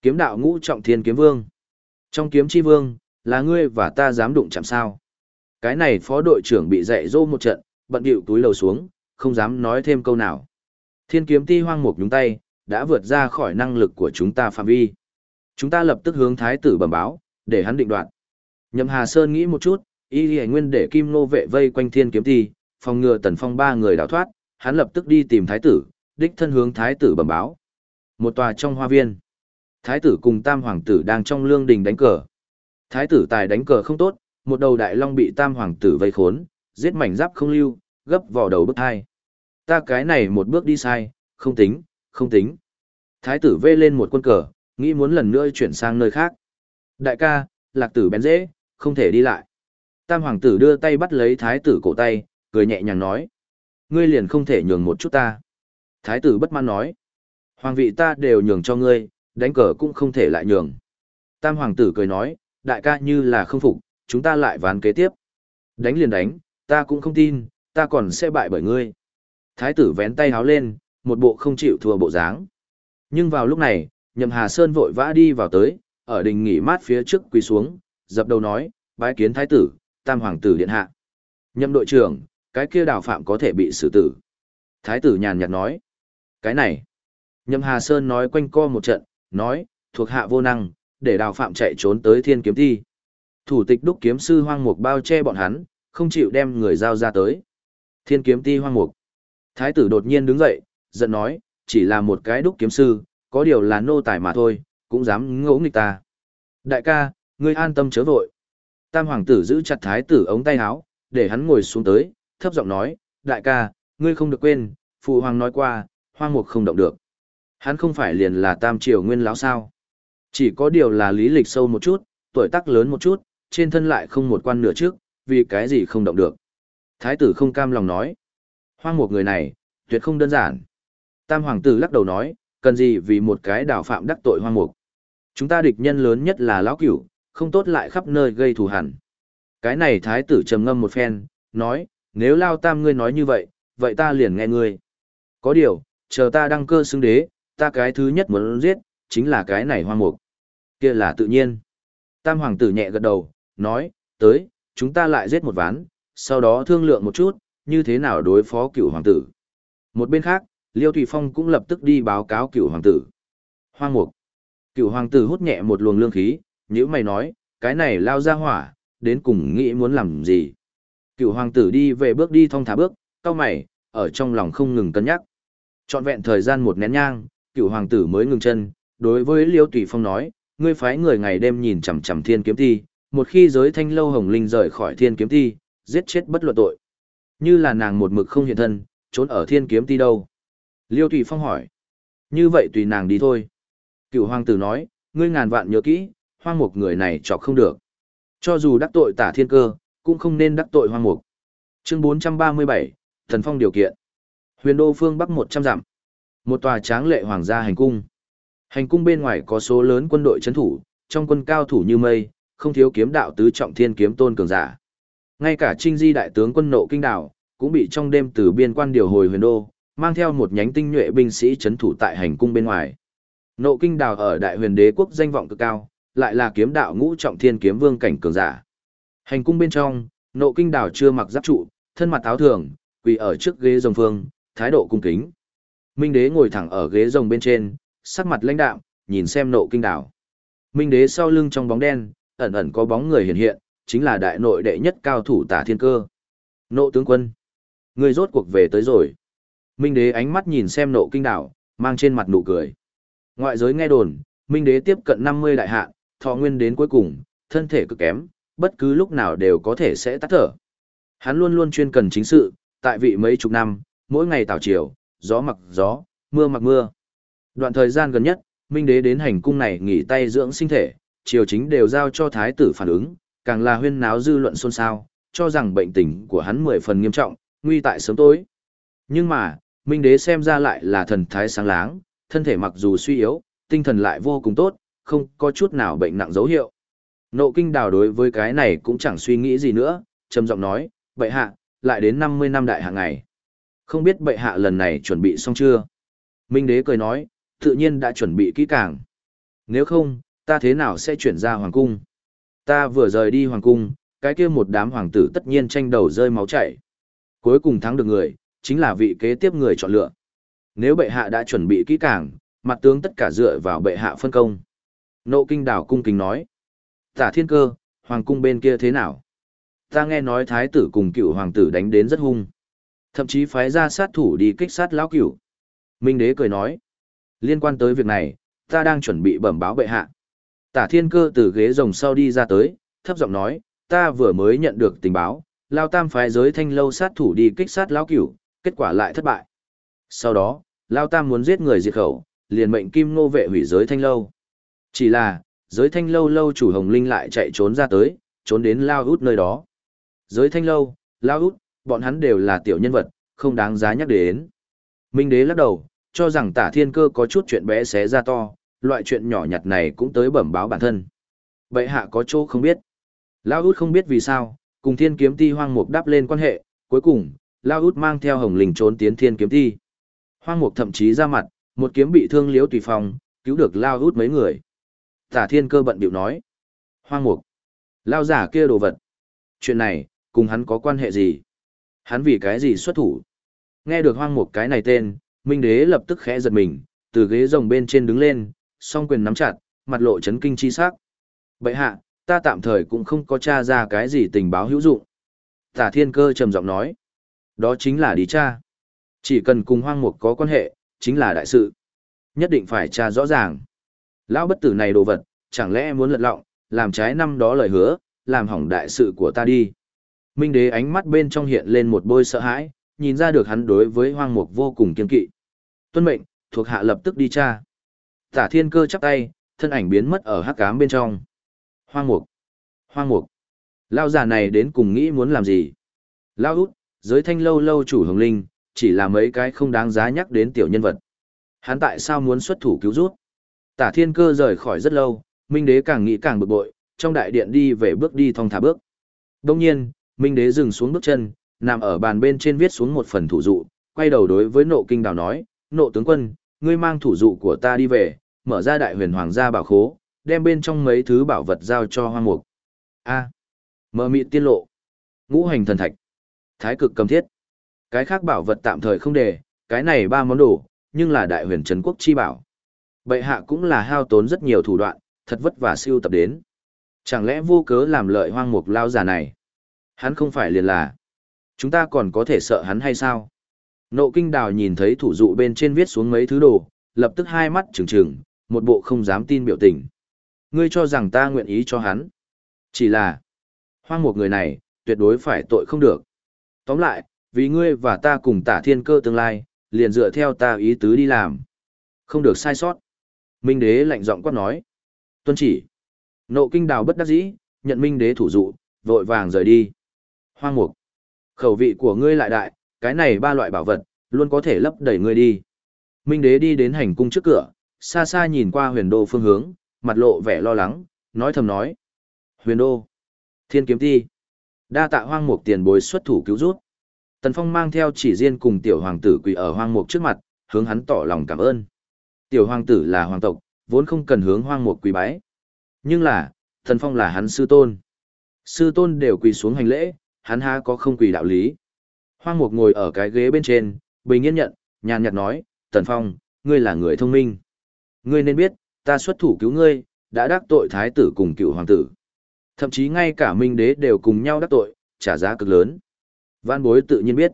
Kiếm đạo ngũ trọng thiên kiếm vương. Trong kiếm chi vương, là ngươi và ta dám đụng chạm sao. Cái này phó đội trưởng bị dạy dỗ một trận, bận điệu túi lầu xuống, không dám nói thêm câu nào. Thiên kiếm ti hoang mục nhúng tay, đã vượt ra khỏi năng lực của chúng ta phạm vi. Chúng ta lập tức hướng thái tử bẩm báo, để hắn định đoạt. Nhậm Hà Sơn nghĩ một chút, y lì nguyên để kim nô vệ vây quanh thiên kiếm ti, phòng ngừa tần phong ba người đào thoát, hắn lập tức đi tìm thái tử, đích thân hướng thái tử bẩm báo. Một tòa trong hoa viên. Thái tử cùng tam hoàng tử đang trong lương đình đánh cờ. Thái tử tài đánh cờ không tốt, một đầu đại long bị tam hoàng tử vây khốn, giết mảnh giáp không lưu, gấp vào đầu bức hai. Ta cái này một bước đi sai, không tính, không tính. Thái tử vê lên một quân cờ, nghĩ muốn lần nữa chuyển sang nơi khác. Đại ca, lạc tử bén dễ, không thể đi lại. Tam hoàng tử đưa tay bắt lấy thái tử cổ tay, cười nhẹ nhàng nói. Ngươi liền không thể nhường một chút ta. Thái tử bất mãn nói. Hoàng vị ta đều nhường cho ngươi, đánh cờ cũng không thể lại nhường. Tam hoàng tử cười nói, đại ca như là không phục, chúng ta lại ván kế tiếp. Đánh liền đánh, ta cũng không tin, ta còn sẽ bại bởi ngươi. Thái tử vén tay háo lên, một bộ không chịu thua bộ dáng. Nhưng vào lúc này, nhậm hà sơn vội vã đi vào tới, ở đình nghỉ mát phía trước quỳ xuống, dập đầu nói, bái kiến thái tử, tam hoàng tử điện hạ. Nhậm đội trưởng, cái kia đào phạm có thể bị xử tử. Thái tử nhàn nhạt nói, cái này. Nhậm hà sơn nói quanh co một trận, nói, thuộc hạ vô năng, để đào phạm chạy trốn tới thiên kiếm thi. Thủ tịch đúc kiếm sư hoang mục bao che bọn hắn, không chịu đem người giao ra tới. Thiên kiếm ti hoang mục. Thái tử đột nhiên đứng dậy, giận nói, chỉ là một cái đúc kiếm sư, có điều là nô tài mà thôi, cũng dám ngỗ nghịch ta. Đại ca, ngươi an tâm chớ vội. Tam hoàng tử giữ chặt thái tử ống tay áo, để hắn ngồi xuống tới, thấp giọng nói, đại ca, ngươi không được quên, phụ hoàng nói qua, hoang mục không động được. Hắn không phải liền là tam triều nguyên lão sao. Chỉ có điều là lý lịch sâu một chút, tuổi tác lớn một chút, trên thân lại không một quan nửa trước, vì cái gì không động được. Thái tử không cam lòng nói. Hoang mục người này, tuyệt không đơn giản. Tam hoàng tử lắc đầu nói, cần gì vì một cái đào phạm đắc tội hoang mục. Chúng ta địch nhân lớn nhất là lão cửu, không tốt lại khắp nơi gây thù hằn. Cái này thái tử trầm ngâm một phen, nói, nếu lao tam ngươi nói như vậy, vậy ta liền nghe ngươi. Có điều, chờ ta đăng cơ xưng đế, ta cái thứ nhất muốn giết, chính là cái này hoang mục. kia là tự nhiên. Tam hoàng tử nhẹ gật đầu, nói, tới, chúng ta lại giết một ván, sau đó thương lượng một chút, như thế nào đối phó cựu hoàng tử. Một bên khác, Liêu Thủy Phong cũng lập tức đi báo cáo cựu hoàng tử. Hoang mục. Cựu hoàng tử hút nhẹ một luồng lương khí, như mày nói, cái này lao ra hỏa, đến cùng nghĩ muốn làm gì. Cựu hoàng tử đi về bước đi thong thả bước, cao mày, ở trong lòng không ngừng cân nhắc. Trọn vẹn thời gian một nén nhang, cựu hoàng tử mới ngừng chân, đối với Liêu Tùy Phong nói, ngươi phái người ngày đêm nhìn chằm chằm thiên kiếm ti. một khi giới thanh lâu hồng linh rời khỏi thiên kiếm ti, giết chết bất luận tội. Như là nàng một mực không hiện thân, trốn ở thiên kiếm ti đâu. Liêu Tùy Phong hỏi. Như vậy tùy nàng đi thôi. Cựu hoàng tử nói, ngươi ngàn vạn nhớ kỹ, hoang mục người này chọc không được. Cho dù đắc tội tả thiên cơ, cũng không nên đắc tội hoang mục. Chương 437, Thần Phong điều kiện. Huyền đô phương bắc 100 dặm. Một tòa tráng lệ hoàng gia hành cung. Hành cung bên ngoài có số lớn quân đội chấn thủ, trong quân cao thủ như mây, không thiếu kiếm đạo tứ trọng thiên kiếm tôn cường giả. Ngay cả Trinh Di đại tướng quân nộ kinh đảo, cũng bị trong đêm từ biên quan điều hồi huyền đô, mang theo một nhánh tinh nhuệ binh sĩ chấn thủ tại hành cung bên ngoài. Nộ kinh đảo ở đại huyền đế quốc danh vọng cực cao, lại là kiếm đạo ngũ trọng thiên kiếm vương cảnh cường giả. Hành cung bên trong, nộ kinh đảo chưa mặc giáp trụ, thân mặt áo thường, quỳ ở trước ghế rồng phương, thái độ cung kính. Minh đế ngồi thẳng ở ghế rồng bên trên, sắc mặt lãnh đạm, nhìn xem nộ kinh đảo. Minh đế sau lưng trong bóng đen, ẩn ẩn có bóng người hiện hiện, chính là đại nội đệ nhất cao thủ tả thiên cơ. Nộ tướng quân. Người rốt cuộc về tới rồi. Minh đế ánh mắt nhìn xem nộ kinh đảo, mang trên mặt nụ cười. Ngoại giới nghe đồn, Minh đế tiếp cận 50 đại hạ, thọ nguyên đến cuối cùng, thân thể cực kém, bất cứ lúc nào đều có thể sẽ tắt thở. Hắn luôn luôn chuyên cần chính sự, tại vị mấy chục năm, mỗi ngày tảo chiều, gió mặc gió, mưa mặc mưa. Đoạn thời gian gần nhất, Minh đế đến hành cung này nghỉ tay dưỡng sinh thể, triều chính đều giao cho thái tử phản ứng, càng là huyên náo dư luận xôn xao, cho rằng bệnh tình của hắn mười phần nghiêm trọng, nguy tại sớm tối. Nhưng mà, Minh đế xem ra lại là thần thái sáng láng, thân thể mặc dù suy yếu, tinh thần lại vô cùng tốt, không có chút nào bệnh nặng dấu hiệu. Nộ kinh đào đối với cái này cũng chẳng suy nghĩ gì nữa, trầm giọng nói, vậy hạ, lại đến 50 năm đại hạ ngày. Không biết bệ hạ lần này chuẩn bị xong chưa? Minh đế cười nói, tự nhiên đã chuẩn bị kỹ càng. Nếu không, ta thế nào sẽ chuyển ra hoàng cung? Ta vừa rời đi hoàng cung, cái kia một đám hoàng tử tất nhiên tranh đầu rơi máu chảy. Cuối cùng thắng được người, chính là vị kế tiếp người chọn lựa. Nếu bệ hạ đã chuẩn bị kỹ càng, mặt tướng tất cả dựa vào bệ hạ phân công. Nộ kinh đảo cung kính nói. Tả thiên cơ, hoàng cung bên kia thế nào? Ta nghe nói thái tử cùng cựu hoàng tử đánh đến rất hung. Thậm chí phái ra sát thủ đi kích sát lão cửu. Minh đế cười nói. Liên quan tới việc này, ta đang chuẩn bị bẩm báo bệ hạ. Tả thiên cơ từ ghế rồng sau đi ra tới, thấp giọng nói, ta vừa mới nhận được tình báo, Lao Tam phái giới thanh lâu sát thủ đi kích sát Lão Cửu, kết quả lại thất bại. Sau đó, Lao Tam muốn giết người diệt khẩu, liền mệnh Kim Ngô vệ hủy giới thanh lâu. Chỉ là, giới thanh lâu lâu chủ Hồng Linh lại chạy trốn ra tới, trốn đến Lao Út nơi đó. Giới thanh lâu, Lao Út, bọn hắn đều là tiểu nhân vật, không đáng giá nhắc đến. Minh đế lắc đầu, cho rằng tả thiên cơ có chút chuyện bé xé ra to, loại chuyện nhỏ nhặt này cũng tới bẩm báo bản thân. Bệ hạ có chỗ không biết. Lao út không biết vì sao, cùng thiên kiếm ti hoang mục đáp lên quan hệ, cuối cùng, Lao út mang theo hồng linh trốn tiến thiên kiếm ti. Hoang mục thậm chí ra mặt, một kiếm bị thương liếu tùy phòng, cứu được Lao út mấy người. Tả thiên cơ bận biểu nói. Hoang mục. Lao giả kia đồ vật. Chuyện này, cùng hắn có quan hệ gì? Hắn vì cái gì xuất thủ? Nghe được hoang mục cái này tên, Minh đế lập tức khẽ giật mình, từ ghế rồng bên trên đứng lên, song quyền nắm chặt, mặt lộ chấn kinh chi sắc. Bệ hạ, ta tạm thời cũng không có tra ra cái gì tình báo hữu dụng. Tả thiên cơ trầm giọng nói. Đó chính là đi tra. Chỉ cần cùng hoang mục có quan hệ, chính là đại sự. Nhất định phải tra rõ ràng. Lão bất tử này đồ vật, chẳng lẽ muốn lật lọng, làm trái năm đó lời hứa, làm hỏng đại sự của ta đi. Minh đế ánh mắt bên trong hiện lên một bôi sợ hãi, nhìn ra được hắn đối với hoang mục vô cùng kiên kỵ. Tuân mệnh, thuộc hạ lập tức đi tra. Tả thiên cơ chắp tay, thân ảnh biến mất ở hắc cám bên trong. Hoang mục, hoang mục. Lao già này đến cùng nghĩ muốn làm gì? Lao út, giới thanh lâu lâu chủ hồng linh, chỉ là mấy cái không đáng giá nhắc đến tiểu nhân vật. Hắn tại sao muốn xuất thủ cứu rút? Tả thiên cơ rời khỏi rất lâu, Minh đế càng nghĩ càng bực bội, trong đại điện đi về bước đi thong thả bước. Đông nhiên, Minh đế dừng xuống bước chân, nằm ở bàn bên trên viết xuống một phần thủ dụ, quay đầu đối với nộ kinh đào nói, nộ tướng quân, ngươi mang thủ dụ của ta đi về, mở ra đại huyền hoàng gia bảo khố, đem bên trong mấy thứ bảo vật giao cho hoang mục. A. À, mờ mịt tiên lộ. Ngũ hành thần thạch. Thái cực cầm thiết. Cái khác bảo vật tạm thời không để, cái này ba món đồ, nhưng là đại huyền trấn quốc chi bảo. Bệ hạ cũng là hao tốn rất nhiều thủ đoạn, thật vất vả siêu tập đến. Chẳng lẽ vô cớ làm lợi hoang mục lao già này? Hắn không phải liền là. Chúng ta còn có thể sợ hắn hay sao? Nộ kinh đào nhìn thấy thủ dụ bên trên viết xuống mấy thứ đồ, lập tức hai mắt trừng trừng, một bộ không dám tin biểu tình. Ngươi cho rằng ta nguyện ý cho hắn. Chỉ là, hoang một người này, tuyệt đối phải tội không được. Tóm lại, vì ngươi và ta cùng tả thiên cơ tương lai, liền dựa theo ta ý tứ đi làm. Không được sai sót. Minh đế lạnh giọng quát nói. Tuân chỉ. Nộ kinh đào bất đắc dĩ, nhận minh đế thủ dụ, vội vàng rời đi. Hoang mục. Khẩu vị của ngươi lại đại, cái này ba loại bảo vật, luôn có thể lấp đầy ngươi đi. Minh đế đi đến hành cung trước cửa, xa xa nhìn qua huyền đô phương hướng, mặt lộ vẻ lo lắng, nói thầm nói. Huyền đô. Thiên kiếm ti. Đa tạ hoang mục tiền bối xuất thủ cứu rút. Tần Phong mang theo chỉ riêng cùng tiểu hoàng tử quỳ ở hoang mục trước mặt, hướng hắn tỏ lòng cảm ơn. Tiểu hoàng tử là hoàng tộc, vốn không cần hướng hoang mục quỳ bái. Nhưng là, Tần Phong là hắn sư tôn. Sư tôn đều quỳ xuống hành lễ, hắn ha có không quỳ đạo lý. Hoang Mục ngồi ở cái ghế bên trên, bình yên nhận, nhàn nhạt nói, Tần Phong, ngươi là người thông minh. Ngươi nên biết, ta xuất thủ cứu ngươi, đã đắc tội thái tử cùng cựu hoàng tử. Thậm chí ngay cả minh đế đều cùng nhau đắc tội, trả giá cực lớn. Văn bối tự nhiên biết.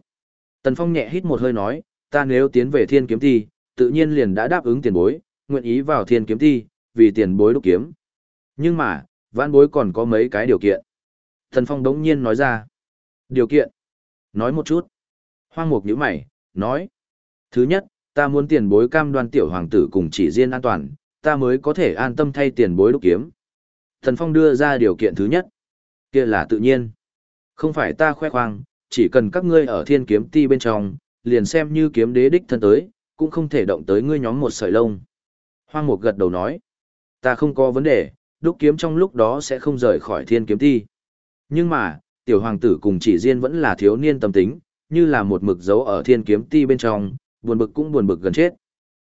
Tần Phong nhẹ hít một hơi nói, ta nếu tiến về thiên kiếm thi, tự nhiên liền đã đáp ứng tiền bối, nguyện ý vào thiên kiếm thi, vì tiền bối đúc kiếm. Nhưng mà, văn bối còn có mấy cái điều kiện. Tần Phong đống nhiên nói ra. Điều kiện. Nói một chút. Hoang mục nhíu mày, nói. Thứ nhất, ta muốn tiền bối cam đoan tiểu hoàng tử cùng chỉ riêng an toàn, ta mới có thể an tâm thay tiền bối đúc kiếm. Thần Phong đưa ra điều kiện thứ nhất. kia là tự nhiên. Không phải ta khoe khoang, chỉ cần các ngươi ở thiên kiếm ti bên trong, liền xem như kiếm đế đích thân tới, cũng không thể động tới ngươi nhóm một sợi lông. Hoang mục gật đầu nói. Ta không có vấn đề, đúc kiếm trong lúc đó sẽ không rời khỏi thiên kiếm ti. Nhưng mà, tiểu hoàng tử cùng chỉ riêng vẫn là thiếu niên tâm tính, như là một mực dấu ở thiên kiếm ti bên trong, buồn bực cũng buồn bực gần chết.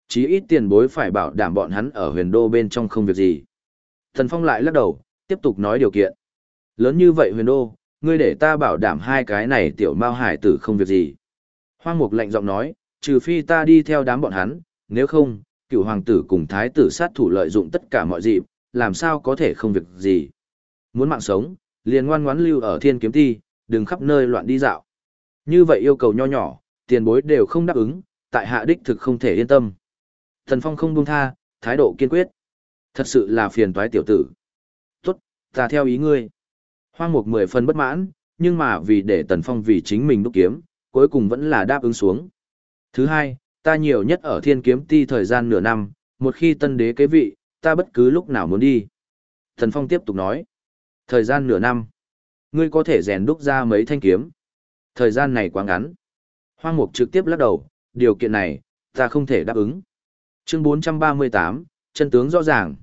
Chí ít tiền bối phải bảo đảm bọn hắn ở huyền đô bên trong không việc gì. Thần Phong lại lắc đầu, tiếp tục nói điều kiện. Lớn như vậy huyền đô, ngươi để ta bảo đảm hai cái này tiểu mao hải tử không việc gì. Hoang mục lạnh giọng nói, trừ phi ta đi theo đám bọn hắn, nếu không, cựu hoàng tử cùng thái tử sát thủ lợi dụng tất cả mọi dịp, làm sao có thể không việc gì. Muốn mạng sống, liền ngoan ngoãn lưu ở thiên kiếm ti, đừng khắp nơi loạn đi dạo. Như vậy yêu cầu nho nhỏ, tiền bối đều không đáp ứng, tại hạ đích thực không thể yên tâm. Thần Phong không buông tha, thái độ kiên quyết. Thật sự là phiền toái tiểu tử. Tốt, ta theo ý ngươi. Hoang mục mười phần bất mãn, nhưng mà vì để Tần Phong vì chính mình đúc kiếm, cuối cùng vẫn là đáp ứng xuống. Thứ hai, ta nhiều nhất ở thiên kiếm ti thời gian nửa năm, một khi tân đế kế vị, ta bất cứ lúc nào muốn đi. Thần Phong tiếp tục nói, thời gian nửa năm, ngươi có thể rèn đúc ra mấy thanh kiếm. Thời gian này quá ngắn. Hoang Mục trực tiếp lắc đầu, điều kiện này, ta không thể đáp ứng. Chương 438, chân tướng rõ ràng.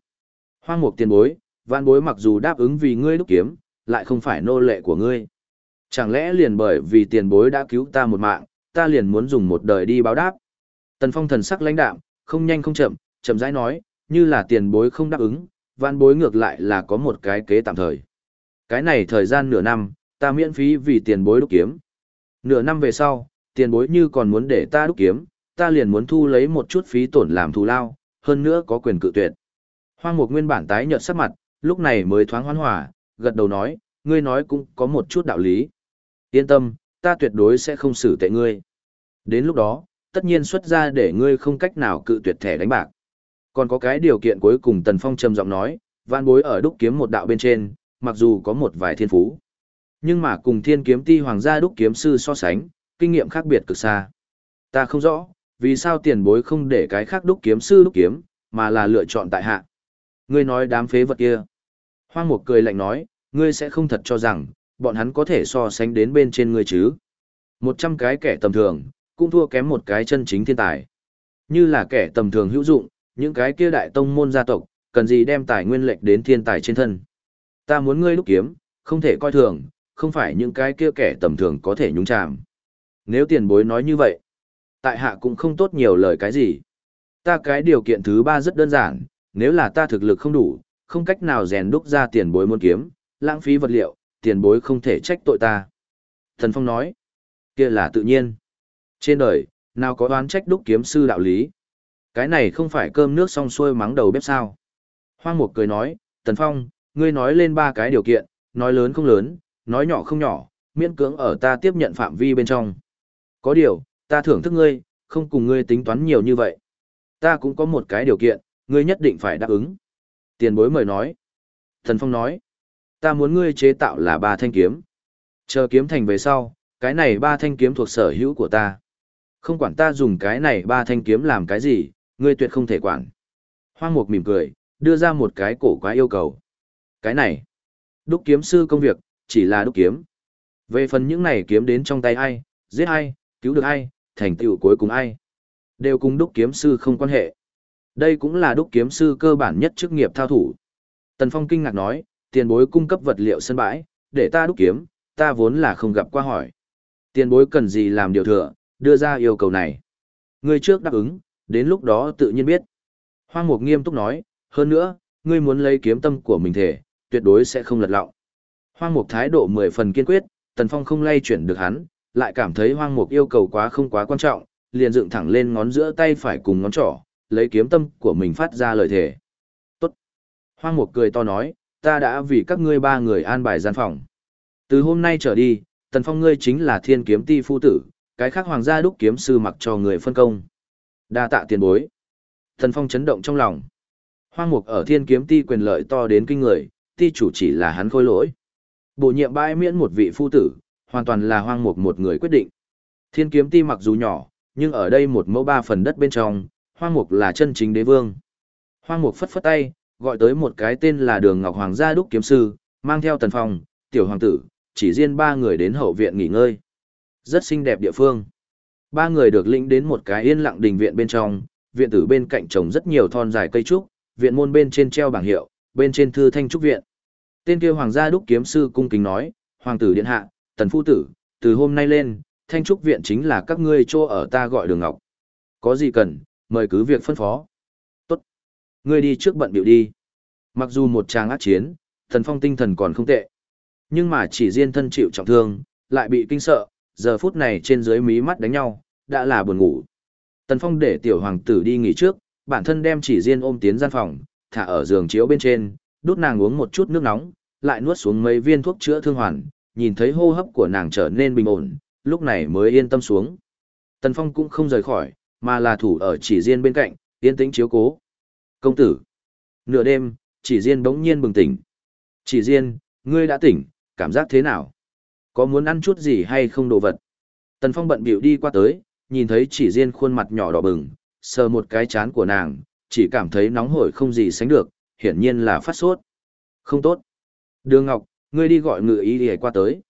Hoang Mục tiền bối, vạn bối mặc dù đáp ứng vì ngươi đúc kiếm, lại không phải nô lệ của ngươi. Chẳng lẽ liền bởi vì tiền bối đã cứu ta một mạng, ta liền muốn dùng một đời đi báo đáp. Tần Phong thần sắc lãnh đạm, không nhanh không chậm, chậm rãi nói, như là tiền bối không đáp ứng, vạn bối ngược lại là có một cái kế tạm thời. Cái này thời gian nửa năm, ta miễn phí vì tiền bối đúc kiếm. Nửa năm về sau, tiền bối như còn muốn để ta đúc kiếm, ta liền muốn thu lấy một chút phí tổn làm thù lao, hơn nữa có quyền cự tuyệt. Hoang Mục nguyên bản tái nhợt sắc mặt, lúc này mới thoáng hoan hòa, gật đầu nói, ngươi nói cũng có một chút đạo lý. Yên tâm, ta tuyệt đối sẽ không xử tệ ngươi. Đến lúc đó, tất nhiên xuất ra để ngươi không cách nào cự tuyệt thẻ đánh bạc. Còn có cái điều kiện cuối cùng Tần Phong trầm giọng nói, vạn bối ở đúc kiếm một đạo bên trên, mặc dù có một vài thiên phú. Nhưng mà cùng thiên kiếm ti hoàng gia đúc kiếm sư so sánh, kinh nghiệm khác biệt cực xa. Ta không rõ, vì sao tiền bối không để cái khác đúc kiếm sư đúc kiếm, mà là lựa chọn tại hạ. Ngươi nói đám phế vật kia. Hoang Mục cười lạnh nói, ngươi sẽ không thật cho rằng, bọn hắn có thể so sánh đến bên trên ngươi chứ. Một trăm cái kẻ tầm thường, cũng thua kém một cái chân chính thiên tài. Như là kẻ tầm thường hữu dụng, những cái kia đại tông môn gia tộc, cần gì đem tài nguyên lệch đến thiên tài trên thân. Ta muốn ngươi đúc kiếm, không thể coi thường, không phải những cái kia kẻ tầm thường có thể nhúng chàm. Nếu tiền bối nói như vậy, tại hạ cũng không tốt nhiều lời cái gì. Ta cái điều kiện thứ ba rất đơn giản, nếu là ta thực lực không đủ, không cách nào rèn đúc ra tiền bối muốn kiếm, lãng phí vật liệu, tiền bối không thể trách tội ta. Thần Phong nói, kia là tự nhiên. Trên đời, nào có đoán trách đúc kiếm sư đạo lý. Cái này không phải cơm nước xong xuôi mắng đầu bếp sao. Hoang Mục cười nói, Tần Phong, ngươi nói lên ba cái điều kiện, nói lớn không lớn, nói nhỏ không nhỏ, miễn cưỡng ở ta tiếp nhận phạm vi bên trong. Có điều, ta thưởng thức ngươi, không cùng ngươi tính toán nhiều như vậy. Ta cũng có một cái điều kiện, ngươi nhất định phải đáp ứng. Tiền bối mời nói. Thần Phong nói, ta muốn ngươi chế tạo là ba thanh kiếm. Chờ kiếm thành về sau, cái này ba thanh kiếm thuộc sở hữu của ta. Không quản ta dùng cái này ba thanh kiếm làm cái gì, ngươi tuyệt không thể quản. Hoang Mục mỉm cười, đưa ra một cái cổ quá yêu cầu. Cái này, đúc kiếm sư công việc, chỉ là đúc kiếm. Về phần những này kiếm đến trong tay ai, giết ai, cứu được ai, thành tựu cuối cùng ai, đều cùng đúc kiếm sư không quan hệ. Đây cũng là đúc kiếm sư cơ bản nhất chức nghiệp thao thủ. Tần Phong kinh ngạc nói, tiền bối cung cấp vật liệu sân bãi, để ta đúc kiếm, ta vốn là không gặp qua hỏi. Tiền bối cần gì làm điều thừa, đưa ra yêu cầu này. Ngươi trước đáp ứng, đến lúc đó tự nhiên biết. Hoang Mục nghiêm túc nói, hơn nữa, ngươi muốn lấy kiếm tâm của mình thể, tuyệt đối sẽ không lật lọng. Hoang Mục thái độ mười phần kiên quyết, Tần Phong không lay chuyển được hắn, lại cảm thấy Hoang Mục yêu cầu quá không quá quan trọng, liền dựng thẳng lên ngón giữa tay phải cùng ngón trỏ, lấy kiếm tâm của mình phát ra lời thề Tốt. Hoang Mục cười to nói, ta đã vì các ngươi ba người an bài gian phòng. Từ hôm nay trở đi, Tần Phong ngươi chính là thiên kiếm ti phu tử, cái khác hoàng gia đúc kiếm sư mặc cho người phân công. Đa tạ tiền bối. Tần Phong chấn động trong lòng. Hoang mục ở thiên kiếm ti quyền lợi to đến kinh người, ti chủ chỉ là hắn khôi lỗi. Bổ nhiệm bãi miễn một vị phu tử, hoàn toàn là hoang mục một người quyết định. Thiên kiếm ti mặc dù nhỏ, nhưng ở đây một mẫu ba phần đất bên trong, hoang mục là chân chính đế vương. Hoang mục phất phất tay, gọi tới một cái tên là đường ngọc hoàng gia đúc kiếm sư, mang theo tần phong, tiểu hoàng tử, chỉ riêng ba người đến hậu viện nghỉ ngơi. Rất xinh đẹp địa phương. Ba người được lĩnh đến một cái yên lặng đình viện bên trong, viện tử bên cạnh trồng rất nhiều thon dài cây trúc, viện môn bên trên treo bảng hiệu, bên trên thư thanh trúc viện. Tên kia hoàng gia đúc kiếm sư cung kính nói, hoàng tử điện hạ, tần phu tử, từ hôm nay lên, thanh trúc viện chính là các ngươi chỗ ở ta gọi đường ngọc. Có gì cần, mời cứ việc phân phó. Tốt. Ngươi đi trước bận biểu đi. Mặc dù một tràng ác chiến, thần phong tinh thần còn không tệ. Nhưng mà chỉ riêng thân chịu trọng thương, lại bị kinh sợ, giờ phút này trên dưới mí mắt đánh nhau, đã là buồn ngủ. Tần Phong để tiểu hoàng tử đi nghỉ trước, bản thân đem chỉ riêng ôm tiến gian phòng, thả ở giường chiếu bên trên, đút nàng uống một chút nước nóng, lại nuốt xuống mấy viên thuốc chữa thương hoàn, nhìn thấy hô hấp của nàng trở nên bình ổn, lúc này mới yên tâm xuống. Tần Phong cũng không rời khỏi, mà là thủ ở chỉ riêng bên cạnh, yên tĩnh chiếu cố. Công tử. Nửa đêm, chỉ riêng bỗng nhiên bừng tỉnh. Chỉ riêng, ngươi đã tỉnh, cảm giác thế nào? Có muốn ăn chút gì hay không đồ vật? Tần Phong bận bịu đi qua tới, nhìn thấy chỉ riêng khuôn mặt nhỏ đỏ bừng, sờ một cái chán của nàng, chỉ cảm thấy nóng hổi không gì sánh được, hiển nhiên là phát sốt. Không tốt. Đường Ngọc, ngươi đi gọi ngự y đi qua tới.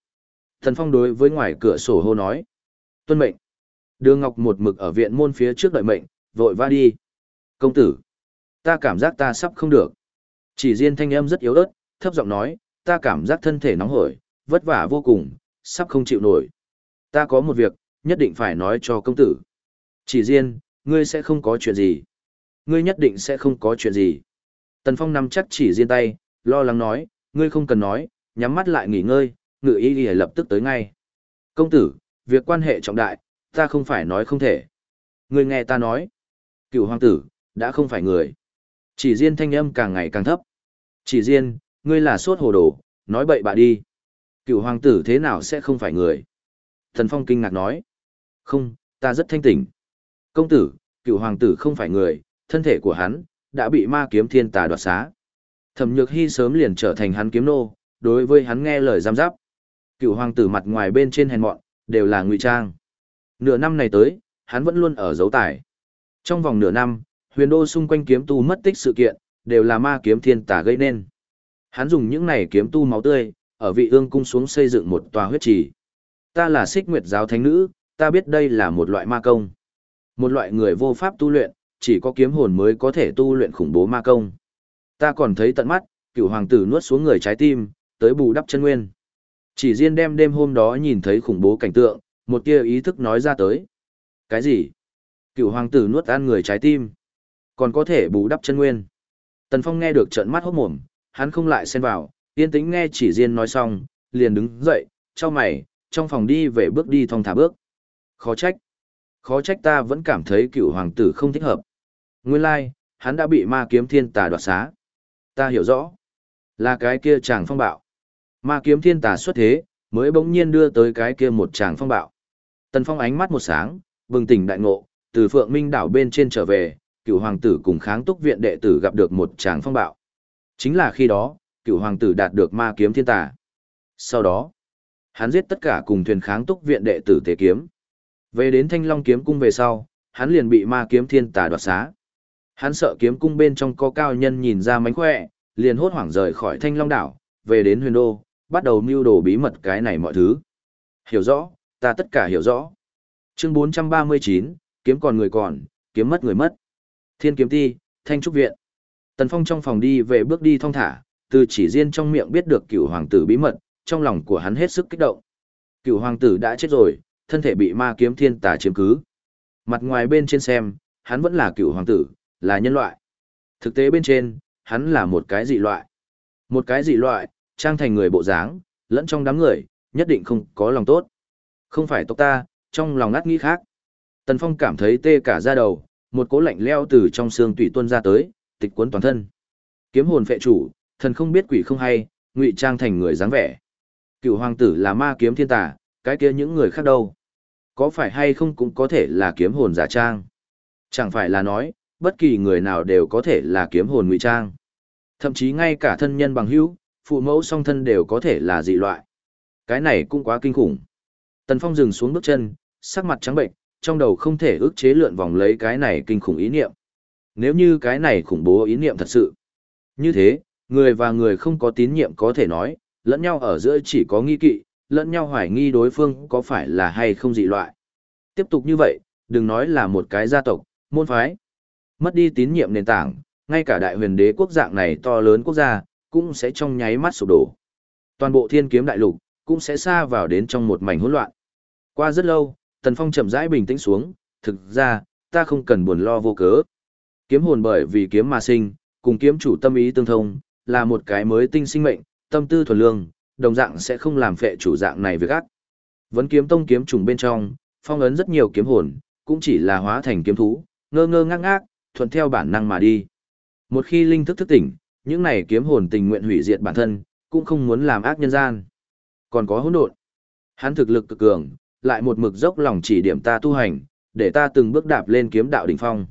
Thần Phong đối với ngoài cửa sổ hô nói. Tuân mệnh. Đường Ngọc một mực ở viện môn phía trước đợi mệnh, vội va đi. Công tử. Ta cảm giác ta sắp không được. Chỉ riêng thanh âm rất yếu ớt, thấp giọng nói, ta cảm giác thân thể nóng hổi, vất vả vô cùng, sắp không chịu nổi. Ta có một việc, nhất định phải nói cho công tử. Chỉ riêng, ngươi sẽ không có chuyện gì. Ngươi nhất định sẽ không có chuyện gì. Tần Phong nắm chắc chỉ riêng tay, lo lắng nói, ngươi không cần nói, nhắm mắt lại nghỉ ngơi, ngự ý y lập tức tới ngay. Công tử, việc quan hệ trọng đại, ta không phải nói không thể. Ngươi nghe ta nói. Cựu hoàng tử, đã không phải người. Chỉ riêng thanh âm càng ngày càng thấp. Chỉ riêng, ngươi là sốt hồ đồ, nói bậy bạ đi. Cựu hoàng tử thế nào sẽ không phải người? Thần Phong kinh ngạc nói. Không, ta rất thanh tỉnh. Công tử, cựu hoàng tử không phải người, thân thể của hắn, đã bị ma kiếm thiên tà đoạt xá. Thẩm nhược hy sớm liền trở thành hắn kiếm nô, đối với hắn nghe lời giam giáp. Cựu hoàng tử mặt ngoài bên trên hèn mọn, đều là ngụy trang. Nửa năm này tới, hắn vẫn luôn ở dấu tải. Trong vòng nửa năm, huyền đô xung quanh kiếm tu mất tích sự kiện, đều là ma kiếm thiên tà gây nên. Hắn dùng những này kiếm tu máu tươi, ở vị ương cung xuống xây dựng một tòa huyết trì. Ta là xích nguyệt giáo thánh nữ, ta biết đây là một loại ma công. Một loại người vô pháp tu luyện, chỉ có kiếm hồn mới có thể tu luyện khủng bố ma công. Ta còn thấy tận mắt, cựu hoàng tử nuốt xuống người trái tim, tới bù đắp chân nguyên. Chỉ riêng đêm đêm hôm đó nhìn thấy khủng bố cảnh tượng, một tia ý thức nói ra tới. Cái gì? Cựu hoàng tử nuốt ăn người trái tim. Còn có thể bù đắp chân nguyên. Tần Phong nghe được trợn mắt hốt mồm, hắn không lại xen vào, yên tĩnh nghe chỉ riêng nói xong, liền đứng dậy, cho mày, trong phòng đi về bước đi thong thả bước. Khó trách. Khó trách ta vẫn cảm thấy cựu hoàng tử không thích hợp. Nguyên lai, hắn đã bị ma kiếm thiên tà đoạt xá. Ta hiểu rõ. Là cái kia chàng phong bạo. Ma kiếm thiên tà xuất thế, mới bỗng nhiên đưa tới cái kia một chàng phong bạo. Tần Phong ánh mắt một sáng, bừng tỉnh đại ngộ, từ Phượng Minh đảo bên trên trở về, cựu hoàng tử cùng kháng túc viện đệ tử gặp được một chàng phong bạo. Chính là khi đó, cựu hoàng tử đạt được ma kiếm thiên tà. Sau đó, hắn giết tất cả cùng thuyền kháng túc viện đệ tử tế kiếm. Về đến thanh long kiếm cung về sau, hắn liền bị ma kiếm thiên tà đoạt xá. Hắn sợ kiếm cung bên trong có cao nhân nhìn ra mánh khỏe, liền hốt hoảng rời khỏi thanh long đảo, về đến huyền đô, bắt đầu mưu đồ bí mật cái này mọi thứ. Hiểu rõ, ta tất cả hiểu rõ. Chương 439, kiếm còn người còn, kiếm mất người mất. Thiên kiếm ti, thanh trúc viện. Tần Phong trong phòng đi về bước đi thong thả, từ chỉ riêng trong miệng biết được cựu hoàng tử bí mật, trong lòng của hắn hết sức kích động. Cựu hoàng tử đã chết rồi, thân thể bị ma kiếm thiên tà chiếm cứ. Mặt ngoài bên trên xem, hắn vẫn là cựu hoàng tử, là nhân loại. Thực tế bên trên, hắn là một cái dị loại. Một cái dị loại, trang thành người bộ dáng, lẫn trong đám người, nhất định không có lòng tốt. Không phải tộc ta, trong lòng ngắt nghĩ khác. Tần Phong cảm thấy tê cả da đầu, một cỗ lạnh leo từ trong xương tủy tuôn ra tới, tịch cuốn toàn thân. Kiếm hồn phệ chủ, thần không biết quỷ không hay, ngụy trang thành người dáng vẻ. Cựu hoàng tử là ma kiếm thiên tà, cái kia những người khác đâu? Có phải hay không cũng có thể là kiếm hồn giả trang? Chẳng phải là nói, bất kỳ người nào đều có thể là kiếm hồn ngụy trang. Thậm chí ngay cả thân nhân bằng hữu, phụ mẫu song thân đều có thể là dị loại. Cái này cũng quá kinh khủng. Tần Phong dừng xuống bước chân, sắc mặt trắng bệnh, trong đầu không thể ức chế lượn vòng lấy cái này kinh khủng ý niệm. Nếu như cái này khủng bố ý niệm thật sự. Như thế, người và người không có tín nhiệm có thể nói, lẫn nhau ở giữa chỉ có nghi kỵ, lẫn nhau hoài nghi đối phương có phải là hay không dị loại. Tiếp tục như vậy, đừng nói là một cái gia tộc, môn phái. Mất đi tín nhiệm nền tảng, ngay cả đại huyền đế quốc dạng này to lớn quốc gia, cũng sẽ trong nháy mắt sụp đổ. Toàn bộ thiên kiếm đại lục, cũng sẽ xa vào đến trong một mảnh hỗn loạn. Qua rất lâu, Tần Phong chậm rãi bình tĩnh xuống, thực ra, ta không cần buồn lo vô cớ. Kiếm hồn bởi vì kiếm mà sinh, cùng kiếm chủ tâm ý tương thông, là một cái mới tinh sinh mệnh, tâm tư thuần lương, đồng dạng sẽ không làm phệ chủ dạng này việc ác. Vấn kiếm tông kiếm trùng bên trong, phong ấn rất nhiều kiếm hồn, cũng chỉ là hóa thành kiếm thú, ngơ ngơ ngác ngác, thuận theo bản năng mà đi. Một khi linh thức thức tỉnh, những này kiếm hồn tình nguyện hủy diệt bản thân, cũng không muốn làm ác nhân gian. Còn có hỗn độn. Hắn thực lực cực cường, lại một mực dốc lòng chỉ điểm ta tu hành, để ta từng bước đạp lên kiếm đạo đỉnh phong.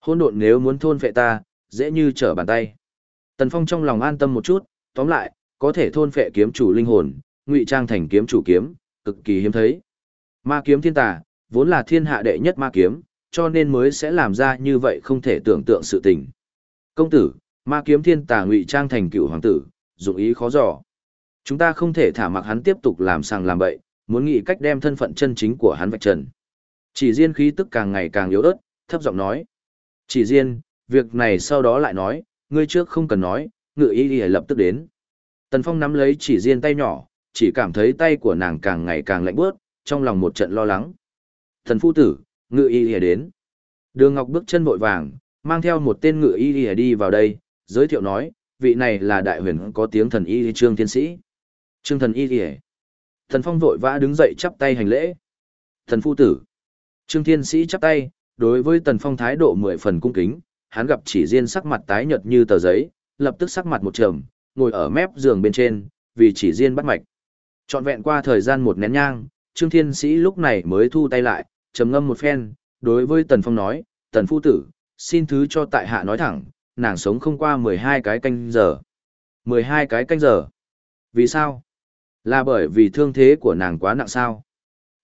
Hỗn độn nếu muốn thôn phệ ta, dễ như trở bàn tay. Tần Phong trong lòng an tâm một chút, tóm lại, có thể thôn phệ kiếm chủ linh hồn, ngụy trang thành kiếm chủ kiếm, cực kỳ hiếm thấy. Ma kiếm thiên tà, vốn là thiên hạ đệ nhất ma kiếm, cho nên mới sẽ làm ra như vậy không thể tưởng tượng sự tình. Công tử, ma kiếm thiên tà ngụy trang thành cựu hoàng tử, dụng ý khó dò. Chúng ta không thể thả mặc hắn tiếp tục làm sàng làm bậy, muốn nghĩ cách đem thân phận chân chính của hắn vạch trần. Chỉ riêng khí tức càng ngày càng yếu ớt, thấp giọng nói. Chỉ riêng, việc này sau đó lại nói, ngươi trước không cần nói, ngự ý ý lập tức đến. Tần Phong nắm lấy chỉ riêng tay nhỏ, chỉ cảm thấy tay của nàng càng ngày càng lạnh bớt, trong lòng một trận lo lắng. Thần phu tử, ngự y lìa đến. Đường Ngọc bước chân vội vàng, mang theo một tên ngự y lìa đi vào đây, giới thiệu nói, vị này là đại huyền có tiếng thần y trương thiên sĩ. Trương thần y lìa, Thần Phong vội vã đứng dậy chắp tay hành lễ. Thần phu tử. Trương thiên sĩ chắp tay, đối với Tần Phong thái độ mười phần cung kính, hắn gặp chỉ riêng sắc mặt tái nhợt như tờ giấy, lập tức sắc mặt một trầm, ngồi ở mép giường bên trên, vì chỉ riêng bắt mạch. Trọn vẹn qua thời gian một nén nhang, Trương Thiên Sĩ lúc này mới thu tay lại, trầm ngâm một phen, đối với Tần Phong nói, Tần Phu Tử, xin thứ cho tại hạ nói thẳng, nàng sống không qua 12 cái canh giờ. 12 cái canh giờ. Vì sao? Là bởi vì thương thế của nàng quá nặng sao?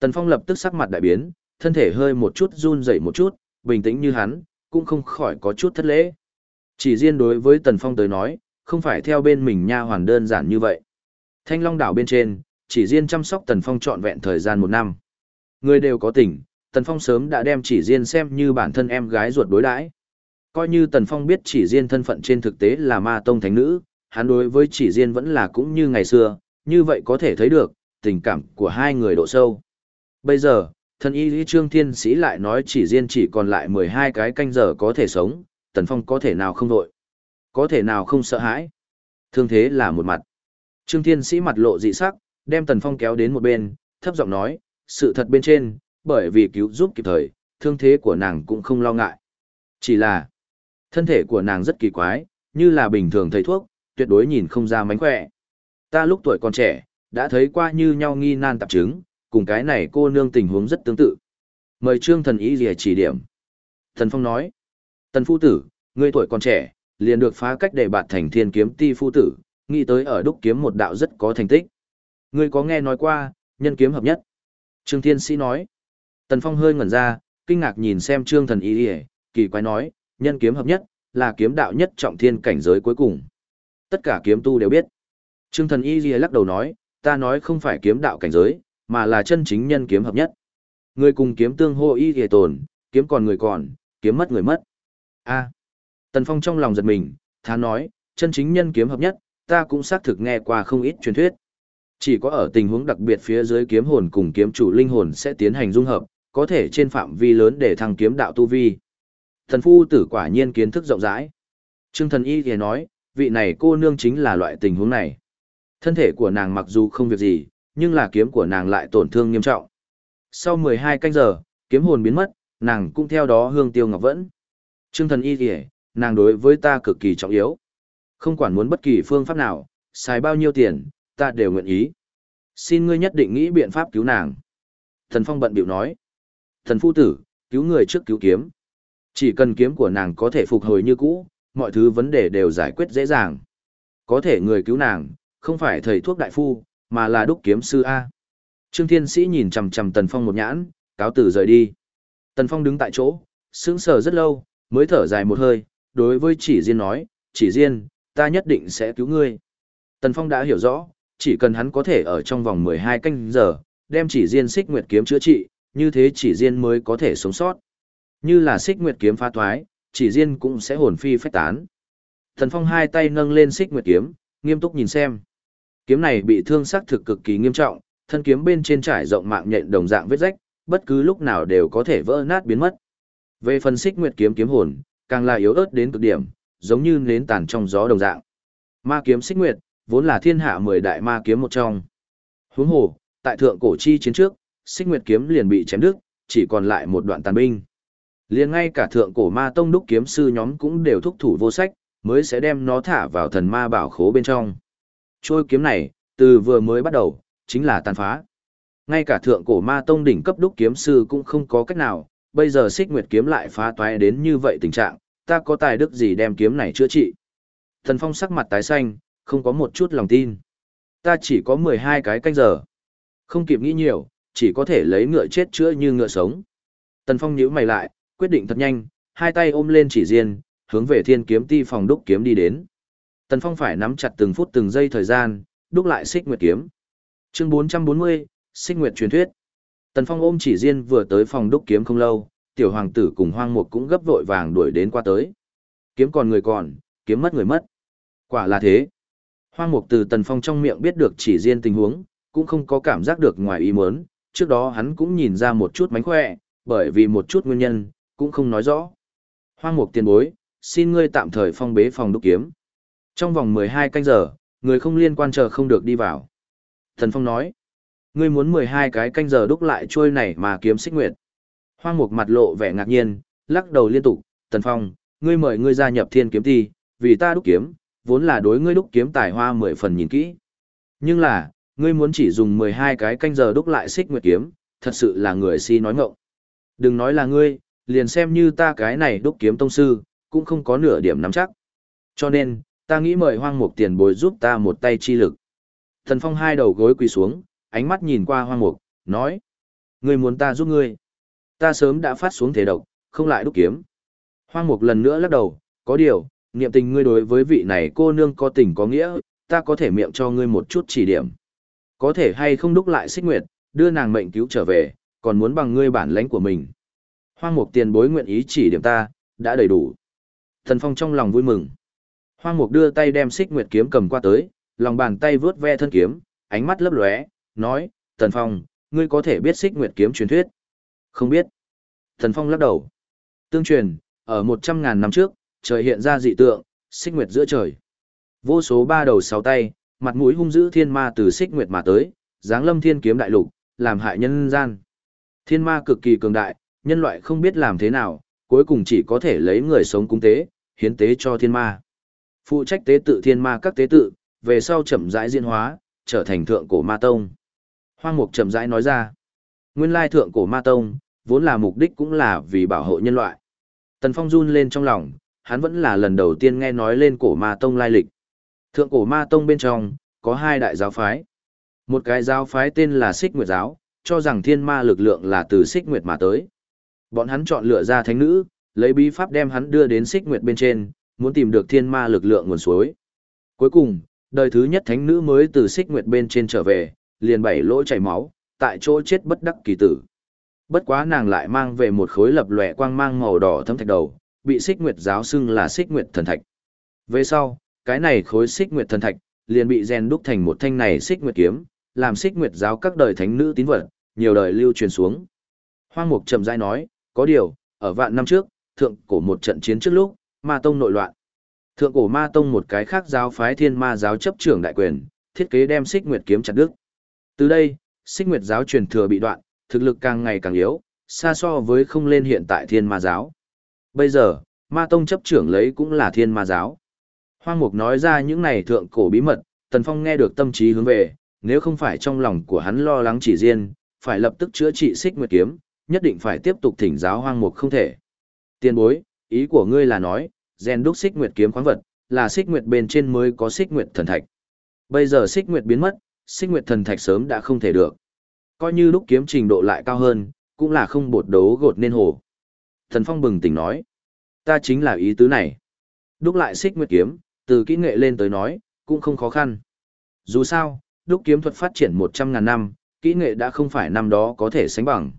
Tần Phong lập tức sắc mặt đại biến, thân thể hơi một chút run rẩy một chút, bình tĩnh như hắn, cũng không khỏi có chút thất lễ. Chỉ riêng đối với Tần Phong tới nói, không phải theo bên mình nha hoàn đơn giản như vậy. Thanh Long đảo bên trên, chỉ riêng chăm sóc Tần Phong trọn vẹn thời gian một năm. Người đều có tỉnh Tần Phong sớm đã đem chỉ riêng xem như bản thân em gái ruột đối đãi. Coi như Tần Phong biết chỉ riêng thân phận trên thực tế là ma tông thánh nữ, hắn đối với chỉ riêng vẫn là cũng như ngày xưa, như vậy có thể thấy được, tình cảm của hai người độ sâu. Bây giờ, thân y lý trương thiên sĩ lại nói chỉ riêng chỉ còn lại 12 cái canh giờ có thể sống, Tần Phong có thể nào không đội, có thể nào không sợ hãi. Thương thế là một mặt. Trương thiên sĩ mặt lộ dị sắc, đem Tần Phong kéo đến một bên, thấp giọng nói, sự thật bên trên, bởi vì cứu giúp kịp thời, thương thế của nàng cũng không lo ngại. Chỉ là, thân thể của nàng rất kỳ quái, như là bình thường thầy thuốc, tuyệt đối nhìn không ra mánh khỏe. Ta lúc tuổi còn trẻ, đã thấy qua như nhau nghi nan tạp chứng, cùng cái này cô nương tình huống rất tương tự. Mời Trương thần ý lìa chỉ điểm. Thần Phong nói, Tần Phu Tử, ngươi tuổi còn trẻ, liền được phá cách để bạt thành thiên kiếm ti phu tử, nghĩ tới ở đúc kiếm một đạo rất có thành tích. Ngươi có nghe nói qua, nhân kiếm hợp nhất. Trương Thiên Sĩ nói. Tần Phong hơi ngẩn ra, kinh ngạc nhìn xem Trương Thần Y Y, kỳ quái nói, nhân kiếm hợp nhất, là kiếm đạo nhất trọng thiên cảnh giới cuối cùng. Tất cả kiếm tu đều biết. Trương Thần Y Y lắc đầu nói, ta nói không phải kiếm đạo cảnh giới, mà là chân chính nhân kiếm hợp nhất. Người cùng kiếm tương hô y y tồn, kiếm còn người còn, kiếm mất người mất. A. Tần Phong trong lòng giật mình, thán nói, chân chính nhân kiếm hợp nhất, ta cũng xác thực nghe qua không ít truyền thuyết. Chỉ có ở tình huống đặc biệt phía dưới kiếm hồn cùng kiếm chủ linh hồn sẽ tiến hành dung hợp, có thể trên phạm vi lớn để thăng kiếm đạo tu vi. Thần phu tử quả nhiên kiến thức rộng rãi. Trương thần y thì nói, vị này cô nương chính là loại tình huống này. Thân thể của nàng mặc dù không việc gì, nhưng là kiếm của nàng lại tổn thương nghiêm trọng. Sau 12 canh giờ, kiếm hồn biến mất, nàng cũng theo đó hương tiêu ngọc vẫn. Trương thần y thì, nàng đối với ta cực kỳ trọng yếu. Không quản muốn bất kỳ phương pháp nào, xài bao nhiêu tiền, ta đều nguyện ý. Xin ngươi nhất định nghĩ biện pháp cứu nàng. Thần Phong bận biểu nói. Thần phu tử, cứu người trước cứu kiếm. Chỉ cần kiếm của nàng có thể phục hồi như cũ, mọi thứ vấn đề đều giải quyết dễ dàng. Có thể người cứu nàng, không phải thầy thuốc đại phu, mà là đúc kiếm sư A. Trương Thiên Sĩ nhìn chằm chằm Tần Phong một nhãn, cáo tử rời đi. Tần Phong đứng tại chỗ, sững sờ rất lâu, mới thở dài một hơi, đối với chỉ Diên nói, chỉ Diên, ta nhất định sẽ cứu ngươi. Tần Phong đã hiểu rõ, chỉ cần hắn có thể ở trong vòng 12 canh giờ, đem chỉ Diên xích nguyệt kiếm chữa trị, như thế chỉ riêng mới có thể sống sót. Như là xích nguyệt kiếm phá thoái, chỉ riêng cũng sẽ hồn phi phách tán. Thần Phong hai tay nâng lên xích nguyệt kiếm, nghiêm túc nhìn xem. Kiếm này bị thương sắc thực cực kỳ nghiêm trọng, thân kiếm bên trên trải rộng mạng nhện đồng dạng vết rách, bất cứ lúc nào đều có thể vỡ nát biến mất. Về phần xích nguyệt kiếm kiếm hồn, càng là yếu ớt đến cực điểm, giống như nến tàn trong gió đồng dạng. Ma kiếm xích nguyệt, vốn là thiên hạ mười đại ma kiếm một trong. Huống hồ, tại thượng cổ chi chiến trước, xích nguyệt kiếm liền bị chém đứt, chỉ còn lại một đoạn tàn binh. Liền ngay cả thượng cổ ma tông đúc kiếm sư nhóm cũng đều thúc thủ vô sách, mới sẽ đem nó thả vào thần ma bảo khố bên trong. Trôi kiếm này, từ vừa mới bắt đầu, chính là tàn phá. Ngay cả thượng cổ ma tông đỉnh cấp đúc kiếm sư cũng không có cách nào, bây giờ xích nguyệt kiếm lại phá toái đến như vậy tình trạng, ta có tài đức gì đem kiếm này chữa trị. Thần phong sắc mặt tái xanh, không có một chút lòng tin. Ta chỉ có 12 cái canh giờ. Không kịp nghĩ nhiều, chỉ có thể lấy ngựa chết chữa như ngựa sống. Tần Phong nhíu mày lại, quyết định thật nhanh, hai tay ôm lên chỉ riêng, hướng về thiên kiếm ti phòng đúc kiếm đi đến. Tần Phong phải nắm chặt từng phút từng giây thời gian, đúc lại xích nguyệt kiếm. Chương 440, xích nguyệt truyền thuyết. Tần Phong ôm chỉ riêng vừa tới phòng đúc kiếm không lâu, tiểu hoàng tử cùng hoang mục cũng gấp vội vàng đuổi đến qua tới. Kiếm còn người còn, kiếm mất người mất. Quả là thế. Hoang mục từ Tần Phong trong miệng biết được chỉ riêng tình huống, cũng không có cảm giác được ngoài ý muốn, trước đó hắn cũng nhìn ra một chút mánh khỏe, bởi vì một chút nguyên nhân, cũng không nói rõ. Hoang mục tiền bối, xin ngươi tạm thời phong bế phòng đúc kiếm. Trong vòng 12 canh giờ, người không liên quan chờ không được đi vào. Thần Phong nói, ngươi muốn 12 cái canh giờ đúc lại trôi này mà kiếm xích nguyệt. Hoang mục mặt lộ vẻ ngạc nhiên, lắc đầu liên tục, Tần Phong, ngươi mời ngươi gia nhập thiên kiếm thi, vì ta đúc kiếm, vốn là đối ngươi đúc kiếm tài hoa 10 phần nhìn kỹ. Nhưng là, ngươi muốn chỉ dùng 12 cái canh giờ đúc lại xích nguyệt kiếm, thật sự là người si nói ngọng. Đừng nói là ngươi, liền xem như ta cái này đúc kiếm tông sư, cũng không có nửa điểm nắm chắc. Cho nên, ta nghĩ mời hoang mục tiền bối giúp ta một tay chi lực. Thần Phong hai đầu gối quỳ xuống, ánh mắt nhìn qua hoang mục, nói. Ngươi muốn ta giúp ngươi. Ta sớm đã phát xuống thể độc, không lại đúc kiếm. Hoang mục lần nữa lắc đầu, có điều, niệm tình ngươi đối với vị này cô nương có tình có nghĩa, ta có thể miệng cho ngươi một chút chỉ điểm. Có thể hay không đúc lại xích nguyệt, đưa nàng mệnh cứu trở về, còn muốn bằng ngươi bản lãnh của mình. Hoang mục tiền bối nguyện ý chỉ điểm ta, đã đầy đủ. Thần Phong trong lòng vui mừng. Hoang mục đưa tay đem xích nguyệt kiếm cầm qua tới, lòng bàn tay vướt ve thân kiếm, ánh mắt lấp lóe, nói, Thần Phong, ngươi có thể biết xích nguyệt kiếm truyền thuyết. Không biết. Thần Phong lắc đầu. Tương truyền, ở một trăm ngàn năm trước, trời hiện ra dị tượng, xích nguyệt giữa trời. Vô số ba đầu sáu tay, mặt mũi hung dữ thiên ma từ xích nguyệt mà tới, giáng lâm thiên kiếm đại lục, làm hại nhân gian. Thiên ma cực kỳ cường đại, nhân loại không biết làm thế nào, cuối cùng chỉ có thể lấy người sống cúng tế, hiến tế cho thiên ma. Phụ trách tế tự thiên ma các tế tự, về sau chậm rãi diễn hóa, trở thành thượng cổ ma tông. Hoang mục chậm rãi nói ra, nguyên lai thượng cổ ma tông, vốn là mục đích cũng là vì bảo hộ nhân loại. Tần Phong run lên trong lòng, hắn vẫn là lần đầu tiên nghe nói lên cổ ma tông lai lịch. Thượng cổ ma tông bên trong, có hai đại giáo phái. Một cái giáo phái tên là Xích Nguyệt giáo, cho rằng thiên ma lực lượng là từ Xích Nguyệt mà tới. Bọn hắn chọn lựa ra thánh nữ, lấy bí pháp đem hắn đưa đến Xích Nguyệt bên trên, muốn tìm được thiên ma lực lượng nguồn suối. Cuối cùng, đời thứ nhất thánh nữ mới từ Xích Nguyệt bên trên trở về, liền bảy lỗ chảy máu, tại chỗ chết bất đắc kỳ tử. Bất quá nàng lại mang về một khối lập lòe quang mang màu đỏ thâm thạch đầu, bị Xích Nguyệt giáo xưng là Xích Nguyệt thần thạch. Về sau, cái này khối Xích Nguyệt thần thạch liền bị rèn đúc thành một thanh này Xích Nguyệt kiếm, làm Xích Nguyệt giáo các đời thánh nữ tín vật, nhiều đời lưu truyền xuống. Hoang Mục trầm rãi nói, có điều, ở vạn năm trước, thượng cổ một trận chiến trước lúc, Ma tông nội loạn. Thượng cổ Ma tông một cái khác giáo phái Thiên Ma giáo chấp trưởng đại quyền, thiết kế đem Xích Nguyệt kiếm chặt đứt. Từ đây, Xích Nguyệt giáo truyền thừa bị đoạn, thực lực càng ngày càng yếu, xa so với không lên hiện tại thiên ma giáo. Bây giờ, ma tông chấp trưởng lấy cũng là thiên ma giáo. Hoang Mục nói ra những này thượng cổ bí mật, Tần Phong nghe được tâm trí hướng về, nếu không phải trong lòng của hắn lo lắng chỉ riêng, phải lập tức chữa trị xích nguyệt kiếm, nhất định phải tiếp tục thỉnh giáo Hoang Mục không thể. Tiên bối, ý của ngươi là nói, gen đúc xích nguyệt kiếm khoáng vật, là xích nguyệt bên trên mới có xích nguyệt thần thạch. Bây giờ xích nguyệt biến mất, xích nguyệt thần thạch sớm đã không thể được coi như lúc kiếm trình độ lại cao hơn, cũng là không bột đấu gột nên hồ. Thần Phong bừng tỉnh nói, ta chính là ý tứ này. Đúc lại xích nguyệt kiếm, từ kỹ nghệ lên tới nói, cũng không khó khăn. Dù sao, đúc kiếm thuật phát triển 100.000 năm, kỹ nghệ đã không phải năm đó có thể sánh bằng.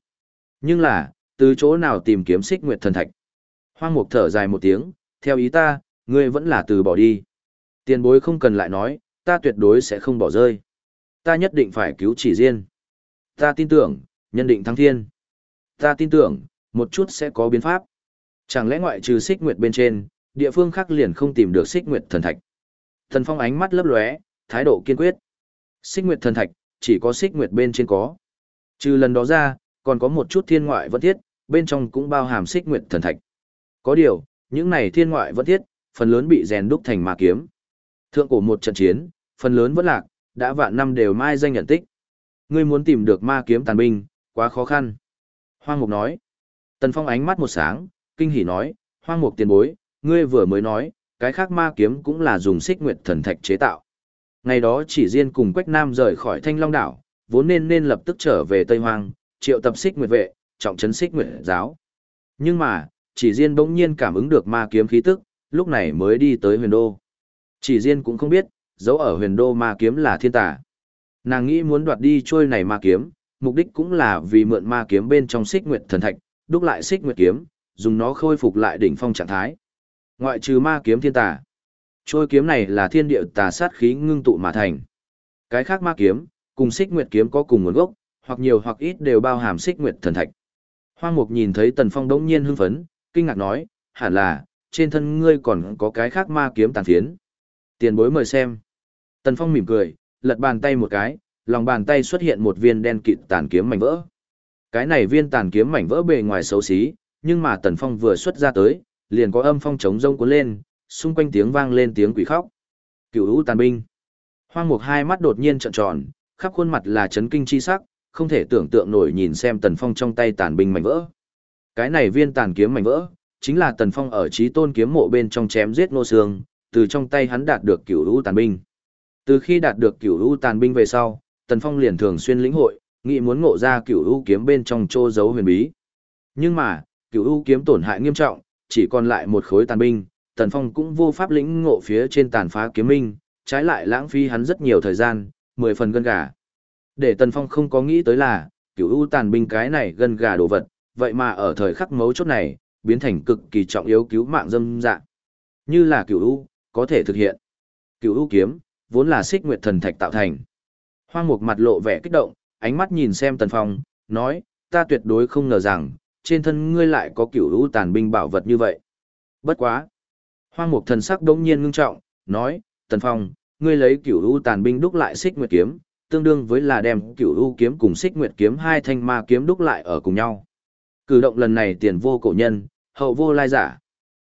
Nhưng là, từ chỗ nào tìm kiếm xích nguyệt thần thạch? Hoang mục thở dài một tiếng, theo ý ta, ngươi vẫn là từ bỏ đi. Tiền bối không cần lại nói, ta tuyệt đối sẽ không bỏ rơi. Ta nhất định phải cứu chỉ riêng. Ta tin tưởng, nhân định thăng thiên. Ta tin tưởng, một chút sẽ có biến pháp. Chẳng lẽ ngoại trừ xích nguyệt bên trên, địa phương khác liền không tìm được xích nguyệt thần thạch. Thần phong ánh mắt lấp lóe, thái độ kiên quyết. Xích nguyệt thần thạch, chỉ có xích nguyệt bên trên có. Trừ lần đó ra, còn có một chút thiên ngoại vẫn thiết, bên trong cũng bao hàm xích nguyệt thần thạch. Có điều, những này thiên ngoại vẫn thiết, phần lớn bị rèn đúc thành ma kiếm. Thượng cổ một trận chiến, phần lớn vẫn lạc, đã vạn năm đều mai danh nhận tích. Ngươi muốn tìm được ma kiếm tàn binh, quá khó khăn. Hoang Mục nói. Tần Phong ánh mắt một sáng, kinh hỉ nói, Hoang Mục tiền bối, ngươi vừa mới nói, cái khác ma kiếm cũng là dùng xích nguyệt thần thạch chế tạo. Ngày đó chỉ riêng cùng Quách Nam rời khỏi Thanh Long đảo, vốn nên nên lập tức trở về Tây Hoang, triệu tập xích nguyệt vệ, trọng trấn xích nguyệt giáo. Nhưng mà, chỉ riêng bỗng nhiên cảm ứng được ma kiếm khí tức, lúc này mới đi tới huyền đô. Chỉ riêng cũng không biết, dấu ở huyền đô ma kiếm là thiên tà. Nàng nghĩ muốn đoạt đi trôi này ma kiếm, mục đích cũng là vì mượn ma kiếm bên trong xích nguyệt thần thạch, đúc lại xích nguyệt kiếm, dùng nó khôi phục lại đỉnh phong trạng thái. Ngoại trừ ma kiếm thiên tà, trôi kiếm này là thiên địa tà sát khí ngưng tụ mà thành. Cái khác ma kiếm, cùng xích nguyệt kiếm có cùng nguồn gốc, hoặc nhiều hoặc ít đều bao hàm xích nguyệt thần thạch. Hoang Mục nhìn thấy Tần Phong đống nhiên hưng phấn, kinh ngạc nói, hẳn là, trên thân ngươi còn có cái khác ma kiếm tàn phiến. Tiền bối mời xem. Tần Phong mỉm cười, lật bàn tay một cái, lòng bàn tay xuất hiện một viên đen kịt tàn kiếm mảnh vỡ. Cái này viên tàn kiếm mảnh vỡ bề ngoài xấu xí, nhưng mà Tần Phong vừa xuất ra tới, liền có âm phong trống rông cuốn lên, xung quanh tiếng vang lên tiếng quỷ khóc. Cửu u tàn binh. Hoang Mục hai mắt đột nhiên trợn tròn, khắp khuôn mặt là chấn kinh chi sắc, không thể tưởng tượng nổi nhìn xem Tần Phong trong tay tàn binh mảnh vỡ. Cái này viên tàn kiếm mảnh vỡ, chính là Tần Phong ở trí tôn kiếm mộ bên trong chém giết nô sương, từ trong tay hắn đạt được cửu u tàn binh. Từ khi đạt được cửu u tàn binh về sau, Tần Phong liền thường xuyên lĩnh hội, nghĩ muốn ngộ ra cửu u kiếm bên trong chô giấu huyền bí. Nhưng mà, cửu u kiếm tổn hại nghiêm trọng, chỉ còn lại một khối tàn binh, Tần Phong cũng vô pháp lĩnh ngộ phía trên tàn phá kiếm minh, trái lại lãng phí hắn rất nhiều thời gian, mười phần gân gà. Để Tần Phong không có nghĩ tới là, cửu u tàn binh cái này gân gà đồ vật, vậy mà ở thời khắc mấu chốt này, biến thành cực kỳ trọng yếu cứu mạng dâm dạng. Như là cửu u, có thể thực hiện. Cửu u kiếm, vốn là xích nguyệt thần thạch tạo thành. Hoang mục mặt lộ vẻ kích động, ánh mắt nhìn xem Tần Phong, nói, ta tuyệt đối không ngờ rằng, trên thân ngươi lại có cửu lũ tàn binh bảo vật như vậy. Bất quá. Hoang mục thần sắc đống nhiên ngưng trọng, nói, Tần Phong, ngươi lấy cửu lũ tàn binh đúc lại xích nguyệt kiếm, tương đương với là đem cửu lũ kiếm cùng xích nguyệt kiếm hai thanh ma kiếm đúc lại ở cùng nhau. Cử động lần này tiền vô cổ nhân, hậu vô lai giả.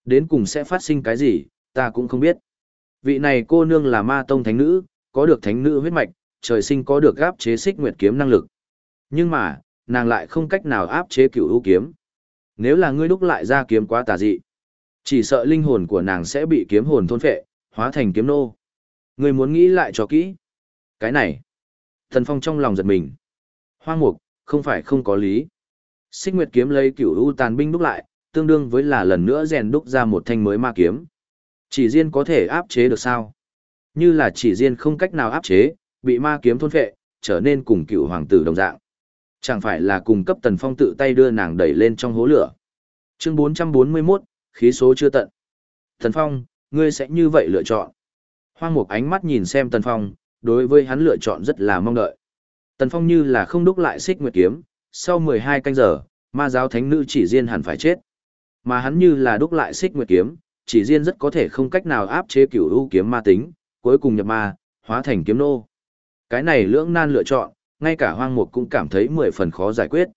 Đến cùng sẽ phát sinh cái gì, ta cũng không biết. Vị này cô nương là ma tông thánh nữ, có được thánh nữ huyết mạch, trời sinh có được áp chế xích nguyệt kiếm năng lực. Nhưng mà, nàng lại không cách nào áp chế cửu u kiếm. Nếu là ngươi đúc lại ra kiếm quá tà dị, chỉ sợ linh hồn của nàng sẽ bị kiếm hồn thôn phệ, hóa thành kiếm nô. Ngươi muốn nghĩ lại cho kỹ. Cái này, Thần Phong trong lòng giật mình. Hoang mục, không phải không có lý. Xích Nguyệt kiếm lấy cửu u tàn binh đúc lại, tương đương với là lần nữa rèn đúc ra một thanh mới ma kiếm. Chỉ riêng có thể áp chế được sao? Như là chỉ riêng không cách nào áp chế, bị ma kiếm thôn phệ, trở nên cùng cựu hoàng tử đồng dạng. Chẳng phải là cùng cấp tần phong tự tay đưa nàng đẩy lên trong hố lửa. Chương 441, khí số chưa tận. Tần phong, ngươi sẽ như vậy lựa chọn. Hoang mục ánh mắt nhìn xem tần phong, đối với hắn lựa chọn rất là mong đợi. Tần phong như là không đúc lại xích nguyệt kiếm, sau 12 canh giờ, ma giáo thánh nữ chỉ riêng hẳn phải chết. Mà hắn như là đúc lại xích nguyệt kiếm, chỉ riêng rất có thể không cách nào áp chế cửu u kiếm ma tính, cuối cùng nhập ma, hóa thành kiếm nô. Cái này lưỡng nan lựa chọn, ngay cả hoang mục cũng cảm thấy mười phần khó giải quyết.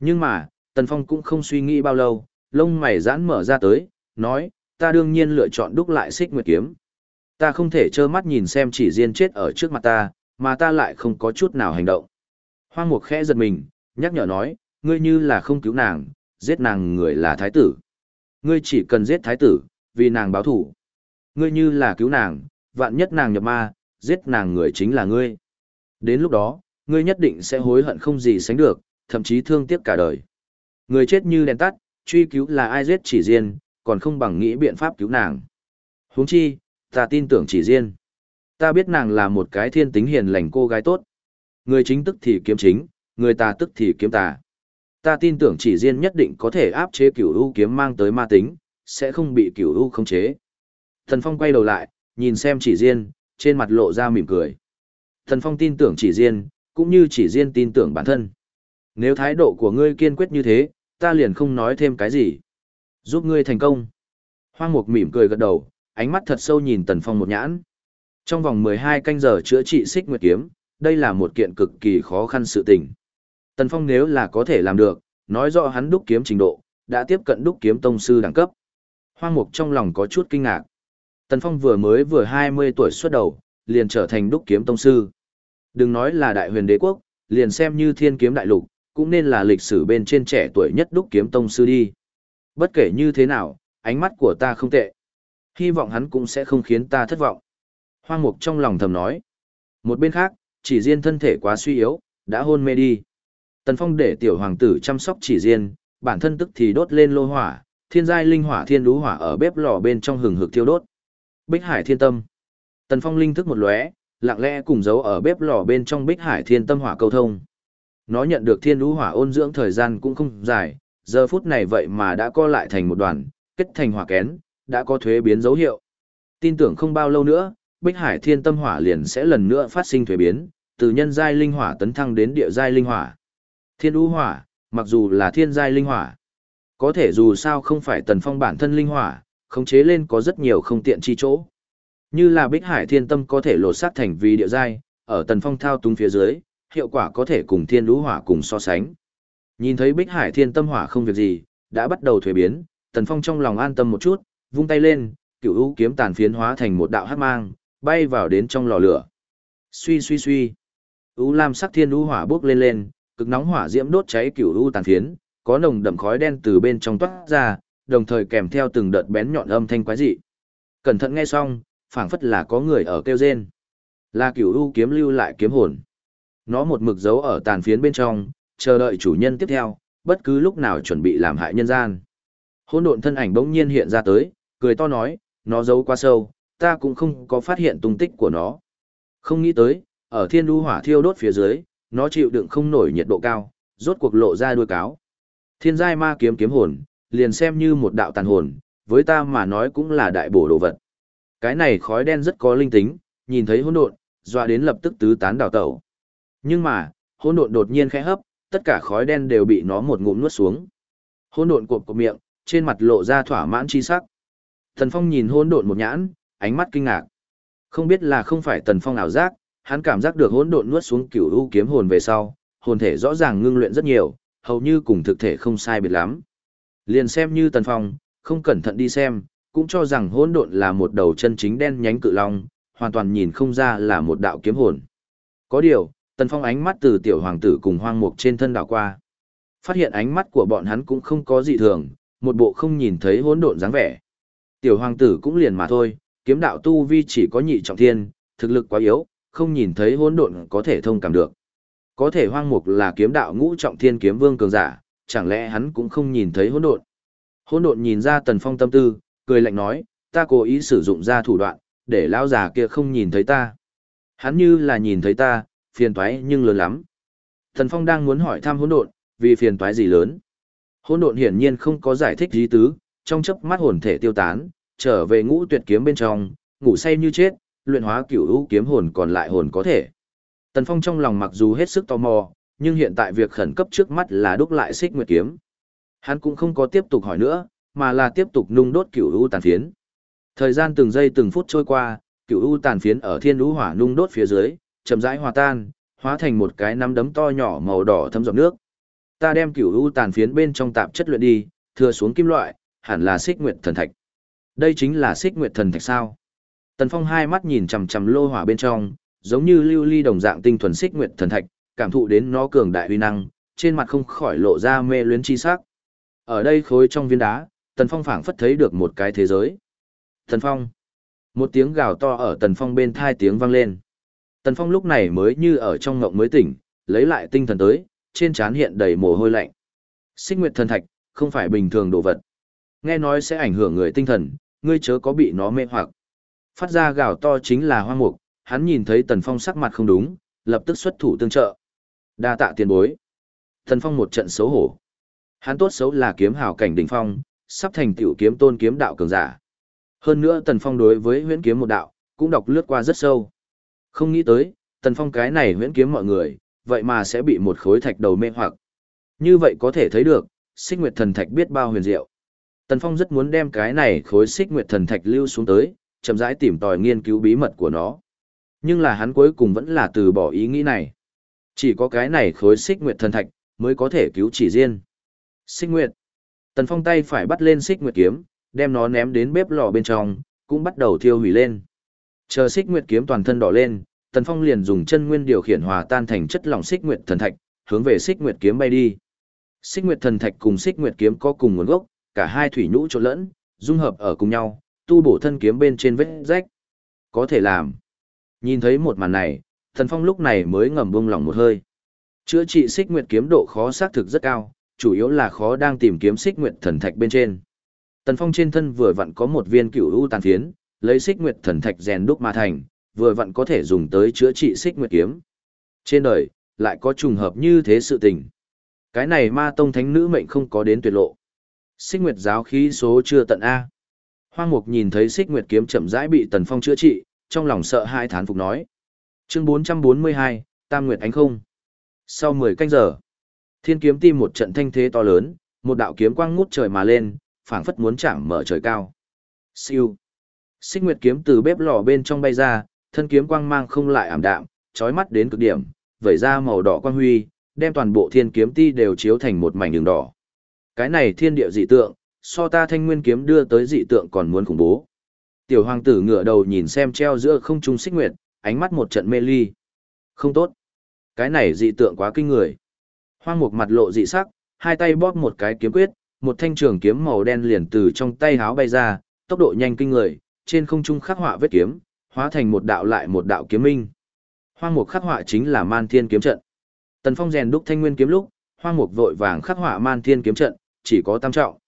Nhưng mà, Tần Phong cũng không suy nghĩ bao lâu, lông mày giãn mở ra tới, nói, ta đương nhiên lựa chọn đúc lại xích nguyệt kiếm. Ta không thể trơ mắt nhìn xem chỉ riêng chết ở trước mặt ta, mà ta lại không có chút nào hành động. Hoang mục khẽ giật mình, nhắc nhở nói, ngươi như là không cứu nàng, giết nàng người là thái tử. Ngươi chỉ cần giết thái tử, vì nàng báo thủ. Ngươi như là cứu nàng, vạn nhất nàng nhập ma, giết nàng người chính là ngươi. Đến lúc đó, ngươi nhất định sẽ hối hận không gì sánh được, thậm chí thương tiếc cả đời. Người chết như đèn tắt, truy cứu là ai giết chỉ riêng, còn không bằng nghĩ biện pháp cứu nàng. huống chi, ta tin tưởng chỉ riêng. Ta biết nàng là một cái thiên tính hiền lành cô gái tốt. Người chính tức thì kiếm chính, người ta tức thì kiếm tà. Ta tin tưởng chỉ riêng nhất định có thể áp chế cửu u kiếm mang tới ma tính, sẽ không bị cửu u khống chế. Thần Phong quay đầu lại, nhìn xem chỉ riêng, trên mặt lộ ra mỉm cười. Thần Phong tin tưởng chỉ riêng, cũng như chỉ riêng tin tưởng bản thân. Nếu thái độ của ngươi kiên quyết như thế, ta liền không nói thêm cái gì. Giúp ngươi thành công. Hoang Mục mỉm cười gật đầu, ánh mắt thật sâu nhìn Tần Phong một nhãn. Trong vòng 12 canh giờ chữa trị xích nguyệt kiếm, đây là một kiện cực kỳ khó khăn sự tình. Tần Phong nếu là có thể làm được, nói rõ hắn đúc kiếm trình độ, đã tiếp cận đúc kiếm tông sư đẳng cấp. Hoang Mục trong lòng có chút kinh ngạc. Tần Phong vừa mới vừa 20 tuổi xuất đầu, liền trở thành đúc kiếm tông sư. Đừng nói là đại huyền đế quốc, liền xem như thiên kiếm đại lục, cũng nên là lịch sử bên trên trẻ tuổi nhất đúc kiếm tông sư đi. Bất kể như thế nào, ánh mắt của ta không tệ. Hy vọng hắn cũng sẽ không khiến ta thất vọng. Hoang mục trong lòng thầm nói. Một bên khác, chỉ riêng thân thể quá suy yếu, đã hôn mê đi. Tần Phong để tiểu hoàng tử chăm sóc chỉ riêng, bản thân tức thì đốt lên lô hỏa, thiên giai linh hỏa thiên đú hỏa ở bếp lò bên trong hừng hực thiêu đốt. Bích Hải Thiên Tâm. Tần Phong linh thức một lóe, lặng lẽ cùng giấu ở bếp lò bên trong Bích Hải Thiên Tâm hỏa câu thông. Nó nhận được thiên lũ hỏa ôn dưỡng thời gian cũng không dài, giờ phút này vậy mà đã co lại thành một đoàn, kết thành hỏa kén, đã có thuế biến dấu hiệu. Tin tưởng không bao lâu nữa, Bích Hải Thiên Tâm hỏa liền sẽ lần nữa phát sinh thuế biến, từ nhân giai linh hỏa tấn thăng đến địa giai linh hỏa. Thiên lũ hỏa, mặc dù là thiên giai linh hỏa, có thể dù sao không phải tần phong bản thân linh hỏa, khống chế lên có rất nhiều không tiện chi chỗ. Như là Bích Hải Thiên Tâm có thể lột xác thành vì địa giai, ở tần phong thao túng phía dưới, hiệu quả có thể cùng thiên Lũ hỏa cùng so sánh. Nhìn thấy Bích Hải Thiên Tâm hỏa không việc gì, đã bắt đầu thuế biến, tần phong trong lòng an tâm một chút, vung tay lên, cựu u kiếm tàn phiến hóa thành một đạo hắc mang, bay vào đến trong lò lửa. Suy suy suy. U lam sắc thiên u hỏa bốc lên lên, cực nóng hỏa diễm đốt cháy cửu u tàn phiến, có nồng đậm khói đen từ bên trong toát ra, đồng thời kèm theo từng đợt bén nhọn âm thanh quái dị. Cẩn thận nghe xong, phảng phất là có người ở kêu rên. Là cửu u kiếm lưu lại kiếm hồn. Nó một mực giấu ở tàn phiến bên trong, chờ đợi chủ nhân tiếp theo, bất cứ lúc nào chuẩn bị làm hại nhân gian. Hỗn độn thân ảnh bỗng nhiên hiện ra tới, cười to nói, nó giấu quá sâu, ta cũng không có phát hiện tung tích của nó. Không nghĩ tới, ở thiên đu hỏa thiêu đốt phía dưới, nó chịu đựng không nổi nhiệt độ cao, rốt cuộc lộ ra đuôi cáo. Thiên giai ma kiếm kiếm hồn, liền xem như một đạo tàn hồn, với ta mà nói cũng là đại bổ đồ vật. Cái này khói đen rất có linh tính, nhìn thấy hỗn độn, dọa đến lập tức tứ tán đảo tẩu. Nhưng mà, hỗn độn đột nhiên khẽ hấp, tất cả khói đen đều bị nó một ngụm nuốt xuống. Hỗn độn cộp cộp miệng, trên mặt lộ ra thỏa mãn chi sắc. Thần Phong nhìn hỗn độn một nhãn, ánh mắt kinh ngạc. Không biết là không phải Tần Phong ảo giác, hắn cảm giác được hỗn độn nuốt xuống cửu u kiếm hồn về sau, hồn thể rõ ràng ngưng luyện rất nhiều, hầu như cùng thực thể không sai biệt lắm. Liền xem như Tần Phong, không cẩn thận đi xem, cũng cho rằng hỗn độn là một đầu chân chính đen nhánh cự long, hoàn toàn nhìn không ra là một đạo kiếm hồn. Có điều, Tần Phong ánh mắt từ tiểu hoàng tử cùng hoang mục trên thân đảo qua. Phát hiện ánh mắt của bọn hắn cũng không có gì thường, một bộ không nhìn thấy hỗn độn dáng vẻ. Tiểu hoàng tử cũng liền mà thôi, kiếm đạo tu vi chỉ có nhị trọng thiên, thực lực quá yếu, không nhìn thấy hỗn độn có thể thông cảm được. Có thể hoang mục là kiếm đạo ngũ trọng thiên kiếm vương cường giả, chẳng lẽ hắn cũng không nhìn thấy hỗn độn. Hỗn độn nhìn ra Tần Phong tâm tư, cười lạnh nói, ta cố ý sử dụng ra thủ đoạn, để lão già kia không nhìn thấy ta. Hắn như là nhìn thấy ta, phiền toái nhưng lớn lắm. thần Phong đang muốn hỏi thăm hỗn độn, vì phiền toái gì lớn. Hỗn độn hiển nhiên không có giải thích gì tứ, trong chớp mắt hồn thể tiêu tán, trở về ngũ tuyệt kiếm bên trong, ngủ say như chết, luyện hóa cửu u kiếm hồn còn lại hồn có thể. Tần Phong trong lòng mặc dù hết sức tò mò, nhưng hiện tại việc khẩn cấp trước mắt là đúc lại xích nguyệt kiếm. Hắn cũng không có tiếp tục hỏi nữa, mà là tiếp tục nung đốt cửu u tàn phiến. Thời gian từng giây từng phút trôi qua, cửu u tàn phiến ở thiên lũ hỏa nung đốt phía dưới, chậm rãi hòa tan, hóa thành một cái nắm đấm to nhỏ màu đỏ thấm giọt nước. Ta đem cửu u tàn phiến bên trong tạp chất luyện đi, thừa xuống kim loại, hẳn là xích nguyệt thần thạch. Đây chính là xích nguyệt thần thạch sao? Tần Phong hai mắt nhìn chằm chằm lô hỏa bên trong, giống như lưu ly đồng dạng tinh thuần xích nguyệt thần thạch, cảm thụ đến nó cường đại uy năng, trên mặt không khỏi lộ ra mê luyến chi sắc. Ở đây khối trong viên đá, Tần Phong phảng phất thấy được một cái thế giới. Tần Phong. Một tiếng gào to ở Tần Phong bên thai tiếng vang lên. Tần Phong lúc này mới như ở trong ngộng mới tỉnh, lấy lại tinh thần tới, trên trán hiện đầy mồ hôi lạnh. Xích Nguyệt thần thạch, không phải bình thường đồ vật. Nghe nói sẽ ảnh hưởng người tinh thần, ngươi chớ có bị nó mê hoặc. Phát ra gào to chính là hoang mục, hắn nhìn thấy Tần Phong sắc mặt không đúng, lập tức xuất thủ tương trợ. Đa tạ tiền bối. Tần Phong một trận xấu hổ. Hắn tốt xấu là kiếm hào cảnh đỉnh phong, sắp thành tiểu kiếm tôn kiếm đạo cường giả. Hơn nữa Tần Phong đối với huyễn kiếm một đạo, cũng đọc lướt qua rất sâu. Không nghĩ tới, Tần Phong cái này huyễn kiếm mọi người, vậy mà sẽ bị một khối thạch đầu mê hoặc. Như vậy có thể thấy được, xích nguyệt thần thạch biết bao huyền diệu. Tần Phong rất muốn đem cái này khối xích nguyệt thần thạch lưu xuống tới, chậm rãi tìm tòi nghiên cứu bí mật của nó. Nhưng là hắn cuối cùng vẫn là từ bỏ ý nghĩ này. Chỉ có cái này khối xích nguyệt thần thạch mới có thể cứu chỉ riêng. Xích nguyệt. Tần Phong tay phải bắt lên xích nguyệt kiếm, đem nó ném đến bếp lò bên trong, cũng bắt đầu thiêu hủy lên. Chờ xích nguyệt kiếm toàn thân đỏ lên, Tần Phong liền dùng chân nguyên điều khiển hòa tan thành chất lỏng xích nguyệt thần thạch, hướng về xích nguyệt kiếm bay đi. Xích nguyệt thần thạch cùng xích nguyệt kiếm có cùng nguồn gốc, cả hai thủy nhũ trộn lẫn, dung hợp ở cùng nhau, tu bổ thân kiếm bên trên vết rách. Có thể làm. Nhìn thấy một màn này, Tần Phong lúc này mới ngầm buông lỏng một hơi. Chữa trị xích nguyệt kiếm độ khó xác thực rất cao, chủ yếu là khó đang tìm kiếm xích nguyệt thần thạch bên trên. Tần Phong trên thân vừa vặn có một viên cựu u tàn phiến, lấy xích nguyệt thần thạch rèn đúc mà thành, vừa vặn có thể dùng tới chữa trị xích nguyệt kiếm. Trên đời, lại có trùng hợp như thế sự tình. Cái này ma tông thánh nữ mệnh không có đến tuyệt lộ. Xích nguyệt giáo khí số chưa tận A. Hoang mục nhìn thấy xích nguyệt kiếm chậm rãi bị tần phong chữa trị, trong lòng sợ hai thán phục nói. Chương 442, Tam Nguyệt Ánh Không. Sau 10 canh giờ, thiên kiếm tim một trận thanh thế to lớn, một đạo kiếm quang ngút trời mà lên, phảng phất muốn chạm mở trời cao. Siêu. Xích Nguyệt kiếm từ bếp lò bên trong bay ra, thân kiếm quang mang không lại ảm đạm, chói mắt đến cực điểm, vẩy ra màu đỏ quang huy, đem toàn bộ thiên kiếm ti đều chiếu thành một mảnh đường đỏ. Cái này thiên địa dị tượng, so ta thanh nguyên kiếm đưa tới dị tượng còn muốn khủng bố. Tiểu hoàng tử ngửa đầu nhìn xem treo giữa không trung xích nguyệt, ánh mắt một trận mê ly. Không tốt. Cái này dị tượng quá kinh người. Hoang mục mặt lộ dị sắc, hai tay bóp một cái kiếm quyết, một thanh trường kiếm màu đen liền từ trong tay háo bay ra, tốc độ nhanh kinh người, trên không trung khắc họa vết kiếm, hóa thành một đạo lại một đạo kiếm minh. Hoang mục khắc họa chính là Man Thiên kiếm trận. Tần Phong rèn đúc thanh nguyên kiếm lúc, Hoang mục vội vàng khắc họa Man Thiên kiếm trận, chỉ có tam trọng.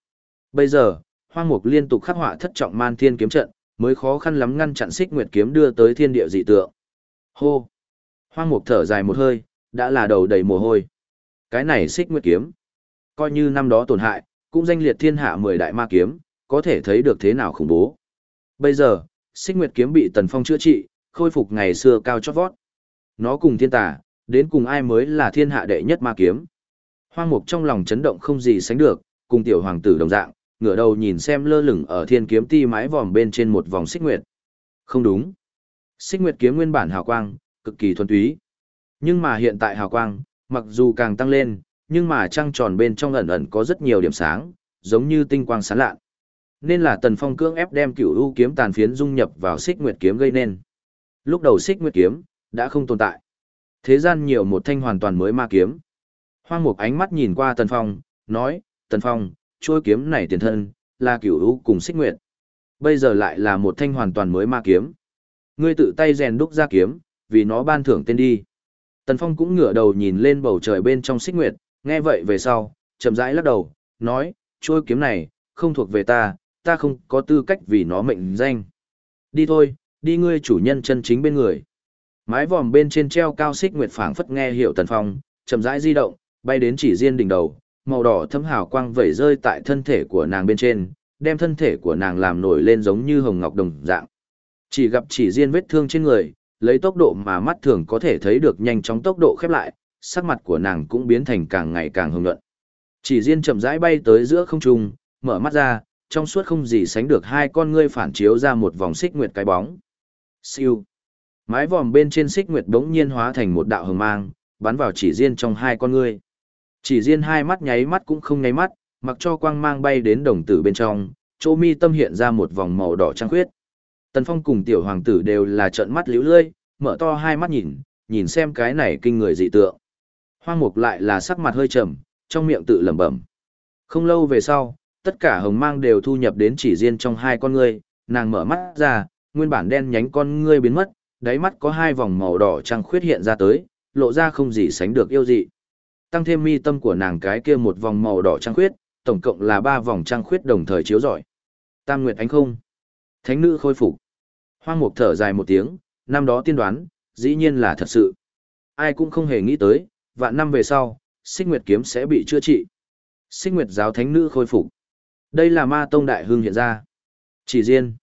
Bây giờ, Hoang mục liên tục khắc họa thất trọng Man Thiên kiếm trận, mới khó khăn lắm ngăn chặn xích nguyệt kiếm đưa tới thiên địa dị tượng. Hô! Hoang mục thở dài một hơi, đã là đầu đầy mồ hôi. Cái này xích nguyệt kiếm, coi như năm đó tổn hại, cũng danh liệt thiên hạ mười đại ma kiếm, có thể thấy được thế nào khủng bố. Bây giờ, xích nguyệt kiếm bị tần phong chữa trị, khôi phục ngày xưa cao chót vót. Nó cùng thiên tà, đến cùng ai mới là thiên hạ đệ nhất ma kiếm. Hoang mục trong lòng chấn động không gì sánh được, cùng tiểu hoàng tử đồng dạng, ngửa đầu nhìn xem lơ lửng ở thiên kiếm ti mái vòm bên trên một vòng xích nguyệt. Không đúng. Xích nguyệt kiếm nguyên bản hào quang, cực kỳ thuần túy. Nhưng mà hiện tại hào quang, mặc dù càng tăng lên, nhưng mà trăng tròn bên trong ẩn ẩn có rất nhiều điểm sáng, giống như tinh quang sáng lạ. Nên là Tần Phong cưỡng ép đem cửu u kiếm tàn phiến dung nhập vào xích nguyệt kiếm gây nên. Lúc đầu xích nguyệt kiếm đã không tồn tại. Thế gian nhiều một thanh hoàn toàn mới ma kiếm. Hoang Mục ánh mắt nhìn qua Tần Phong, nói, Tần Phong, chuôi kiếm này tiền thân, là cửu u cùng xích nguyệt. Bây giờ lại là một thanh hoàn toàn mới ma kiếm. Ngươi tự tay rèn đúc ra kiếm, vì nó ban thưởng tên đi. Tần Phong cũng ngửa đầu nhìn lên bầu trời bên trong xích nguyệt, nghe vậy về sau, chậm rãi lắc đầu, nói, chuôi kiếm này, không thuộc về ta, ta không có tư cách vì nó mệnh danh. Đi thôi, đi ngươi chủ nhân chân chính bên người. Mái vòm bên trên treo cao xích nguyệt phảng phất nghe hiệu Tần Phong, chậm rãi di động, bay đến chỉ riêng đỉnh đầu, màu đỏ thâm hào quang vẩy rơi tại thân thể của nàng bên trên, đem thân thể của nàng làm nổi lên giống như hồng ngọc đồng dạng. Chỉ gặp chỉ riêng vết thương trên người, lấy tốc độ mà mắt thường có thể thấy được nhanh chóng tốc độ khép lại, sắc mặt của nàng cũng biến thành càng ngày càng hồng nhuận. Chỉ riêng chậm rãi bay tới giữa không trung, mở mắt ra, trong suốt không gì sánh được hai con ngươi phản chiếu ra một vòng xích nguyệt cái bóng. Siêu. Mái vòm bên trên xích nguyệt bỗng nhiên hóa thành một đạo hồng mang, bắn vào chỉ riêng trong hai con ngươi. Chỉ riêng hai mắt nháy mắt cũng không nháy mắt, mặc cho quang mang bay đến đồng tử bên trong, chỗ mi tâm hiện ra một vòng màu đỏ trăng khuyết. Tần Phong cùng tiểu hoàng tử đều là trợn mắt liễu lươi, mở to hai mắt nhìn, nhìn xem cái này kinh người dị tượng. Hoang mục lại là sắc mặt hơi trầm, trong miệng tự lẩm bẩm. Không lâu về sau, tất cả hồng mang đều thu nhập đến chỉ riêng trong hai con ngươi, nàng mở mắt ra, nguyên bản đen nhánh con ngươi biến mất, đáy mắt có hai vòng màu đỏ trăng khuyết hiện ra tới, lộ ra không gì sánh được yêu dị. Tăng thêm mi tâm của nàng cái kia một vòng màu đỏ trăng khuyết, tổng cộng là ba vòng trăng khuyết đồng thời chiếu rọi. Tam Nguyệt Ánh không. Thánh nữ khôi phục. Hoang Mục thở dài một tiếng, năm đó tiên đoán, dĩ nhiên là thật sự. Ai cũng không hề nghĩ tới, vạn năm về sau, Xích Nguyệt kiếm sẽ bị chữa trị. Xích Nguyệt giáo thánh nữ khôi phục. Đây là ma tông đại hương hiện ra. Chỉ riêng.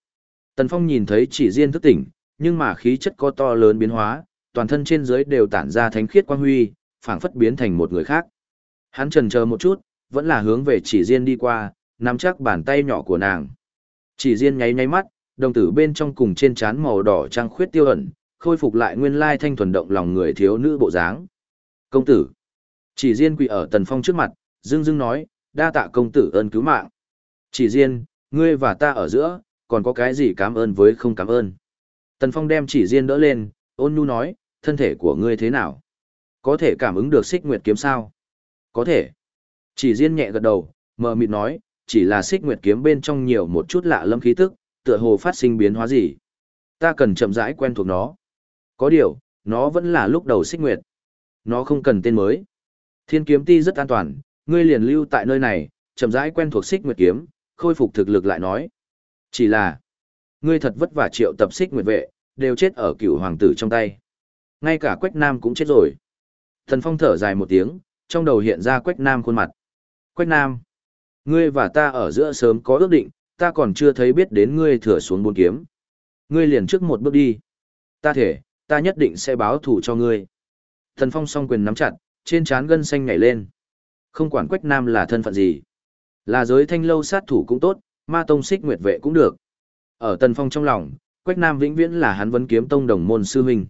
Tần Phong nhìn thấy chỉ riêng thức tỉnh, nhưng mà khí chất có to lớn biến hóa, toàn thân trên dưới đều tản ra thánh khiết quang huy, phảng phất biến thành một người khác. Hắn trần chờ một chút, vẫn là hướng về chỉ riêng đi qua, nắm chắc bàn tay nhỏ của nàng. Chỉ riêng nháy nháy mắt, đồng tử bên trong cùng trên trán màu đỏ trang khuyết tiêu ẩn, khôi phục lại nguyên lai thanh thuần động lòng người thiếu nữ bộ dáng. Công tử. Chỉ riêng quỳ ở tần phong trước mặt, dưng dưng nói, đa tạ công tử ơn cứu mạng. Chỉ riêng, ngươi và ta ở giữa, còn có cái gì cảm ơn với không cảm ơn. Tần phong đem chỉ riêng đỡ lên, ôn nhu nói, thân thể của ngươi thế nào? Có thể cảm ứng được xích nguyệt kiếm sao? Có thể. Chỉ riêng nhẹ gật đầu, mờ mịt nói, chỉ là xích nguyệt kiếm bên trong nhiều một chút lạ lâm khí tức, tựa hồ phát sinh biến hóa gì. Ta cần chậm rãi quen thuộc nó. Có điều, nó vẫn là lúc đầu xích nguyệt. Nó không cần tên mới. Thiên kiếm ti rất an toàn, ngươi liền lưu tại nơi này, chậm rãi quen thuộc xích nguyệt kiếm, khôi phục thực lực lại nói. Chỉ là, ngươi thật vất vả triệu tập xích nguyệt vệ, đều chết ở cựu hoàng tử trong tay. Ngay cả Quách Nam cũng chết rồi. Thần Phong thở dài một tiếng, trong đầu hiện ra Quách Nam khuôn mặt. Quách Nam, ngươi và ta ở giữa sớm có ước định, ta còn chưa thấy biết đến ngươi thừa xuống bốn kiếm. Ngươi liền trước một bước đi. Ta thể, ta nhất định sẽ báo thù cho ngươi. Thần Phong song quyền nắm chặt, trên trán gân xanh nhảy lên. Không quản Quách Nam là thân phận gì. Là giới thanh lâu sát thủ cũng tốt, ma tông xích nguyệt vệ cũng được. Ở Tần Phong trong lòng, Quách Nam vĩnh viễn là hắn vấn kiếm tông đồng môn sư huynh.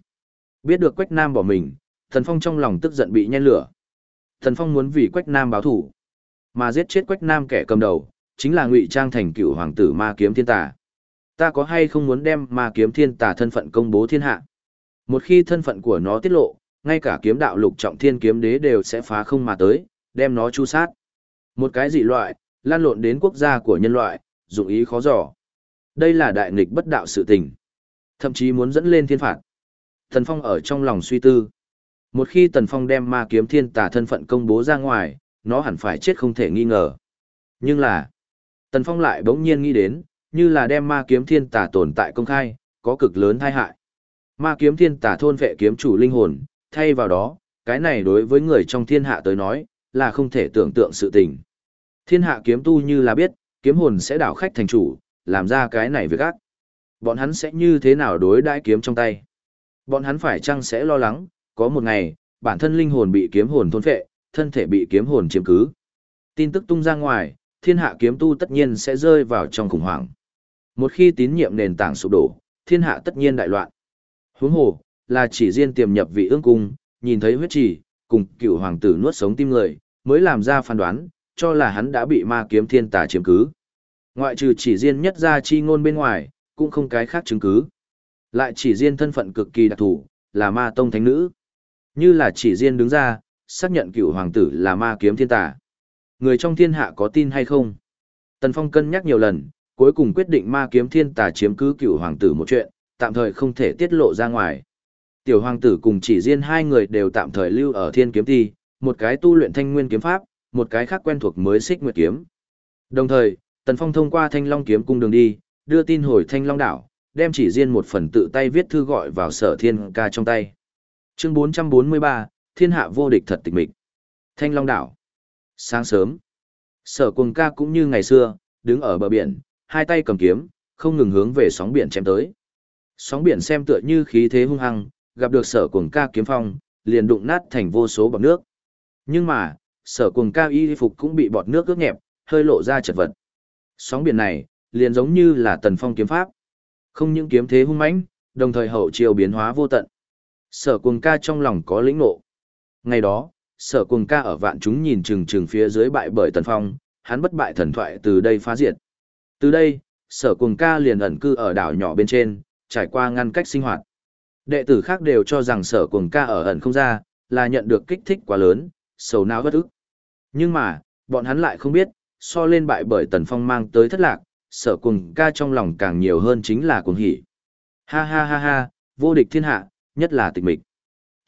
Biết được Quách Nam bỏ mình, Thần Phong trong lòng tức giận bị nhen lửa. Thần Phong muốn vì Quách Nam báo thủ, mà giết chết Quách Nam kẻ cầm đầu, chính là ngụy trang thành cựu hoàng tử ma kiếm thiên tà. Ta có hay không muốn đem ma kiếm thiên tà thân phận công bố thiên hạ? Một khi thân phận của nó tiết lộ, ngay cả kiếm đạo lục trọng thiên kiếm đế đều sẽ phá không mà tới, đem nó chu sát. Một cái dị loại, lan lộn đến quốc gia của nhân loại, dụng ý khó dò. Đây là đại nghịch bất đạo sự tình. Thậm chí muốn dẫn lên thiên phạt. thần Phong ở trong lòng suy tư. Một khi Tần Phong đem ma kiếm thiên tà thân phận công bố ra ngoài, nó hẳn phải chết không thể nghi ngờ. Nhưng là, Tần Phong lại bỗng nhiên nghĩ đến, như là đem ma kiếm thiên tà tồn tại công khai, có cực lớn tai hại. Ma kiếm thiên tà thôn vệ kiếm chủ linh hồn, thay vào đó, cái này đối với người trong thiên hạ tới nói, là không thể tưởng tượng sự tình. Thiên hạ kiếm tu như là biết, kiếm hồn sẽ đảo khách thành chủ, làm ra cái này việc ác. Bọn hắn sẽ như thế nào đối đãi kiếm trong tay? Bọn hắn phải chăng sẽ lo lắng, có một ngày, bản thân linh hồn bị kiếm hồn thôn phệ, thân thể bị kiếm hồn chiếm cứ. Tin tức tung ra ngoài, thiên hạ kiếm tu tất nhiên sẽ rơi vào trong khủng hoảng. Một khi tín nhiệm nền tảng sụp đổ, thiên hạ tất nhiên đại loạn. Huống hồ, là chỉ riêng tiềm nhập vị ương cung, nhìn thấy huyết trì, cùng cựu hoàng tử nuốt sống tim người, mới làm ra phán đoán, cho là hắn đã bị ma kiếm thiên tà chiếm cứ. Ngoại trừ chỉ riêng nhất ra chi ngôn bên ngoài, cũng không cái khác chứng cứ. Lại chỉ riêng thân phận cực kỳ đặc thù, là ma tông thánh nữ. Như là chỉ riêng đứng ra, xác nhận cựu hoàng tử là ma kiếm thiên tà. Người trong thiên hạ có tin hay không? Tần Phong cân nhắc nhiều lần, cuối cùng quyết định ma kiếm thiên tà chiếm cứ cựu hoàng tử một chuyện, tạm thời không thể tiết lộ ra ngoài. Tiểu hoàng tử cùng chỉ riêng hai người đều tạm thời lưu ở thiên kiếm ti một cái tu luyện thanh nguyên kiếm pháp, một cái khác quen thuộc mới xích nguyệt kiếm. Đồng thời, Tần Phong thông qua thanh long kiếm cung đường đi, đưa tin hồi thanh long đảo, đem chỉ riêng một phần tự tay viết thư gọi vào sở thiên ca trong tay. Chương 443, thiên hạ vô địch thật tịch mịch. Thanh long đảo. Sáng sớm, sở cuồng ca cũng như ngày xưa, đứng ở bờ biển, hai tay cầm kiếm, không ngừng hướng về sóng biển chém tới. Sóng biển xem tựa như khí thế hung hăng, gặp được sở cuồng ca kiếm phong, liền đụng nát thành vô số bọt nước. Nhưng mà, sở cuồng ca y phục cũng bị bọt nước ướt nhẹp, hơi lộ ra chật vật. Sóng biển này, liền giống như là tần phong kiếm pháp. Không những kiếm thế hung mãnh, đồng thời hậu chiều biến hóa vô tận. Sở cuồng ca trong lòng có lĩnh nộ. Ngày đó, sở cùng ca ở vạn chúng nhìn chừng chừng phía dưới bại bởi tần phong, hắn bất bại thần thoại từ đây phá diệt. Từ đây, sở cùng ca liền ẩn cư ở đảo nhỏ bên trên, trải qua ngăn cách sinh hoạt. Đệ tử khác đều cho rằng sở cùng ca ở ẩn không ra, là nhận được kích thích quá lớn, sầu não bất ức. Nhưng mà, bọn hắn lại không biết, so lên bại bởi tần phong mang tới thất lạc, sở cùng ca trong lòng càng nhiều hơn chính là cuồng hỉ. Ha ha ha ha, vô địch thiên hạ, nhất là tịch mịch.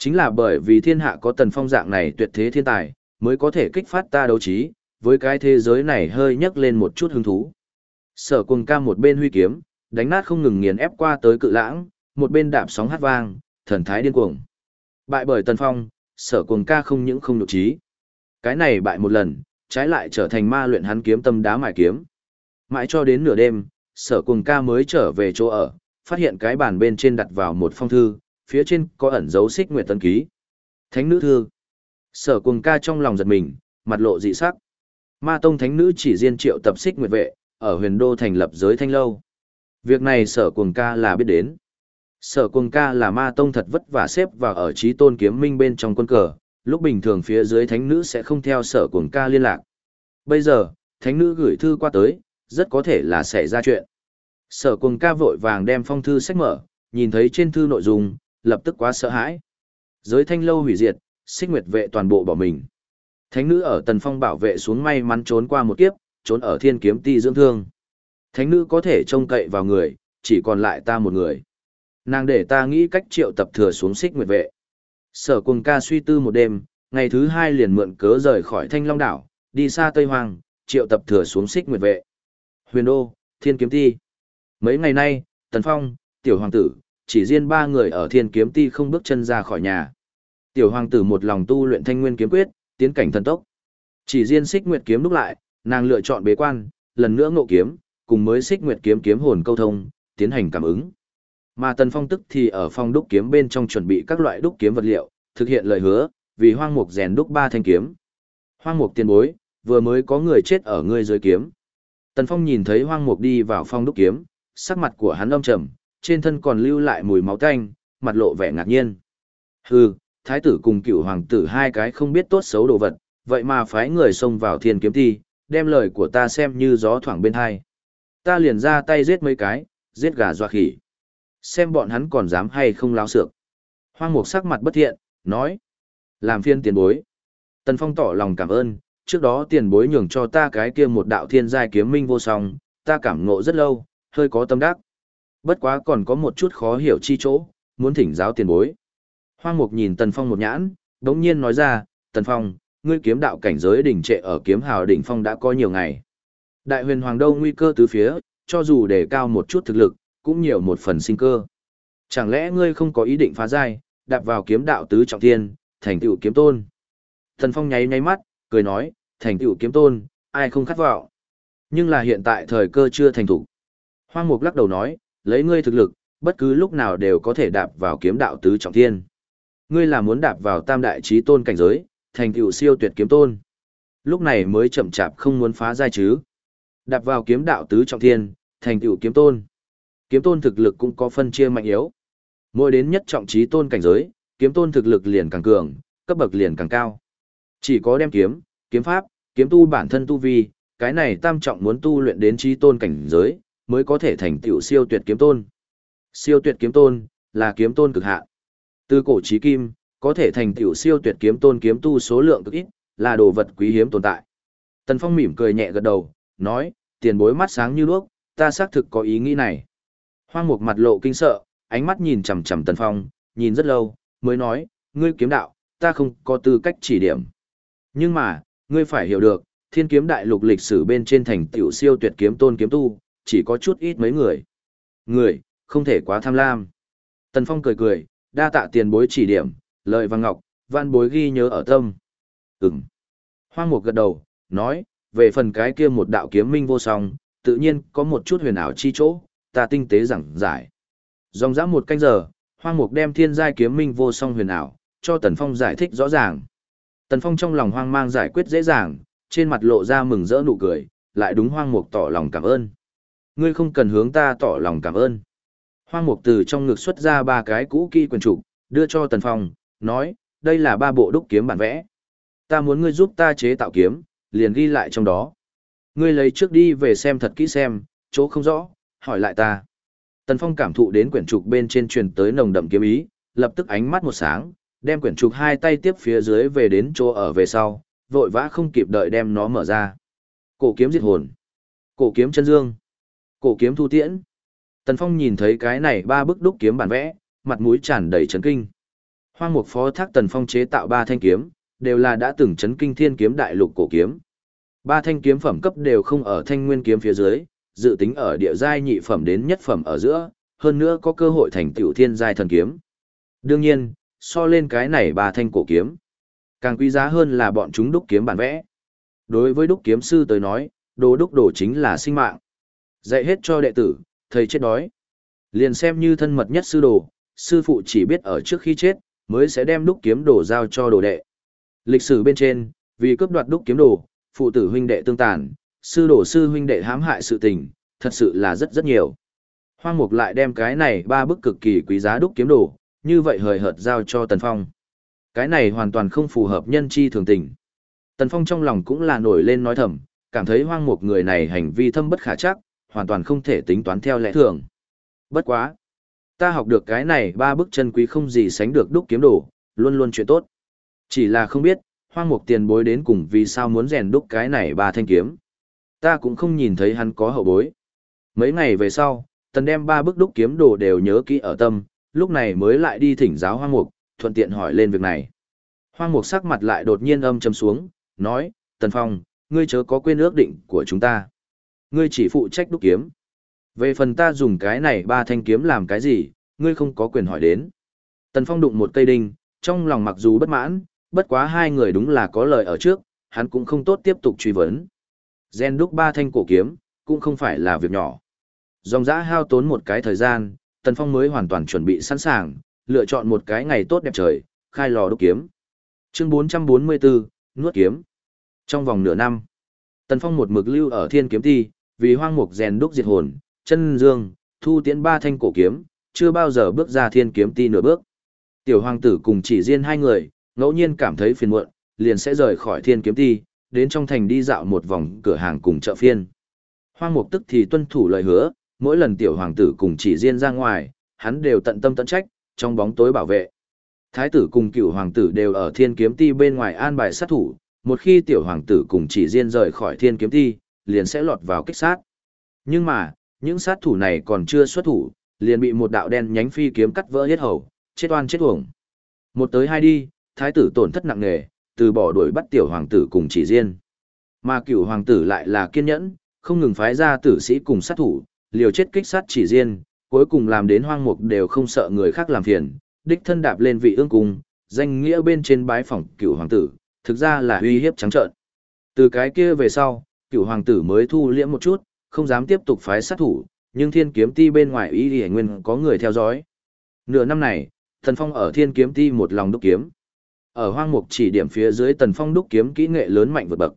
Chính là bởi vì thiên hạ có tần phong dạng này tuyệt thế thiên tài, mới có thể kích phát ta đấu trí, với cái thế giới này hơi nhấc lên một chút hứng thú. Sở cuồng ca một bên huy kiếm, đánh nát không ngừng nghiền ép qua tới cự lãng, một bên đạp sóng hát vang, thần thái điên cuồng. Bại bởi tần phong, sở cuồng ca không những không nhục trí. Cái này bại một lần, trái lại trở thành ma luyện hắn kiếm tâm đá mài kiếm. Mãi cho đến nửa đêm, sở cuồng ca mới trở về chỗ ở, phát hiện cái bàn bên trên đặt vào một phong thư, phía trên có ẩn dấu xích nguyệt tân ký. Thánh nữ thư. Sở cuồng ca trong lòng giật mình, mặt lộ dị sắc. Ma tông thánh nữ chỉ riêng triệu tập xích nguyệt vệ, ở huyền đô thành lập giới thanh lâu. Việc này sở cuồng ca là biết đến. Sở cuồng ca là ma tông thật vất vả xếp vào ở trí tôn kiếm minh bên trong quân cờ, lúc bình thường phía dưới thánh nữ sẽ không theo sở cuồng ca liên lạc. Bây giờ, thánh nữ gửi thư qua tới, rất có thể là xảy ra chuyện. Sở cuồng ca vội vàng đem phong thư sách mở, nhìn thấy trên thư nội dung, lập tức quá sợ hãi. Giới thanh lâu hủy diệt, xích nguyệt vệ toàn bộ bỏ mình. Thánh nữ ở tần phong bảo vệ xuống may mắn trốn qua một kiếp, trốn ở thiên kiếm ti dưỡng thương. Thánh nữ có thể trông cậy vào người, chỉ còn lại ta một người. Nàng để ta nghĩ cách triệu tập thừa xuống xích nguyệt vệ. Sở cùng ca suy tư một đêm, ngày thứ hai liền mượn cớ rời khỏi thanh long đảo, đi xa Tây Hoàng, triệu tập thừa xuống xích nguyệt vệ. Huyền đô, thiên kiếm ti. Mấy ngày nay, Tần Phong, Tiểu Hoàng tử, chỉ riêng ba người ở thiên kiếm ti không bước chân ra khỏi nhà. Tiểu Hoàng tử một lòng tu luyện thanh nguyên kiếm quyết, tiến cảnh thần tốc. Chỉ riêng xích nguyệt kiếm lúc lại, nàng lựa chọn bế quan, lần nữa ngộ kiếm, cùng mới xích nguyệt kiếm kiếm hồn câu thông, tiến hành cảm ứng. Mà Tần Phong tức thì ở phong đúc kiếm bên trong chuẩn bị các loại đúc kiếm vật liệu, thực hiện lời hứa, vì hoang mục rèn đúc ba thanh kiếm. Hoang mục tiền bối, vừa mới có người chết ở ngươi dưới kiếm. Tần Phong nhìn thấy hoang mục đi vào phong đúc kiếm, sắc mặt của hắn âm trầm, trên thân còn lưu lại mùi máu tanh, mặt lộ vẻ ngạc nhiên. Hừ, thái tử cùng cựu hoàng tử hai cái không biết tốt xấu đồ vật, vậy mà phái người xông vào thiên kiếm thi, đem lời của ta xem như gió thoảng bên hai. Ta liền ra tay giết mấy cái, giết gà dọa khỉ. Xem bọn hắn còn dám hay không láo xược. Hoang mục sắc mặt bất thiện, nói. Làm phiên tiền bối. Tần Phong tỏ lòng cảm ơn, trước đó tiền bối nhường cho ta cái kia một đạo thiên giai kiếm minh vô song, ta cảm ngộ rất lâu, hơi có tâm đắc. Bất quá còn có một chút khó hiểu chi chỗ, muốn thỉnh giáo tiền bối. Hoang Mục nhìn Tần Phong một nhãn, đống nhiên nói ra, Tần Phong, ngươi kiếm đạo cảnh giới đỉnh trệ ở kiếm hào đỉnh phong đã có nhiều ngày. Đại huyền hoàng đâu nguy cơ tứ phía, cho dù để cao một chút thực lực, cũng nhiều một phần sinh cơ. Chẳng lẽ ngươi không có ý định phá giai, đạp vào kiếm đạo tứ trọng thiên, thành tựu kiếm tôn? Tần Phong nháy nháy mắt, cười nói, thành tựu kiếm tôn, ai không khát vọng. Nhưng là hiện tại thời cơ chưa thành thủ. Hoang Mục lắc đầu nói, lấy ngươi thực lực, bất cứ lúc nào đều có thể đạp vào kiếm đạo tứ trọng thiên. Ngươi là muốn đạp vào tam đại trí tôn cảnh giới, thành tựu siêu tuyệt kiếm tôn. Lúc này mới chậm chạp không muốn phá giai chứ. Đạp vào kiếm đạo tứ trọng thiên, thành tựu kiếm tôn. Kiếm tôn thực lực cũng có phân chia mạnh yếu. Mỗi đến nhất trọng trí tôn cảnh giới, kiếm tôn thực lực liền càng cường, cấp bậc liền càng cao. Chỉ có đem kiếm, kiếm pháp, kiếm tu bản thân tu vi, cái này tam trọng muốn tu luyện đến trí tôn cảnh giới, mới có thể thành tựu siêu tuyệt kiếm tôn. Siêu tuyệt kiếm tôn là kiếm tôn cực hạn. Từ cổ chí kim, có thể thành tựu siêu tuyệt kiếm tôn kiếm tu số lượng cực ít, là đồ vật quý hiếm tồn tại. Tần Phong mỉm cười nhẹ gật đầu, nói, tiền bối mắt sáng như đuốc, ta xác thực có ý nghĩ này. Hoang Mục mặt lộ kinh sợ, ánh mắt nhìn chằm chằm Tần Phong, nhìn rất lâu, mới nói, ngươi kiếm đạo, ta không có tư cách chỉ điểm. Nhưng mà, ngươi phải hiểu được, thiên kiếm đại lục lịch sử bên trên thành tiểu siêu tuyệt kiếm tôn kiếm tu, chỉ có chút ít mấy người. Người, không thể quá tham lam. Tần Phong cười cười, đa tạ tiền bối chỉ điểm, lợi vàng ngọc, văn bối ghi nhớ ở tâm. Ừm. Hoang Mục gật đầu, nói, về phần cái kia một đạo kiếm minh vô song, tự nhiên có một chút huyền ảo chi chỗ, ta tinh tế giảng giải. Dòng dã một canh giờ, Hoang Mục đem thiên giai kiếm minh vô song huyền ảo, cho Tần Phong giải thích rõ ràng. Tần Phong trong lòng hoang mang giải quyết dễ dàng, trên mặt lộ ra mừng rỡ nụ cười, lại đúng Hoang Mục tỏ lòng cảm ơn. Ngươi không cần hướng ta tỏ lòng cảm ơn. Hoang Mục từ trong ngực xuất ra ba cái cũ kỹ quyền trục, đưa cho Tần Phong, nói, đây là ba bộ đúc kiếm bản vẽ. Ta muốn ngươi giúp ta chế tạo kiếm, liền ghi lại trong đó. Ngươi lấy trước đi về xem thật kỹ xem, chỗ không rõ, hỏi lại ta. Tần Phong cảm thụ đến quyển trục bên trên truyền tới nồng đậm kiếm ý, lập tức ánh mắt một sáng, đem quyển trục hai tay tiếp phía dưới về đến chỗ ở về sau, vội vã không kịp đợi đem nó mở ra. Cổ kiếm diệt hồn, cổ kiếm chân dương, cổ kiếm thu tiễn. Tần Phong nhìn thấy cái này ba bức đúc kiếm bản vẽ, mặt mũi tràn đầy chấn kinh. Hoang Mục Phó Thác Tần Phong chế tạo ba thanh kiếm, đều là đã từng chấn kinh thiên kiếm đại lục cổ kiếm. Ba thanh kiếm phẩm cấp đều không ở thanh nguyên kiếm phía dưới, dự tính ở địa giai nhị phẩm đến nhất phẩm ở giữa, hơn nữa có cơ hội thành tiểu thiên giai thần kiếm. Đương nhiên, so lên cái này ba thanh cổ kiếm, càng quý giá hơn là bọn chúng đúc kiếm bản vẽ. Đối với đúc kiếm sư tới nói, đồ đúc đồ chính là sinh mạng. Dạy hết cho đệ tử, thầy chết đói. Liền xem như thân mật nhất sư đồ, sư phụ chỉ biết ở trước khi chết, mới sẽ đem đúc kiếm đồ giao cho đồ đệ. Lịch sử bên trên, vì cướp đoạt đúc kiếm đồ, phụ tử huynh đệ tương tàn, sư đồ sư huynh đệ hãm hại sự tình, thật sự là rất rất nhiều. Hoang Mục lại đem cái này ba bức cực kỳ quý giá đúc kiếm đồ, như vậy hời hợt giao cho Tần Phong. Cái này hoàn toàn không phù hợp nhân chi thường tình. Tần Phong trong lòng cũng là nổi lên nói thầm, cảm thấy Hoang Mục người này hành vi thâm bất khả chắc, hoàn toàn không thể tính toán theo lẽ thường. Bất quá, ta học được cái này ba bức chân quý không gì sánh được đúc kiếm đồ, luôn luôn chuyện tốt. Chỉ là không biết, hoang mục tiền bối đến cùng vì sao muốn rèn đúc cái này ba thanh kiếm. Ta cũng không nhìn thấy hắn có hậu bối. Mấy ngày về sau, tần đem ba bức đúc kiếm đồ đều nhớ kỹ ở tâm, lúc này mới lại đi thỉnh giáo Hoang Mục, thuận tiện hỏi lên việc này. Hoang Mục sắc mặt lại đột nhiên âm trầm xuống, nói, Tần Phong, ngươi chớ có quên ước định của chúng ta. Ngươi chỉ phụ trách đúc kiếm. Về phần ta dùng cái này ba thanh kiếm làm cái gì, ngươi không có quyền hỏi đến. Tần Phong đụng một cây đinh, trong lòng mặc dù bất mãn, bất quá hai người đúng là có lời ở trước, hắn cũng không tốt tiếp tục truy vấn. Gen đúc ba thanh cổ kiếm, cũng không phải là việc nhỏ. Dòng dã hao tốn một cái thời gian, Tần Phong mới hoàn toàn chuẩn bị sẵn sàng, lựa chọn một cái ngày tốt đẹp trời, khai lò đúc kiếm. Chương 444, nuốt kiếm. Trong vòng nửa năm, Tần Phong một mực lưu ở Thiên Kiếm Ti, vì hoang mục rèn đúc diệt hồn, chân dương, thu tiễn ba thanh cổ kiếm, chưa bao giờ bước ra Thiên Kiếm Ti nửa bước. Tiểu hoàng tử cùng chỉ riêng hai người, ngẫu nhiên cảm thấy phiền muộn, liền sẽ rời khỏi Thiên Kiếm Ti, đến trong thành đi dạo một vòng cửa hàng cùng chợ phiên. Hoang mục tức thì tuân thủ lời hứa, mỗi lần tiểu hoàng tử cùng chỉ riêng ra ngoài, hắn đều tận tâm tận trách, trong bóng tối bảo vệ. Thái tử cùng cựu hoàng tử đều ở thiên kiếm ti bên ngoài an bài sát thủ, một khi tiểu hoàng tử cùng chỉ riêng rời khỏi thiên kiếm ti, liền sẽ lọt vào kích sát. Nhưng mà, những sát thủ này còn chưa xuất thủ, liền bị một đạo đen nhánh phi kiếm cắt vỡ hết hầu, chết oan chết uổng. Một tới hai đi, thái tử tổn thất nặng nề, từ bỏ đuổi bắt tiểu hoàng tử cùng chỉ riêng. Mà cựu hoàng tử lại là kiên nhẫn, không ngừng phái ra tử sĩ cùng sát thủ, liều chết kích sát chỉ riêng, cuối cùng làm đến hoang mục đều không sợ người khác làm phiền, đích thân đạp lên vị ương cung, danh nghĩa bên trên bái phỏng cựu hoàng tử, thực ra là uy hiếp trắng trợn. Từ cái kia về sau, cựu hoàng tử mới thu liễm một chút, không dám tiếp tục phái sát thủ, nhưng thiên kiếm ti bên ngoài ý thì nguyên có người theo dõi. Nửa năm này, thần phong ở thiên kiếm ti một lòng đúc kiếm. Ở hoang mục chỉ điểm phía dưới tần phong đúc kiếm kỹ nghệ lớn mạnh vượt bậc.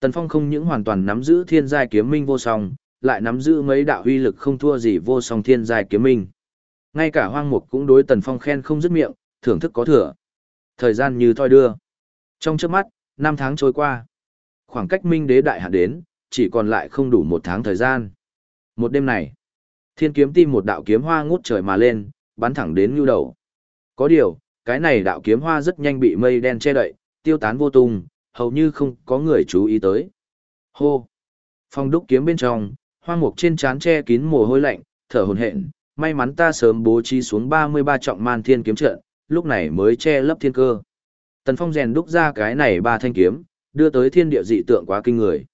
Tần phong không những hoàn toàn nắm giữ thiên giai kiếm minh vô song, lại nắm giữ mấy đạo huy lực không thua gì vô song thiên giai kiếm minh. Ngay cả hoang mục cũng đối tần phong khen không dứt miệng, thưởng thức có thừa. Thời gian như thoi đưa. Trong trước mắt, năm tháng trôi qua. Khoảng cách minh đế đại hạn đến, chỉ còn lại không đủ một tháng thời gian. Một đêm này, thiên kiếm tim một đạo kiếm hoa ngút trời mà lên, bắn thẳng đến ngưu đầu. Có điều, cái này đạo kiếm hoa rất nhanh bị mây đen che đậy, tiêu tán vô tung, hầu như không có người chú ý tới. Hô! Phong đúc kiếm bên trong, hoa mục trên trán che kín mồ hôi lạnh, thở hồn hển, may mắn ta sớm bố trí xuống 33 trọng man thiên kiếm trận, lúc này mới che lấp thiên cơ. Tần Phong rèn đúc ra cái này ba thanh kiếm, đưa tới thiên địa dị tượng quá kinh người.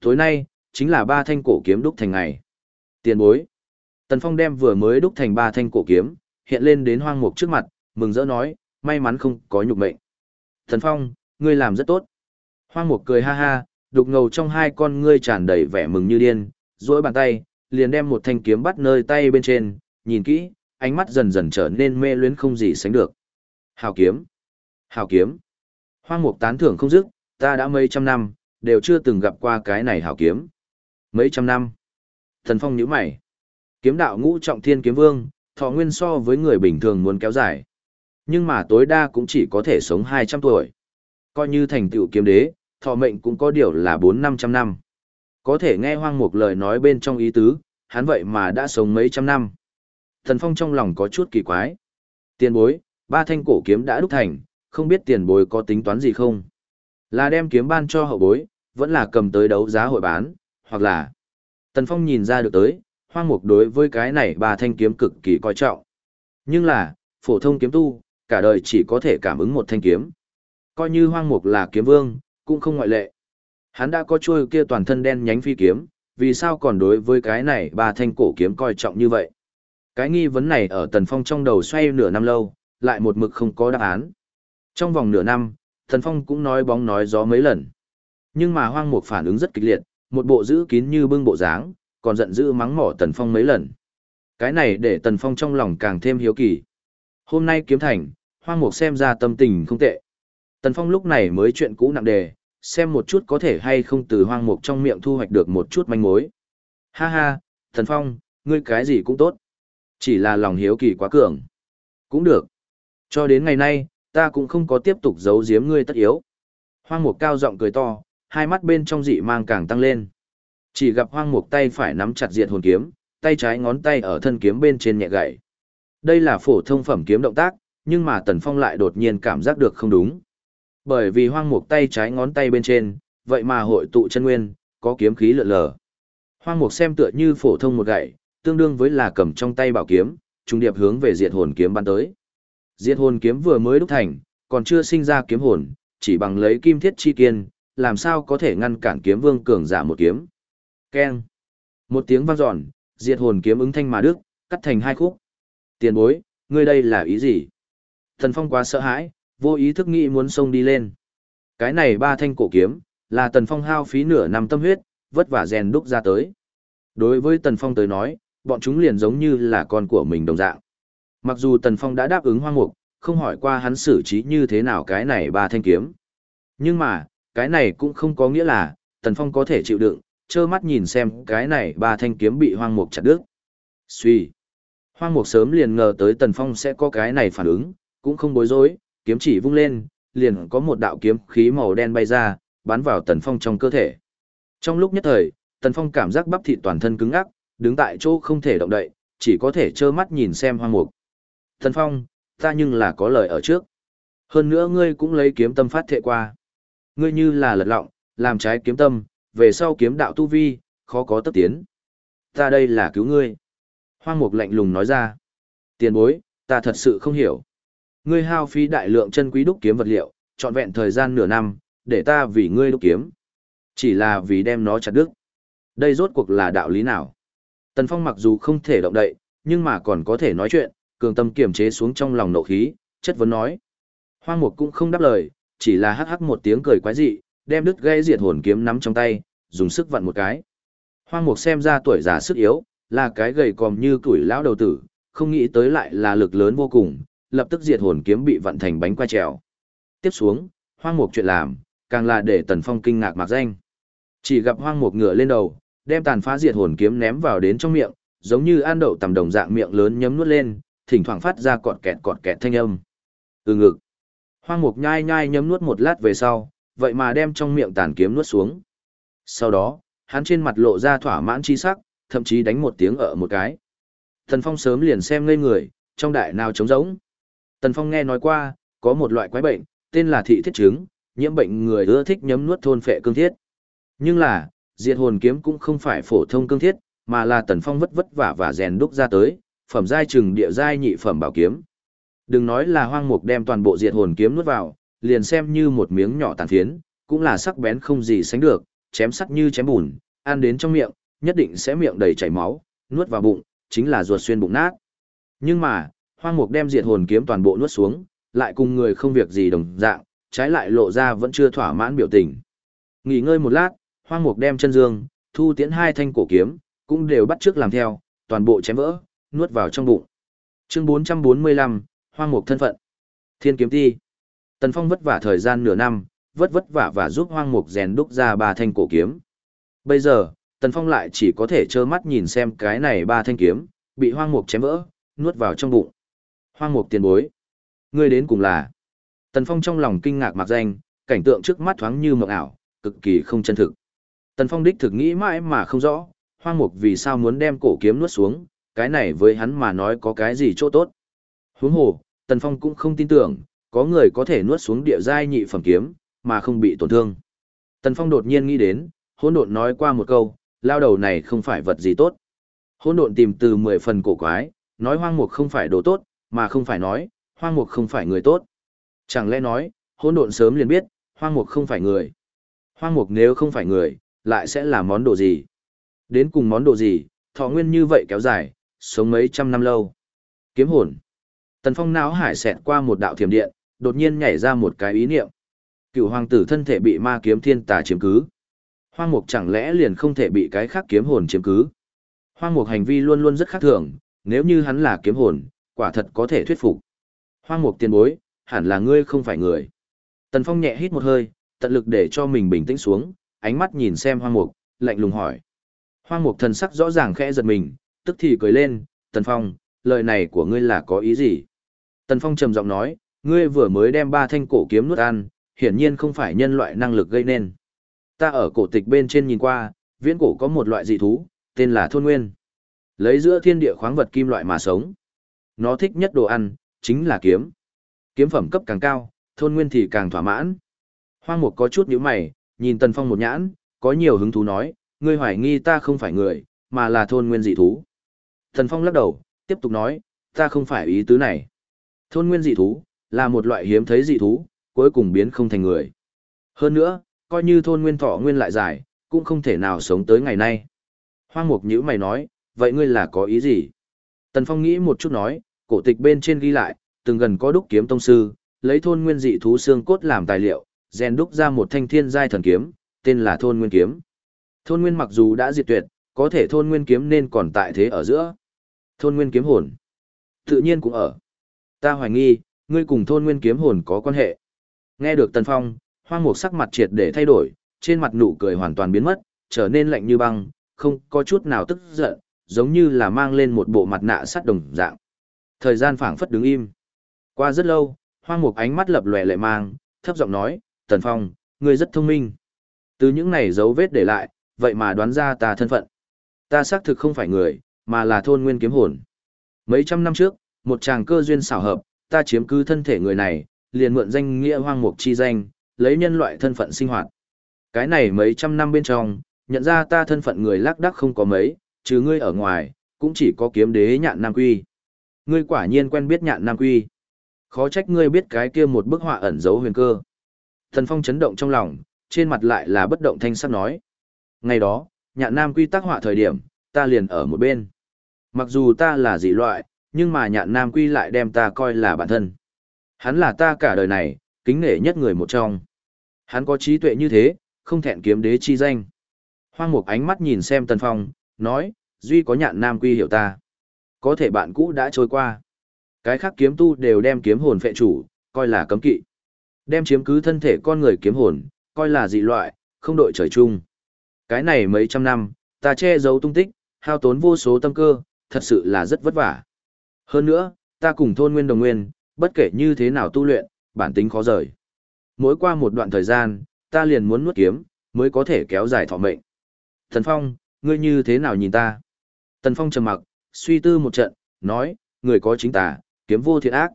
Tối nay, chính là ba thanh cổ kiếm đúc thành ngày. Tiền bối. Tần Phong đem vừa mới đúc thành ba thanh cổ kiếm, hiện lên đến hoang mục trước mặt, mừng rỡ nói, may mắn không có nhục mệnh. Tần Phong, ngươi làm rất tốt. Hoang mục cười ha ha, đục ngầu trong hai con ngươi tràn đầy vẻ mừng như điên, duỗi bàn tay, liền đem một thanh kiếm bắt nơi tay bên trên, nhìn kỹ, ánh mắt dần dần trở nên mê luyến không gì sánh được. Hào kiếm! Hào kiếm! Hoang mục tán thưởng không dứt, ta đã mấy trăm năm, đều chưa từng gặp qua cái này hảo kiếm. Mấy trăm năm. Thần Phong nhíu mày. Kiếm đạo ngũ trọng thiên kiếm vương, thọ nguyên so với người bình thường muốn kéo dài. Nhưng mà tối đa cũng chỉ có thể sống 200 tuổi. Coi như thành tựu kiếm đế, thọ mệnh cũng có điều là 4-500 năm. Có thể nghe hoang mục lời nói bên trong ý tứ, hắn vậy mà đã sống mấy trăm năm. Thần Phong trong lòng có chút kỳ quái. Tiền bối, ba thanh cổ kiếm đã đúc thành, không biết tiền bối có tính toán gì không? Là đem kiếm ban cho hậu bối, vẫn là cầm tới đấu giá hội bán, hoặc là... Tần Phong nhìn ra được tới, hoang mục đối với cái này ba thanh kiếm cực kỳ coi trọng. Nhưng là, phổ thông kiếm tu, cả đời chỉ có thể cảm ứng một thanh kiếm. Coi như hoang mục là kiếm vương, cũng không ngoại lệ. Hắn đã có chuôi kia toàn thân đen nhánh phi kiếm, vì sao còn đối với cái này ba thanh cổ kiếm coi trọng như vậy? Cái nghi vấn này ở Tần Phong trong đầu xoay nửa năm lâu, lại một mực không có đáp án. Trong vòng nửa năm, Thần Phong cũng nói bóng nói gió mấy lần. Nhưng mà hoang mục phản ứng rất kịch liệt, một bộ giữ kín như bưng bộ dáng, còn giận dữ mắng mỏ Tần Phong mấy lần. Cái này để Tần Phong trong lòng càng thêm hiếu kỳ. Hôm nay kiếm thành, hoang mục xem ra tâm tình không tệ. Tần Phong lúc này mới chuyện cũ nặng đề, xem một chút có thể hay không từ hoang mục trong miệng thu hoạch được một chút manh mối. Ha ha, Tần Phong, ngươi cái gì cũng tốt. Chỉ là lòng hiếu kỳ quá cường. Cũng được. Cho đến ngày nay, ta cũng không có tiếp tục giấu giếm ngươi tất yếu. Hoang mục cao giọng cười to, hai mắt bên trong dị mang càng tăng lên. Chỉ gặp hoang mục tay phải nắm chặt diệt hồn kiếm, tay trái ngón tay ở thân kiếm bên trên nhẹ gậy. Đây là phổ thông phẩm kiếm động tác, nhưng mà Tần Phong lại đột nhiên cảm giác được không đúng. Bởi vì hoang mục tay trái ngón tay bên trên, vậy mà hội tụ chân nguyên, có kiếm khí lượn lờ. Hoang mục xem tựa như phổ thông một gậy, tương đương với là cầm trong tay bảo kiếm, trung điệp hướng về diệt hồn kiếm bắn tới. Diệt hồn kiếm vừa mới đúc thành, còn chưa sinh ra kiếm hồn, chỉ bằng lấy kim thiết chi kiên, làm sao có thể ngăn cản kiếm vương cường giả một kiếm. Keng. Một tiếng vang dọn, diệt hồn kiếm ứng thanh mà đức, cắt thành hai khúc. Tiền bối, ngươi đây là ý gì? Thần Phong quá sợ hãi, vô ý thức nghĩ muốn xông đi lên. Cái này ba thanh cổ kiếm, là Tần Phong hao phí nửa năm tâm huyết, vất vả rèn đúc ra tới. Đối với Tần Phong tới nói, bọn chúng liền giống như là con của mình đồng dạng. Mặc dù Tần Phong đã đáp ứng hoang mục, không hỏi qua hắn xử trí như thế nào cái này ba thanh kiếm. Nhưng mà, cái này cũng không có nghĩa là, Tần Phong có thể chịu đựng, trơ mắt nhìn xem cái này ba thanh kiếm bị hoang mục chặt đứt. Suy. Hoang mục sớm liền ngờ tới Tần Phong sẽ có cái này phản ứng, cũng không bối rối, kiếm chỉ vung lên, liền có một đạo kiếm khí màu đen bay ra, bắn vào Tần Phong trong cơ thể. Trong lúc nhất thời, Tần Phong cảm giác bắp thịt toàn thân cứng ngắc, đứng tại chỗ không thể động đậy, chỉ có thể trơ mắt nhìn xem hoang mục. Tần Phong, ta nhưng là có lời ở trước. Hơn nữa ngươi cũng lấy kiếm tâm phát thệ qua. Ngươi như là lật lọng, làm trái kiếm tâm, về sau kiếm đạo tu vi, khó có tất tiến. Ta đây là cứu ngươi. Hoang mục lạnh lùng nói ra. Tiền bối, ta thật sự không hiểu. Ngươi hao phí đại lượng chân quý đúc kiếm vật liệu, trọn vẹn thời gian nửa năm, để ta vì ngươi đúc kiếm. Chỉ là vì đem nó chặt đứt. Đây rốt cuộc là đạo lý nào? Tần Phong mặc dù không thể động đậy, nhưng mà còn có thể nói chuyện, cường tâm kiềm chế xuống trong lòng nộ khí, chất vấn nói. Hoang mục cũng không đáp lời, chỉ là hắc hắc một tiếng cười quái dị, đem đứt gây diệt hồn kiếm nắm trong tay, dùng sức vặn một cái. Hoang mục xem ra tuổi già sức yếu, là cái gầy còm như tuổi lão đầu tử, không nghĩ tới lại là lực lớn vô cùng, lập tức diệt hồn kiếm bị vặn thành bánh quay trèo. Tiếp xuống, hoang mục chuyện làm, càng là để Tần Phong kinh ngạc mạc danh. Chỉ gặp hoang mục ngựa lên đầu, đem tàn phá diệt hồn kiếm ném vào đến trong miệng, giống như ăn đậu tầm đồng dạng miệng lớn nhấm nuốt lên, thỉnh thoảng phát ra cọt kẹt cọt kẹt thanh âm. Từ ngực. Hoang mục nhai nhai nhấm nuốt một lát về sau, vậy mà đem trong miệng tàn kiếm nuốt xuống. Sau đó, hắn trên mặt lộ ra thỏa mãn chi sắc, thậm chí đánh một tiếng ở một cái. Tần Phong sớm liền xem ngây người, trong đại nào trống rỗng. Tần Phong nghe nói qua, có một loại quái bệnh, tên là thị thiết chứng, nhiễm bệnh người ưa thích nhấm nuốt thôn phệ cương thiết. Nhưng là, diệt hồn kiếm cũng không phải phổ thông cương thiết, mà là Tần Phong vất vất vả và rèn đúc ra tới, phẩm giai chừng địa giai nhị phẩm bảo kiếm. Đừng nói là hoang mục đem toàn bộ diệt hồn kiếm nuốt vào, liền xem như một miếng nhỏ tàn phiến, cũng là sắc bén không gì sánh được, chém sắc như chém bùn, ăn đến trong miệng, nhất định sẽ miệng đầy chảy máu, nuốt vào bụng, chính là ruột xuyên bụng nát. Nhưng mà, hoang mục đem diệt hồn kiếm toàn bộ nuốt xuống, lại cùng người không việc gì đồng dạng, trái lại lộ ra vẫn chưa thỏa mãn biểu tình. Nghỉ ngơi một lát, hoang mục đem chân dương, thu tiến hai thanh cổ kiếm, cũng đều bắt trước làm theo, toàn bộ chém vỡ, nuốt vào trong bụng. Chương 445, hoang mục thân phận. Thiên kiếm ti. Tần Phong vất vả thời gian nửa năm, vất vất vả và giúp hoang mục rèn đúc ra ba thanh cổ kiếm. Bây giờ, Tần Phong lại chỉ có thể trơ mắt nhìn xem cái này ba thanh kiếm, bị hoang mục chém vỡ, nuốt vào trong bụng. Hoang mục tiền bối. Ngươi đến cùng là. Tần Phong trong lòng kinh ngạc mặc danh, cảnh tượng trước mắt thoáng như mộng ảo, cực kỳ không chân thực. Tần Phong đích thực nghĩ mãi mà không rõ, hoang mục vì sao muốn đem cổ kiếm nuốt xuống, cái này với hắn mà nói có cái gì chỗ tốt. Huống hồ, Tần Phong cũng không tin tưởng, có người có thể nuốt xuống địa giai nhị phẩm kiếm, mà không bị tổn thương. Tần Phong đột nhiên nghĩ đến, hỗn độn nói qua một câu, lao đầu này không phải vật gì tốt. Hỗn độn tìm từ 10 phần cổ quái, nói hoang mục không phải đồ tốt, mà không phải nói, hoang mục không phải người tốt. Chẳng lẽ nói, hỗn độn sớm liền biết, hoang mục không phải người. Hoang mục nếu không phải người, lại sẽ là món đồ gì? Đến cùng món đồ gì, thọ nguyên như vậy kéo dài, sống mấy trăm năm lâu. Kiếm hồn. Tần Phong não hải xẹt qua một đạo thiểm điện, đột nhiên nhảy ra một cái ý niệm. Cựu hoàng tử thân thể bị ma kiếm thiên tà chiếm cứ. Hoang mục chẳng lẽ liền không thể bị cái khác kiếm hồn chiếm cứ? Hoang mục hành vi luôn luôn rất khác thường, nếu như hắn là kiếm hồn, quả thật có thể thuyết phục. Hoang mục tiền bối, hẳn là ngươi không phải người. Tần Phong nhẹ hít một hơi, tận lực để cho mình bình tĩnh xuống, ánh mắt nhìn xem hoang mục, lạnh lùng hỏi. Hoang mục thần sắc rõ ràng khẽ giật mình, tức thì cười lên, Tần Phong, lời này của ngươi là có ý gì? Tần Phong trầm giọng nói, ngươi vừa mới đem ba thanh cổ kiếm nuốt ăn, hiển nhiên không phải nhân loại năng lực gây nên. Ta ở cổ tịch bên trên nhìn qua, viễn cổ có một loại dị thú, tên là thôn nguyên. Lấy giữa thiên địa khoáng vật kim loại mà sống. Nó thích nhất đồ ăn, chính là kiếm. Kiếm phẩm cấp càng cao, thôn nguyên thì càng thỏa mãn. Hoang mục có chút nhíu mày, nhìn Tần Phong một nhãn, có nhiều hứng thú nói, ngươi hoài nghi ta không phải người, mà là thôn nguyên dị thú. Thần Phong lắc đầu, tiếp tục nói, ta không phải ý tứ này. Thôn nguyên dị thú, là một loại hiếm thấy dị thú, cuối cùng biến không thành người. Hơn nữa, coi như thôn nguyên thọ nguyên lại dài, cũng không thể nào sống tới ngày nay. Hoang mục nhữ mày nói, vậy ngươi là có ý gì? Tần Phong nghĩ một chút nói, cổ tịch bên trên ghi lại, từng gần có đúc kiếm tông sư, lấy thôn nguyên dị thú xương cốt làm tài liệu, rèn đúc ra một thanh thiên giai thần kiếm, tên là thôn nguyên kiếm. Thôn nguyên mặc dù đã diệt tuyệt, có thể thôn nguyên kiếm nên còn tại thế ở giữa. Thôn nguyên kiếm hồn. Tự nhiên cũng ở. Ta hoài nghi, ngươi cùng thôn nguyên kiếm hồn có quan hệ. Nghe được Tần Phong, hoang mục sắc mặt triệt để thay đổi, trên mặt nụ cười hoàn toàn biến mất, trở nên lạnh như băng, không có chút nào tức giận, giống như là mang lên một bộ mặt nạ sắt đồng dạng. Thời gian phảng phất đứng im. Qua rất lâu, hoang mục ánh mắt lập lòe lệ mang, thấp giọng nói, Tần Phong, ngươi rất thông minh. Từ những này dấu vết để lại, vậy mà đoán ra ta thân phận. Ta xác thực không phải người, mà là thôn nguyên kiếm hồn. Mấy trăm năm trước, một chàng cơ duyên xảo hợp, ta chiếm cứ thân thể người này, liền mượn danh nghĩa hoang mục chi danh, lấy nhân loại thân phận sinh hoạt. Cái này mấy trăm năm bên trong, nhận ra ta thân phận người lác đắc không có mấy, trừ ngươi ở ngoài, cũng chỉ có kiếm đế nhạn nam quy. Ngươi quả nhiên quen biết nhạn nam quy. Khó trách ngươi biết cái kia một bức họa ẩn giấu huyền cơ. Thần Phong chấn động trong lòng, trên mặt lại là bất động thanh sắc nói. Ngày đó, nhạn nam quy tắc họa thời điểm, ta liền ở một bên. Mặc dù ta là dị loại, nhưng mà nhạn nam quy lại đem ta coi là bản thân. Hắn là ta cả đời này, kính nể nhất người một trong. Hắn có trí tuệ như thế, không thẹn kiếm đế chi danh. Hoang mục ánh mắt nhìn xem Tần Phong, nói, duy có nhạn nam quy hiểu ta. Có thể bạn cũ đã trôi qua. Cái khác kiếm tu đều đem kiếm hồn phệ chủ, coi là cấm kỵ. Đem chiếm cứ thân thể con người kiếm hồn, coi là dị loại, không đội trời chung. Cái này mấy trăm năm, ta che giấu tung tích, hao tốn vô số tâm cơ, thật sự là rất vất vả. Hơn nữa, ta cùng thôn nguyên đồng nguyên, bất kể như thế nào tu luyện, bản tính khó rời. Mỗi qua một đoạn thời gian, ta liền muốn nuốt kiếm, mới có thể kéo dài thọ mệnh. Thần Phong, ngươi như thế nào nhìn ta? Tần Phong trầm mặc, suy tư một trận, nói, người có chính tà, kiếm vô thiện ác.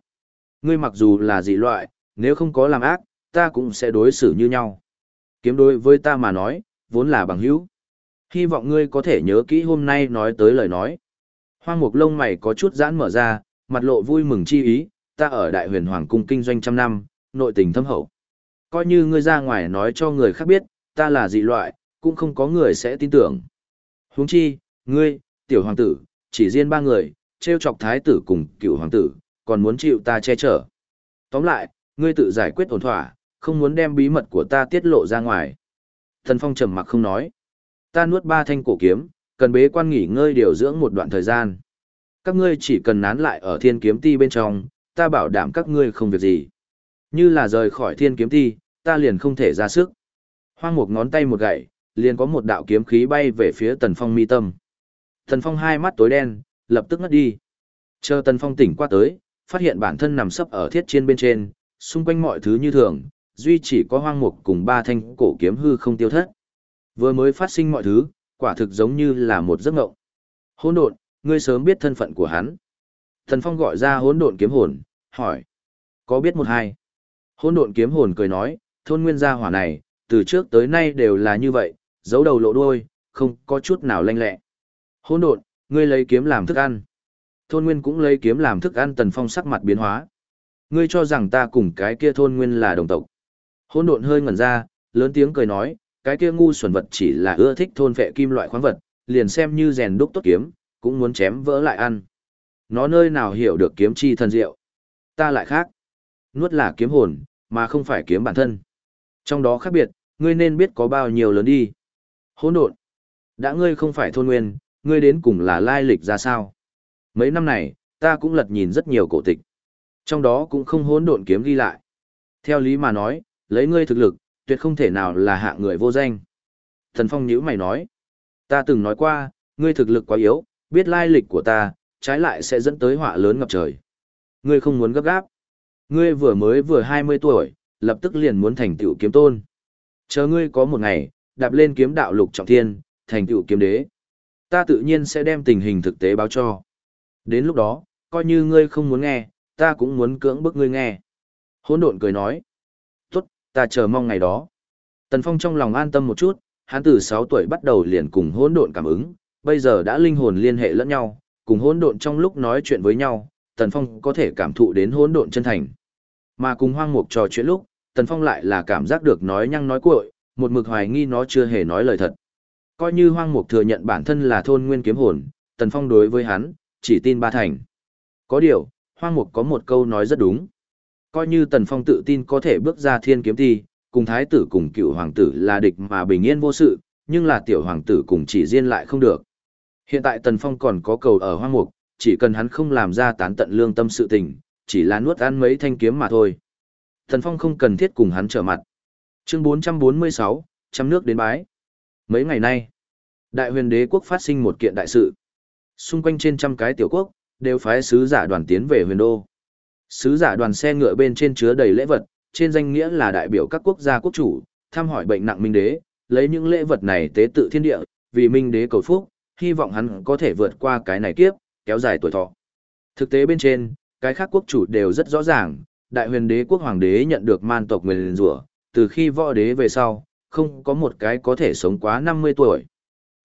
Ngươi mặc dù là dị loại, nếu không có làm ác, ta cũng sẽ đối xử như nhau. Kiếm đối với ta mà nói, vốn là bằng hữu. Hy vọng ngươi có thể nhớ kỹ hôm nay nói tới lời nói. Hoang mục lông mày có chút giãn mở ra, mặt lộ vui mừng chi ý, ta ở đại huyền hoàng cung kinh doanh trăm năm, nội tình thâm hậu. Coi như ngươi ra ngoài nói cho người khác biết, ta là dị loại, cũng không có người sẽ tin tưởng. Huống chi, ngươi, tiểu hoàng tử, chỉ riêng ba người, treo chọc thái tử cùng cựu hoàng tử, còn muốn chịu ta che chở. Tóm lại, ngươi tự giải quyết ổn thỏa, không muốn đem bí mật của ta tiết lộ ra ngoài. Thần Phong trầm mặc không nói. Ta nuốt ba thanh cổ kiếm, cần bế quan nghỉ ngơi điều dưỡng một đoạn thời gian. Các ngươi chỉ cần nán lại ở thiên kiếm ti bên trong, ta bảo đảm các ngươi không việc gì. Như là rời khỏi thiên kiếm ti, ta liền không thể ra sức. Hoang một ngón tay một gậy, liền có một đạo kiếm khí bay về phía Tần Phong mi tâm. Tần Phong hai mắt tối đen, lập tức ngất đi. Chờ Tần Phong tỉnh qua tới, phát hiện bản thân nằm sấp ở thiết chiên bên trên, xung quanh mọi thứ như thường, duy chỉ có hoang mục cùng ba thanh cổ kiếm hư không tiêu thất. Vừa mới phát sinh mọi thứ, quả thực giống như là một giấc mộng. Hỗn độn, ngươi sớm biết thân phận của hắn. Thần Phong gọi ra hỗn độn kiếm hồn, hỏi: "Có biết một hai?" Hỗn độn kiếm hồn cười nói: "Thôn nguyên gia hỏa này, từ trước tới nay đều là như vậy, giấu đầu lộ đuôi, không có chút nào lanh lẹ." Hỗn độn, ngươi lấy kiếm làm thức ăn. Thôn nguyên cũng lấy kiếm làm thức ăn, Tần Phong sắc mặt biến hóa. Ngươi cho rằng ta cùng cái kia thôn nguyên là đồng tộc. Hỗn độn hơi ngẩn ra, lớn tiếng cười nói, cái kia ngu xuẩn vật chỉ là ưa thích thôn phệ kim loại khoáng vật, liền xem như rèn đúc tốt kiếm, cũng muốn chém vỡ lại ăn. Nó nơi nào hiểu được kiếm chi thần diệu. Ta lại khác. Nuốt là kiếm hồn, mà không phải kiếm bản thân. Trong đó khác biệt, ngươi nên biết có bao nhiêu lớn đi. Hỗn độn. Đã ngươi không phải thôn nguyên, ngươi đến cùng là lai lịch ra sao? Mấy năm này, ta cũng lật nhìn rất nhiều cổ tịch. Trong đó cũng không hỗn độn kiếm ghi lại. Theo lý mà nói, lấy ngươi thực lực, tuyệt không thể nào là hạ người vô danh. Thần Phong nhíu mày nói, ta từng nói qua, ngươi thực lực quá yếu, biết lai lịch của ta, trái lại sẽ dẫn tới họa lớn ngập trời. Ngươi không muốn gấp gáp. Ngươi vừa mới vừa 20 tuổi, lập tức liền muốn thành tựu kiếm tôn. Chờ ngươi có một ngày, đạp lên kiếm đạo lục trọng thiên, thành tựu kiếm đế. Ta tự nhiên sẽ đem tình hình thực tế báo cho. Đến lúc đó, coi như ngươi không muốn nghe, ta cũng muốn cưỡng bức ngươi nghe. Hỗn độn cười nói ta chờ mong ngày đó. Tần Phong trong lòng an tâm một chút, hắn từ 6 tuổi bắt đầu liền cùng hỗn độn cảm ứng, bây giờ đã linh hồn liên hệ lẫn nhau, cùng hỗn độn trong lúc nói chuyện với nhau, Tần Phong có thể cảm thụ đến hỗn độn chân thành. Mà cùng Hoang Mục trò chuyện lúc, Tần Phong lại là cảm giác được nói nhăng nói cuội, một mực hoài nghi nó chưa hề nói lời thật. Coi như Hoang Mục thừa nhận bản thân là thôn nguyên kiếm hồn, Tần Phong đối với hắn, chỉ tin ba thành. Có điều, Hoang Mục có một câu nói rất đúng. Coi như Tần Phong tự tin có thể bước ra thiên kiếm thi, cùng thái tử cùng cựu hoàng tử là địch mà bình yên vô sự, nhưng là tiểu hoàng tử cùng chỉ riêng lại không được. Hiện tại Tần Phong còn có cầu ở Hoang Mục, chỉ cần hắn không làm ra tán tận lương tâm sự tình, chỉ là nuốt ăn mấy thanh kiếm mà thôi. Tần Phong không cần thiết cùng hắn trở mặt. Chương 446, trăm nước đến bái. Mấy ngày nay, Đại huyền đế quốc phát sinh một kiện đại sự. Xung quanh trên trăm cái tiểu quốc, đều phái sứ giả đoàn tiến về huyền đô. Sứ giả đoàn xe ngựa bên trên chứa đầy lễ vật, trên danh nghĩa là đại biểu các quốc gia quốc chủ, thăm hỏi bệnh nặng minh đế, lấy những lễ vật này tế tự thiên địa, vì minh đế cầu phúc, hy vọng hắn có thể vượt qua cái này kiếp, kéo dài tuổi thọ. Thực tế bên trên, cái khác quốc chủ đều rất rõ ràng, đại huyền đế quốc hoàng đế nhận được man tộc nguyền rủa, từ khi võ đế về sau, không có một cái có thể sống quá 50 tuổi.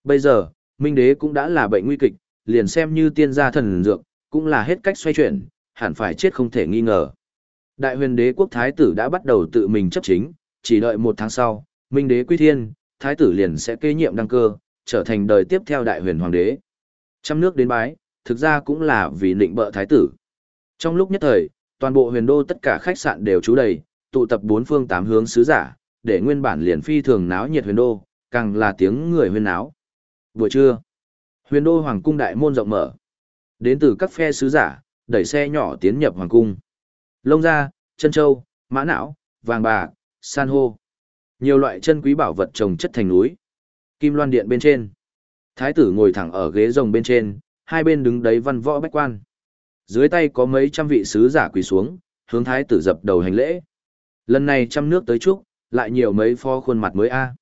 Bây giờ, Minh Đế cũng đã là bệnh nguy kịch, liền xem như tiên gia thần dược, cũng là hết cách xoay chuyển, hẳn phải chết không thể nghi ngờ. Đại huyền đế quốc thái tử đã bắt đầu tự mình chấp chính, chỉ đợi một tháng sau, Minh Đế quy thiên, thái tử liền sẽ kế nhiệm đăng cơ, trở thành đời tiếp theo đại huyền hoàng đế. Trăm nước đến bái, thực ra cũng là vì định bợ thái tử. Trong lúc nhất thời, toàn bộ huyền đô tất cả khách sạn đều trú đầy, tụ tập bốn phương tám hướng sứ giả, để nguyên bản liền phi thường náo nhiệt huyền đô, càng là tiếng người huyền náo. Buổi trưa, huyền đô hoàng cung đại môn rộng mở. Đến từ các phe sứ giả, đẩy xe nhỏ tiến nhập hoàng cung. Lông da, chân châu, mã não, vàng bạc, san hô. Nhiều loại chân quý bảo vật trồng chất thành núi. Kim loan điện bên trên. Thái tử ngồi thẳng ở ghế rồng bên trên, hai bên đứng đấy văn võ bách quan. Dưới tay có mấy trăm vị sứ giả quỳ xuống, hướng thái tử dập đầu hành lễ. Lần này trăm nước tới chúc, lại nhiều mấy pho khuôn mặt mới a.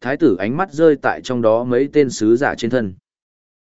Thái tử ánh mắt rơi tại trong đó mấy tên sứ giả trên thân.